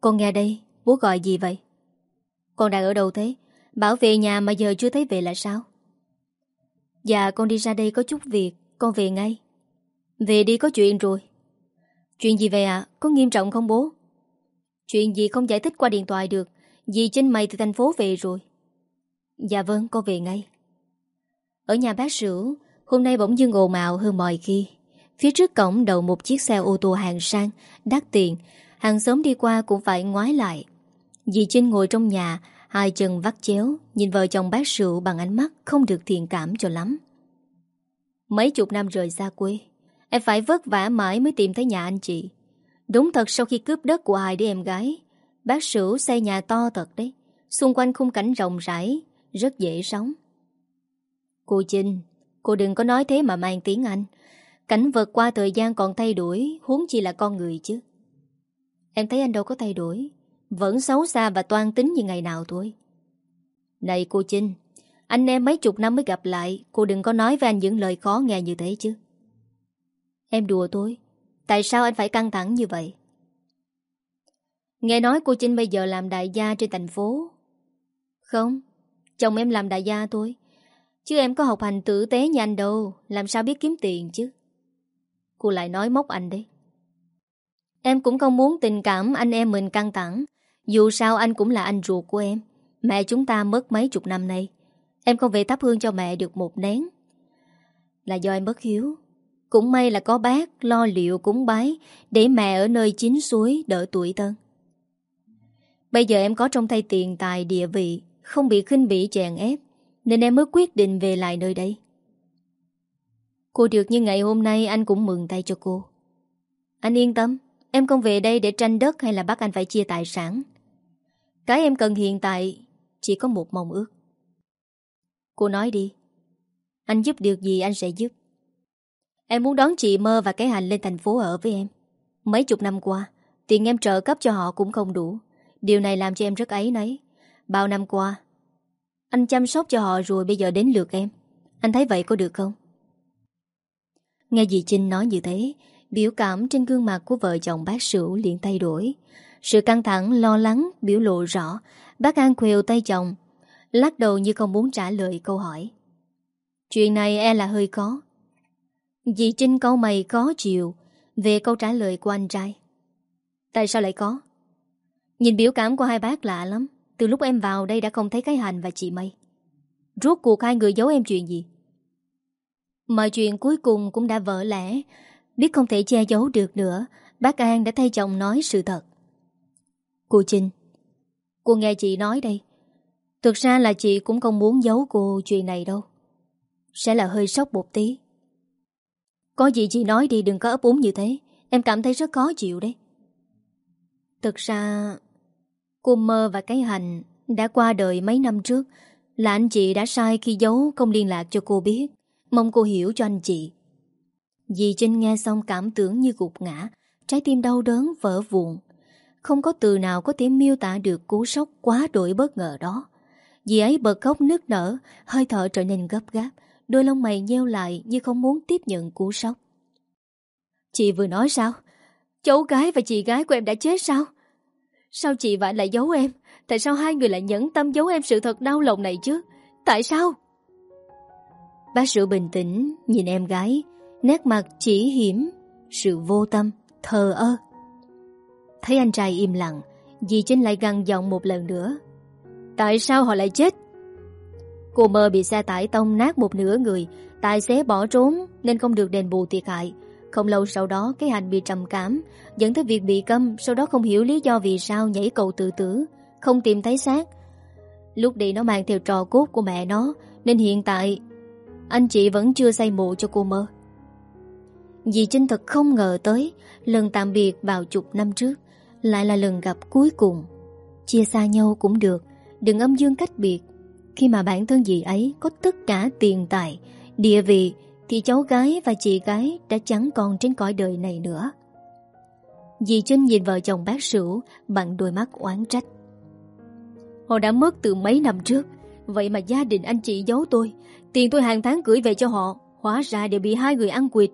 Con nghe đây, Bố gọi gì vậy? Con đang ở đâu thế? Bảo vệ nhà mà giờ chưa thấy về là sao? Dạ con đi ra đây có chút việc. Con về ngay. Về đi có chuyện rồi. Chuyện gì vậy ạ? Có nghiêm trọng không bố? Chuyện gì không giải thích qua điện thoại được. Dì trên mày từ thành phố về rồi. Dạ vâng con về ngay. Ở nhà bác sửu Hôm nay bỗng dưng ồn ào hơn mọi khi. Phía trước cổng đậu một chiếc xe ô tô hàng sang, đắt tiền. Hàng xóm đi qua cũng phải ngoái lại. Dì Trinh ngồi trong nhà, hai chân vắt chéo, nhìn vợ chồng bác rượu bằng ánh mắt không được thiện cảm cho lắm. Mấy chục năm rời xa quê, em phải vất vả mãi mới tìm thấy nhà anh chị. Đúng thật sau khi cướp đất của ai đứa em gái, bác sửu xây nhà to thật đấy. Xung quanh khung cảnh rộng rãi, rất dễ sống. Cô Trinh, cô đừng có nói thế mà mang tiếng anh. Cảnh vật qua thời gian còn thay đổi Huống chi là con người chứ Em thấy anh đâu có thay đổi vẫn xấu xa và toan tính như ngày nào thôi. Này cô Trinh Anh em mấy chục năm mới gặp lại, Cô đừng có nói với anh những lời khó nghe như thế chứ. Em đùa tôi Tại sao anh phải căng thẳng như vậy? Nghe nói cô Trinh bây giờ làm đại gia trên thành phố. Không, Chồng em làm đại gia thôi, Chứ em có học hành tử tế như anh đâu, Làm sao biết kiếm tiền chứ? Cô lại nói móc anh đấy. Em cũng không muốn tình cảm anh em mình căng thẳng. Dù sao anh cũng là anh ruột của em. Mẹ chúng ta mất mấy chục năm nay. Em không về thắp hương cho mẹ được một nén. Là do em bất hiếu. Cũng may là có bác lo liệu cúng bái Để mẹ ở nơi chín suối đỡ tuổi thân Bây giờ em có trong tay tiền tài địa vị Không bị khinh bỉ chèn ép Nên em mới quyết định về lại nơi đây. Cô được như ngày hôm nay anh cũng mừng tay cho cô. Anh yên tâm, em không về đây để tranh đất hay là bắt anh phải chia tài sản. Cái em cần hiện tại chỉ có một mong ước. Cô nói đi. Anh giúp được gì anh sẽ giúp. Em muốn đón chị Mơ và cái hành lên thành phố ở với em. Mấy chục năm qua, tiền em trợ cấp cho họ cũng không đủ. Điều này làm cho em rất ấy nấy. Bao năm qua, anh chăm sóc cho họ rồi bây giờ đến lượt em. Anh thấy vậy có được không? Nghe dì Trinh nói như thế, biểu cảm trên gương mặt của vợ chồng bác Sửu liền thay đổi. Sự căng thẳng, lo lắng, biểu lộ rõ, bác An quều tay chồng, lắc đầu như không muốn trả lời câu hỏi. Chuyện này e là hơi có Dì Trinh câu mày có chịu về câu trả lời của anh trai. Tại sao lại có? Nhìn biểu cảm của hai bác lạ lắm. Từ lúc em vào đây đã không thấy cái hành và chị Mây. Rốt cuộc hai người giấu em chuyện gì? Mọi chuyện cuối cùng cũng đã vỡ lẽ Biết không thể che giấu được nữa Bác An đã thay chồng nói sự thật Cô Trinh Cô nghe chị nói đây. Thực ra là chị cũng không muốn giấu cô chuyện này đâu. Sẽ là hơi sốc một tí. Có gì chị nói đi đừng có ấp úng như thế. Em cảm thấy rất khó chịu đấy. Thực ra, cô mơ và cái hành đã qua đời mấy năm trước là anh chị đã sai khi giấu không liên lạc cho cô biết. Mong cô hiểu cho anh chị. Dì Trinh nghe xong cảm tưởng như gục ngã, trái tim đau đớn vỡ vụn. Không có từ nào có thể miêu tả được cú sốc quá đổi bất ngờ đó. Dì ấy bật khóc nức nở, hơi thở trở nên gấp gáp, đôi lông mày nheo lại như không muốn tiếp nhận cú sốc. Chị vừa nói sao? Cháu gái và chị gái của em đã chết sao? Sao chị vậy lại giấu em? Tại sao hai người lại nhẫn tâm giấu em sự thật đau lòng này chứ? Tại sao? Bác sự bình tĩnh nhìn em gái, nét mặt chỉ hiểm, sự vô tâm, thờ ơ. Thấy anh trai im lặng, dì Trinh lại găng giọng một lần nữa. Tại sao họ lại chết? Cô mơ bị xe tải tông nát một nửa người, tài xế bỏ trốn nên không được đền bù thiệt hại. Không lâu sau đó cái hành bị trầm cảm, dẫn tới việc bị câm, sau đó không hiểu lý do vì sao nhảy cầu tự tử, không tìm thấy xác. Lúc đi nó mang theo trò cốt của mẹ nó, nên hiện tại anh chị vẫn chưa xây mộ cho cô mơ. Dì Trinh thật không ngờ tới lần tạm biệt vào chục năm trước lại là lần gặp cuối cùng. Chia xa nhau cũng được, đừng âm dương cách biệt. Khi mà bản thân dì ấy có tất cả tiền tài, địa vị thì cháu gái và chị gái đã chẳng còn trên cõi đời này nữa. Dì Trinh nhìn vợ chồng bác sửu bằng đôi mắt oán trách. Họ đã mất từ mấy năm trước, vậy mà gia đình anh chị giấu tôi, tiền tôi hàng tháng gửi về cho họ, hóa ra đều bị hai người ăn quỵt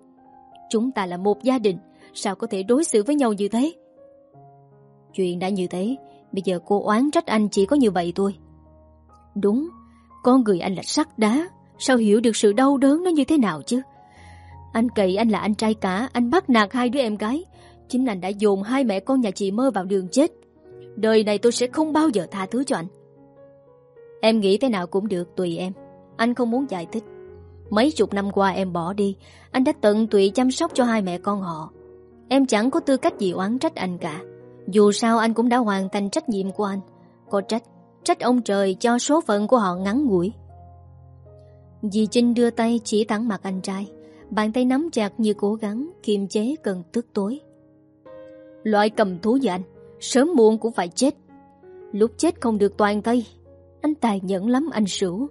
Chúng ta là một gia đình, sao có thể đối xử với nhau như thế? Chuyện đã như thế, bây giờ cô oán trách anh chỉ có như vậy thôi. Đúng, con người anh là sắt đá, sao hiểu được sự đau đớn nó như thế nào chứ? Anh cậy anh là anh trai cả, anh bắt nạt hai đứa em gái. Chính anh đã dồn hai mẹ con nhà chị mơ vào đường chết. Đời này tôi sẽ không bao giờ tha thứ cho anh. Em nghĩ thế nào cũng được, tùy em. Anh không muốn giải thích. Mấy chục năm qua em bỏ đi, anh đã tận tụy chăm sóc cho hai mẹ con họ. Em chẳng có tư cách gì oán trách anh cả. Dù sao anh cũng đã hoàn thành trách nhiệm của anh. Có trách, trách ông trời cho số phận của họ ngắn ngủi. Dì Trinh đưa tay chỉ thẳng mặt anh trai. Bàn tay nắm chặt như cố gắng kiềm chế cơn tức tối. Loại cầm thú như anh, sớm muộn cũng phải chết. Lúc chết không được toàn tay. Anh tài nhẫn lắm anh Sửu.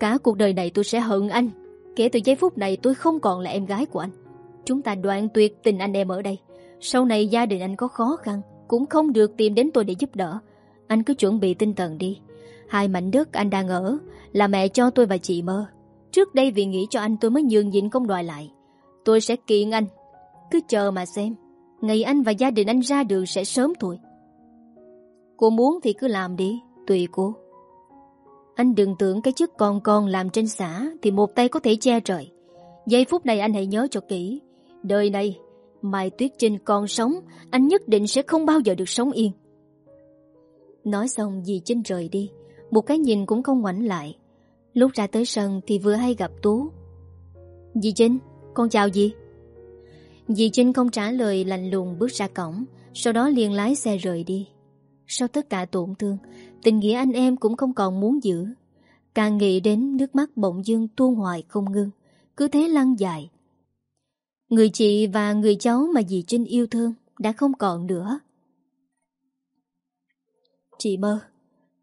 Cả cuộc đời này tôi sẽ hận anh. Kể từ giây phút này tôi không còn là em gái của anh. Chúng ta đoạn tuyệt tình anh em ở đây. Sau này gia đình anh có khó khăn, cũng không được tìm đến tôi để giúp đỡ. Anh cứ chuẩn bị tinh thần đi. Hai mảnh đất anh đang ở là mẹ cho tôi và chị mơ. Trước đây vì nghĩ cho anh tôi mới nhường nhịn công đòi lại. Tôi sẽ kiện anh. Cứ chờ mà xem. Ngày anh và gia đình anh ra đường sẽ sớm thôi. Cô muốn thì cứ làm đi, tùy cô. Anh đừng tưởng cái chức con con làm trên xã thì một tay có thể che trời. Giây phút này anh hãy nhớ cho kỹ. Đời này, Mai Tuyết Trinh còn sống, anh nhất định sẽ không bao giờ được sống yên. Nói xong dì Trinh rời đi, một cái nhìn cũng không ngoảnh lại. Lúc ra tới sân thì vừa hay gặp Tú. Dì Trinh, con chào dì. Dì Trinh không trả lời lạnh lùng bước ra cổng, sau đó liền lái xe rời đi. Sau tất cả tổn thương, tình nghĩa anh em cũng không còn muốn giữ. Càng nghĩ đến nước mắt bỗng dưng tuôn hoài không ngưng, cứ thế lăn dài. Người chị và người cháu mà dì Trinh yêu thương đã không còn nữa. Chị mơ,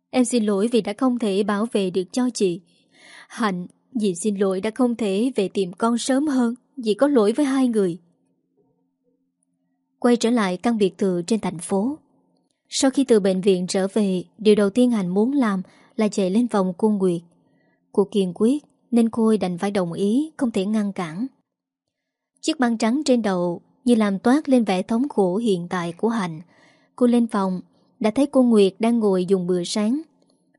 em xin lỗi vì đã không thể bảo vệ được cho chị. Hạnh, dì xin lỗi đã không thể về tìm con sớm hơn, dì có lỗi với hai người. Quay trở lại căn biệt thự trên thành phố. Sau khi từ bệnh viện trở về, điều đầu tiên Hạnh muốn làm là chạy lên vòng cô Nguyệt. Cô kiên quyết nên Khôi đành phải đồng ý, không thể ngăn cản. Chiếc băng trắng trên đầu như làm toát lên vẻ thống khổ hiện tại của Hạnh. Cô lên phòng, đã thấy cô Nguyệt đang ngồi dùng bữa sáng.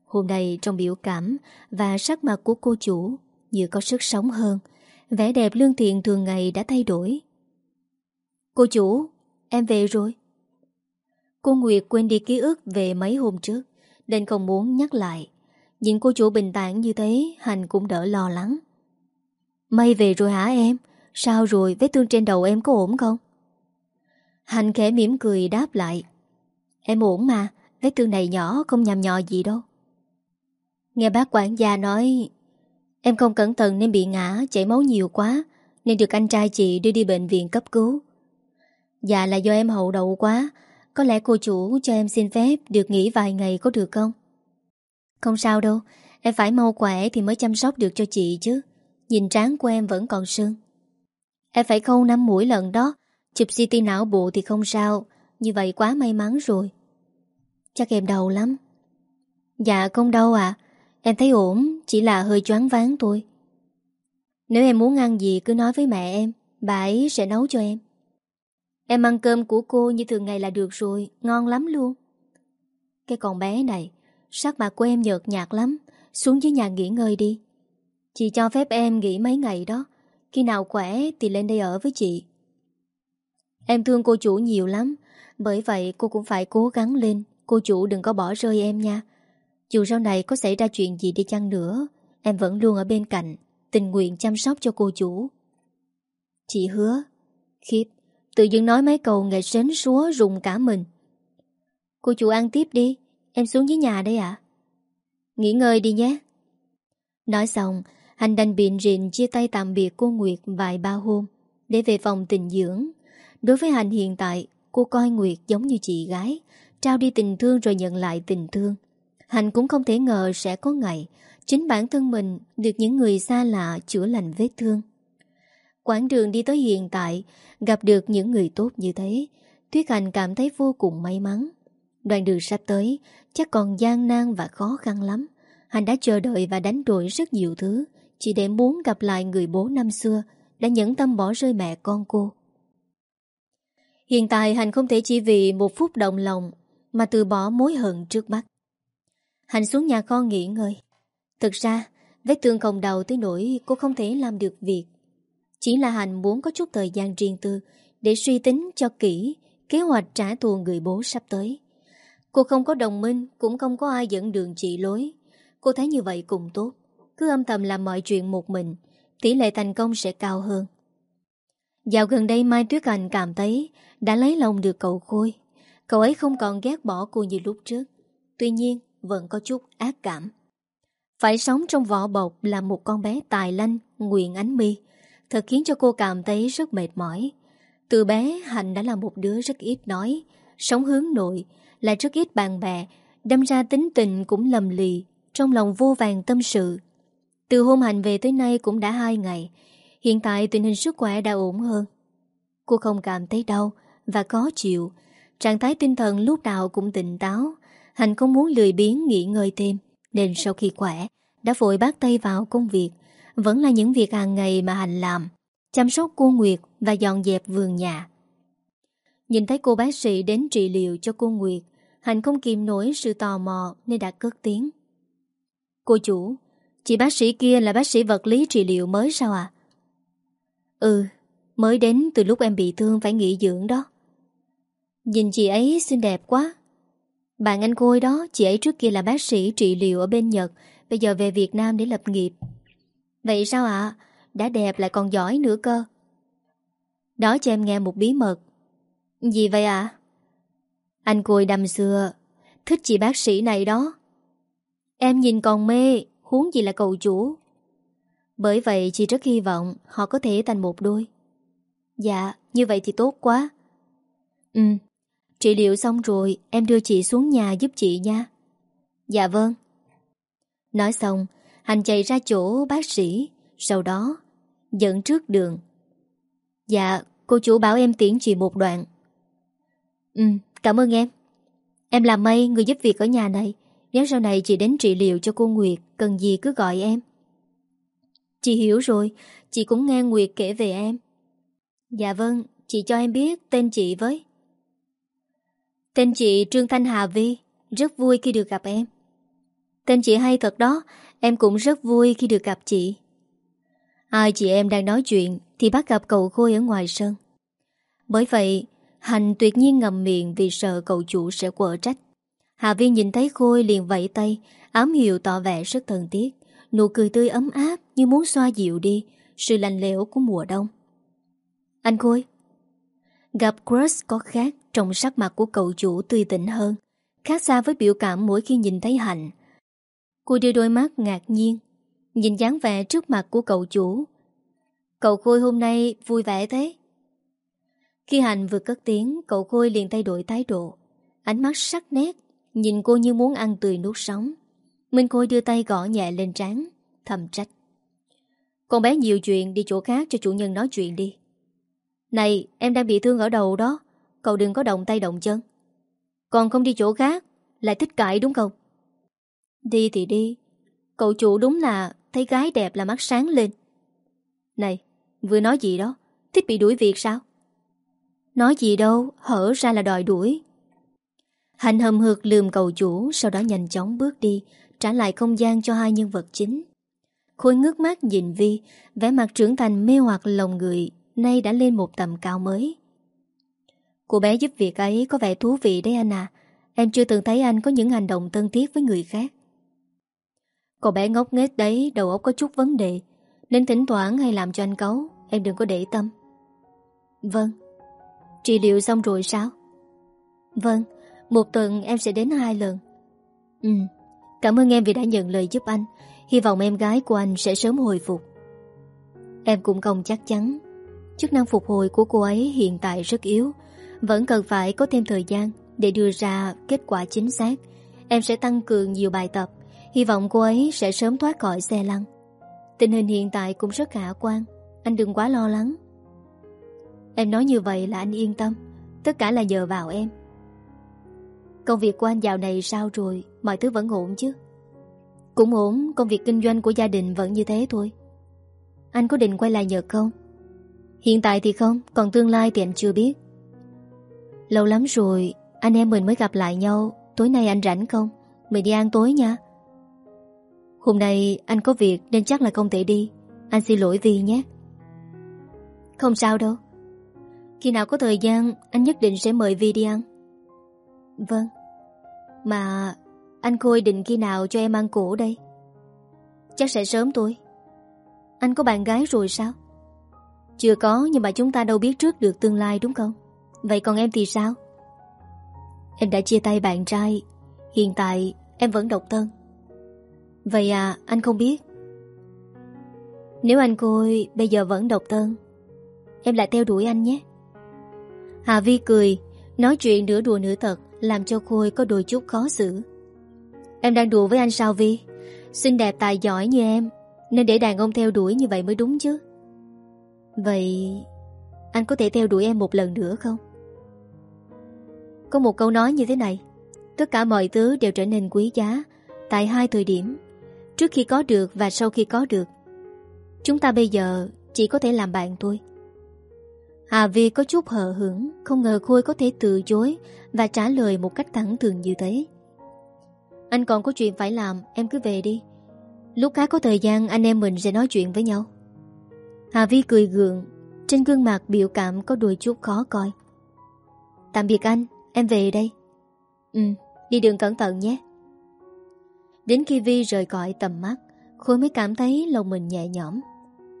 Hôm nay trong biểu cảm và sắc mặt của cô chủ như có sức sống hơn. Vẻ đẹp lương thiện thường ngày đã thay đổi. Cô chủ, em về rồi. Cô Nguyệt quên đi ký ức về mấy hôm trước, nên không muốn nhắc lại. Nhìn cô chủ bình tản như thế, Hành cũng đỡ lo lắng. May về rồi hả em? Sao rồi, vết thương trên đầu em có ổn không? Hành khẽ mỉm cười đáp lại. Em ổn mà, Vết thương này nhỏ không nhằm nhò gì đâu. Nghe bác quản gia nói Em không cẩn thận nên bị ngã Chảy máu nhiều quá Nên được anh trai chị đưa đi bệnh viện cấp cứu. Dạ là do em hậu đậu quá Có lẽ cô chủ cho em xin phép Được nghỉ vài ngày có được không? Không sao đâu Em phải mau khỏe thì mới chăm sóc được cho chị chứ. Nhìn trán của em vẫn còn sưng. Em phải khâu năm mũi lần đó. Chụp CT não bộ thì không sao. Như vậy quá may mắn rồi. Chắc em đau lắm. Dạ không đau à Em thấy ổn, Chỉ là hơi choáng váng thôi. Nếu em muốn ăn gì, cứ nói với mẹ em. Bà ấy sẽ nấu cho em. Em ăn cơm của cô như thường ngày là được rồi. Ngon lắm luôn. Cái con bé này, Sắc mặt của em nhợt nhạt lắm. Xuống dưới nhà nghỉ ngơi đi. Chị cho phép em nghỉ mấy ngày đó. Khi nào khỏe thì lên đây ở với chị. Em thương cô chủ nhiều lắm, Bởi vậy cô cũng phải cố gắng lên. Cô chủ đừng có bỏ rơi em nha. Dù sau này có xảy ra chuyện gì đi chăng nữa, Em vẫn luôn ở bên cạnh, Tình nguyện chăm sóc cho cô chủ. Chị hứa, Khiếp, Tự dưng nói mấy câu nghệ sến súa rùng cả mình. Cô chủ ăn tiếp đi, Em xuống dưới nhà đây ạ. Nghỉ ngơi đi nhé. Nói xong Hành đành biện rịn chia tay tạm biệt cô Nguyệt vài ba hôm, Để về phòng tình dưỡng. Đối với Hành hiện tại, Cô coi Nguyệt giống như chị gái, Trao đi tình thương rồi nhận lại tình thương. Hành cũng không thể ngờ sẽ có ngày, Chính bản thân mình Được những người xa lạ chữa lành vết thương. Quãng đường đi tới hiện tại, Gặp được những người tốt như thế, Tuyết Hành cảm thấy vô cùng may mắn. Đoạn đường sắp tới, Chắc còn gian nan và khó khăn lắm. Hành đã chờ đợi và đánh đổi rất nhiều thứ chỉ để muốn gặp lại người bố năm xưa, Đã nhẫn tâm bỏ rơi mẹ con cô. Hiện tại Hành không thể chỉ vì một phút động lòng Mà từ bỏ mối hận trước mắt. Hành xuống nhà con nghỉ ngơi. Thực ra, Vết thương không đầu tới nỗi cô không thể làm được việc. Chỉ là Hành muốn có chút thời gian riêng tư Để suy tính cho kỹ Kế hoạch trả thù người bố sắp tới. Cô không có đồng minh, Cũng không có ai dẫn đường chỉ lối. Cô thấy như vậy cũng tốt. Cứ âm thầm làm mọi chuyện một mình, Tỷ lệ thành công sẽ cao hơn. Dạo gần đây Mai Tuyết Anh cảm thấy Đã lấy lòng được cậu Khôi. Cậu ấy không còn ghét bỏ cô như lúc trước, Tuy nhiên vẫn có chút ác cảm. Phải sống trong vỏ bọc Là một con bé tài lanh Nguyện ánh mi, Thật khiến cho cô cảm thấy rất mệt mỏi. Từ bé, Hạnh đã là một đứa rất ít nói, Sống hướng nội Lại rất ít bạn bè, Đâm ra tính tình cũng lầm lì, Trong lòng vô vàng tâm sự. Từ hôm Hạnh về tới nay cũng đã hai ngày. Hiện tại tình hình sức khỏe đã ổn hơn. Cô không cảm thấy đau Và khó chịu. Trạng thái tinh thần lúc nào cũng tỉnh táo. Hạnh không muốn lười biếng nghỉ ngơi thêm. Nên sau khi khỏe, Đã vội bắt tay vào công việc. Vẫn là những việc hàng ngày mà Hạnh làm, Chăm sóc cô Nguyệt và dọn dẹp vườn nhà. Nhìn thấy cô bác sĩ đến trị liệu cho cô Nguyệt Hạnh không kìm nổi sự tò mò Nên đã cất tiếng. Cô chủ Chị bác sĩ kia là bác sĩ vật lý trị liệu mới sao à Ừ Mới đến từ lúc em bị thương phải nghỉ dưỡng đó. Nhìn chị ấy xinh đẹp quá. Bạn anh Khôi đó, Chị ấy trước kia là bác sĩ trị liệu ở bên Nhật, Bây giờ về Việt Nam để lập nghiệp. Vậy sao ạ? Đã đẹp lại còn giỏi nữa cơ. Đó cho em nghe một bí mật. Gì vậy ạ? Anh Khôi đầm xưa, Thích chị bác sĩ này đó. Em nhìn còn mê. Huống gì là cầu chủ? Bởi vậy chị rất hy vọng Họ có thể thành một đôi. Dạ như vậy thì tốt quá. Ừ Trị liệu xong rồi, Em đưa chị xuống nhà giúp chị nha. Dạ vâng. Nói xong Hành chạy ra chỗ bác sĩ, Sau đó Dẫn trước đường. Dạ cô chủ bảo em tiễn chị một đoạn. Ừ cảm ơn em. Em là mây người giúp việc ở nhà này. Nếu sau này chị đến trị liệu cho cô Nguyệt, Cần gì cứ gọi em? Chị hiểu rồi, Chị cũng nghe Nguyệt kể về em. Dạ vâng Chị cho em biết tên chị với. Tên chị Trương Thanh Hà Vi, Rất vui khi được gặp em. Tên chị hay thật đó, Em cũng rất vui khi được gặp chị. Ai chị em đang nói chuyện Thì bắt gặp cậu Khôi ở ngoài sân. Bởi vậy Hành tuyệt nhiên ngầm miệng Vì sợ cậu chủ sẽ quở trách. Hà Vi nhìn thấy Khôi liền vẫy tay, Ám hiệu tỏ vẻ rất thân thiết. Nụ cười tươi ấm áp Như muốn xoa dịu đi Sự lạnh lẽo của mùa đông. Anh Khôi, Gặp Crush có khác Trong sắc mặt của cậu chủ tươi tỉnh hơn, Khác xa với biểu cảm mỗi khi nhìn thấy Hạnh. Cô đưa đôi mắt ngạc nhiên, Nhìn dáng vẻ trước mặt của cậu chủ. Cậu Khôi hôm nay vui vẻ thế. Khi Hạnh vừa cất tiếng, Cậu Khôi liền thay đổi thái độ. Ánh mắt sắc nét Nhìn cô như muốn ăn tươi nuốt sống. Minh Khôi đưa tay gõ nhẹ lên trán, Thầm trách. Con bé nhiều chuyện đi chỗ khác cho chủ nhân nói chuyện đi. Này, em đang bị thương ở đầu đó. Cậu đừng có động tay động chân. Còn không đi chỗ khác, Lại thích cãi đúng không? Đi thì đi. Cậu chủ đúng là thấy gái đẹp là mắt sáng lên. Này, Vừa nói gì đó? Thích bị đuổi việc sao? Nói gì đâu, Hở ra là đòi đuổi. Hành hầm hực lườm cầu chủ, Sau đó nhanh chóng bước đi, Trả lại không gian cho hai nhân vật chính. Khôi ngước mắt nhìn Vi, vẻ mặt trưởng thành mê hoặc lòng người, Nay đã lên một tầm cao mới. Cô bé giúp việc ấy có vẻ thú vị đấy anh à. Em chưa từng thấy anh có những hành động thân thiết với người khác. Cô bé ngốc nghếch đấy, Đầu óc có chút vấn đề. Nên thỉnh thoảng hay làm cho anh cấu Em đừng có để tâm. Vâng. Trị liệu xong rồi sao? Vâng. Một tuần em sẽ đến hai lần. Ừ Cảm ơn em vì đã nhận lời giúp anh. Hy vọng em gái của anh sẽ sớm hồi phục. Em cũng không chắc chắn. Chức năng phục hồi của cô ấy hiện tại rất yếu. Vẫn cần phải có thêm thời gian Để đưa ra kết quả chính xác. Em sẽ tăng cường nhiều bài tập. Hy vọng cô ấy sẽ sớm thoát khỏi xe lăn. Tình hình hiện tại cũng rất khả quan. Anh đừng quá lo lắng. Em nói như vậy là anh yên tâm. Tất cả là nhờ vào em. Công việc của anh dạo này sao rồi? Mọi thứ vẫn ổn chứ? Cũng ổn, Công việc kinh doanh của gia đình vẫn như thế thôi. Anh có định quay lại Nhật không? Hiện tại thì không, Còn tương lai thì anh chưa biết. Lâu lắm rồi, Anh em mình mới gặp lại nhau. Tối nay anh rảnh không? Mình đi ăn tối nha. Hôm nay anh có việc nên chắc là không thể đi. Anh xin lỗi Vi nhé. Không sao đâu. Khi nào có thời gian, Anh nhất định sẽ mời Vi đi ăn. Vâng. Mà anh Khôi định khi nào cho em ăn cổ đây? Chắc sẽ sớm thôi. Anh có bạn gái rồi sao? Chưa có, nhưng mà chúng ta đâu biết trước được tương lai đúng không? Vậy còn em thì sao? Em đã chia tay bạn trai, Hiện tại em vẫn độc thân. Vậy à anh không biết. Nếu anh Khôi bây giờ vẫn độc thân, Em lại theo đuổi anh nhé. Hà Vi cười, Nói chuyện nửa đùa nửa thật. Làm cho Khôi có đôi chút khó xử. Em đang đùa với anh sao Vi? Xinh đẹp tài giỏi như em, Nên để đàn ông theo đuổi như vậy mới đúng chứ. Vậy Anh có thể theo đuổi em một lần nữa không? Có một câu nói như thế này, Tất cả mọi thứ đều trở nên quý giá Tại hai thời điểm, Trước khi có được và sau khi có được. Chúng ta bây giờ Chỉ có thể làm bạn thôi. Hà Vi có chút hờ hững, Không ngờ Khôi có thể từ chối Và trả lời một cách thẳng thường như thế. Anh còn có chuyện phải làm, Em cứ về đi. Lúc khác có thời gian, anh em mình sẽ nói chuyện với nhau. Hà Vi cười gượng, Trên gương mặt biểu cảm có đôi chút khó coi. Tạm biệt anh, Em về đây. Ừ đi đường cẩn thận nhé. Đến khi Vi rời khỏi tầm mắt, Khôi mới cảm thấy lòng mình nhẹ nhõm.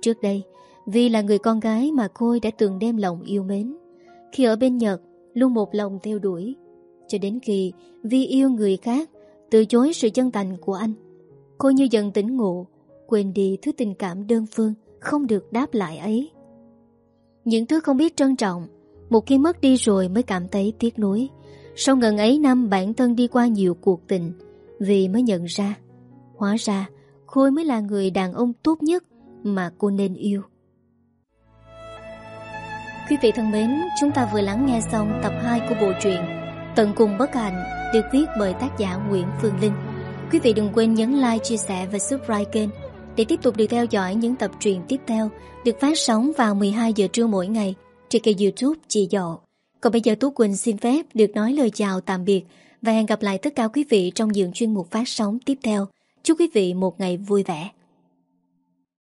Trước đây vì là người con gái mà Khôi đã từng đem lòng yêu mến. Khi ở bên Nhật, Luôn một lòng theo đuổi. Cho đến khi Vi yêu người khác, Từ chối sự chân thành của anh, Khôi như dần tỉnh ngộ, Quên đi thứ tình cảm đơn phương, Không được đáp lại ấy. Những thứ không biết trân trọng, Một khi mất đi rồi mới cảm thấy tiếc nuối. Sau ngần ấy năm, bản thân đi qua nhiều cuộc tình vì mới nhận ra. Hóa ra, Khôi mới là người đàn ông tốt nhất Mà cô nên yêu. Quý vị thân mến Chúng ta vừa lắng nghe xong tập 2 của bộ truyện Tận cùng bất hạnh Được viết bởi tác giả Nguyễn Phương Linh Quý vị đừng quên nhấn like, chia sẻ và subscribe kênh Để tiếp tục được theo dõi những tập truyện tiếp theo Được phát sóng vào 12 giờ trưa mỗi ngày Trên kênh youtube Chị Dọ Còn bây giờ Tú Quỳnh xin phép được nói lời chào tạm biệt và hẹn gặp lại tất cả quý vị trong những chuyên mục phát sóng tiếp theo. Chúc quý vị một ngày vui vẻ.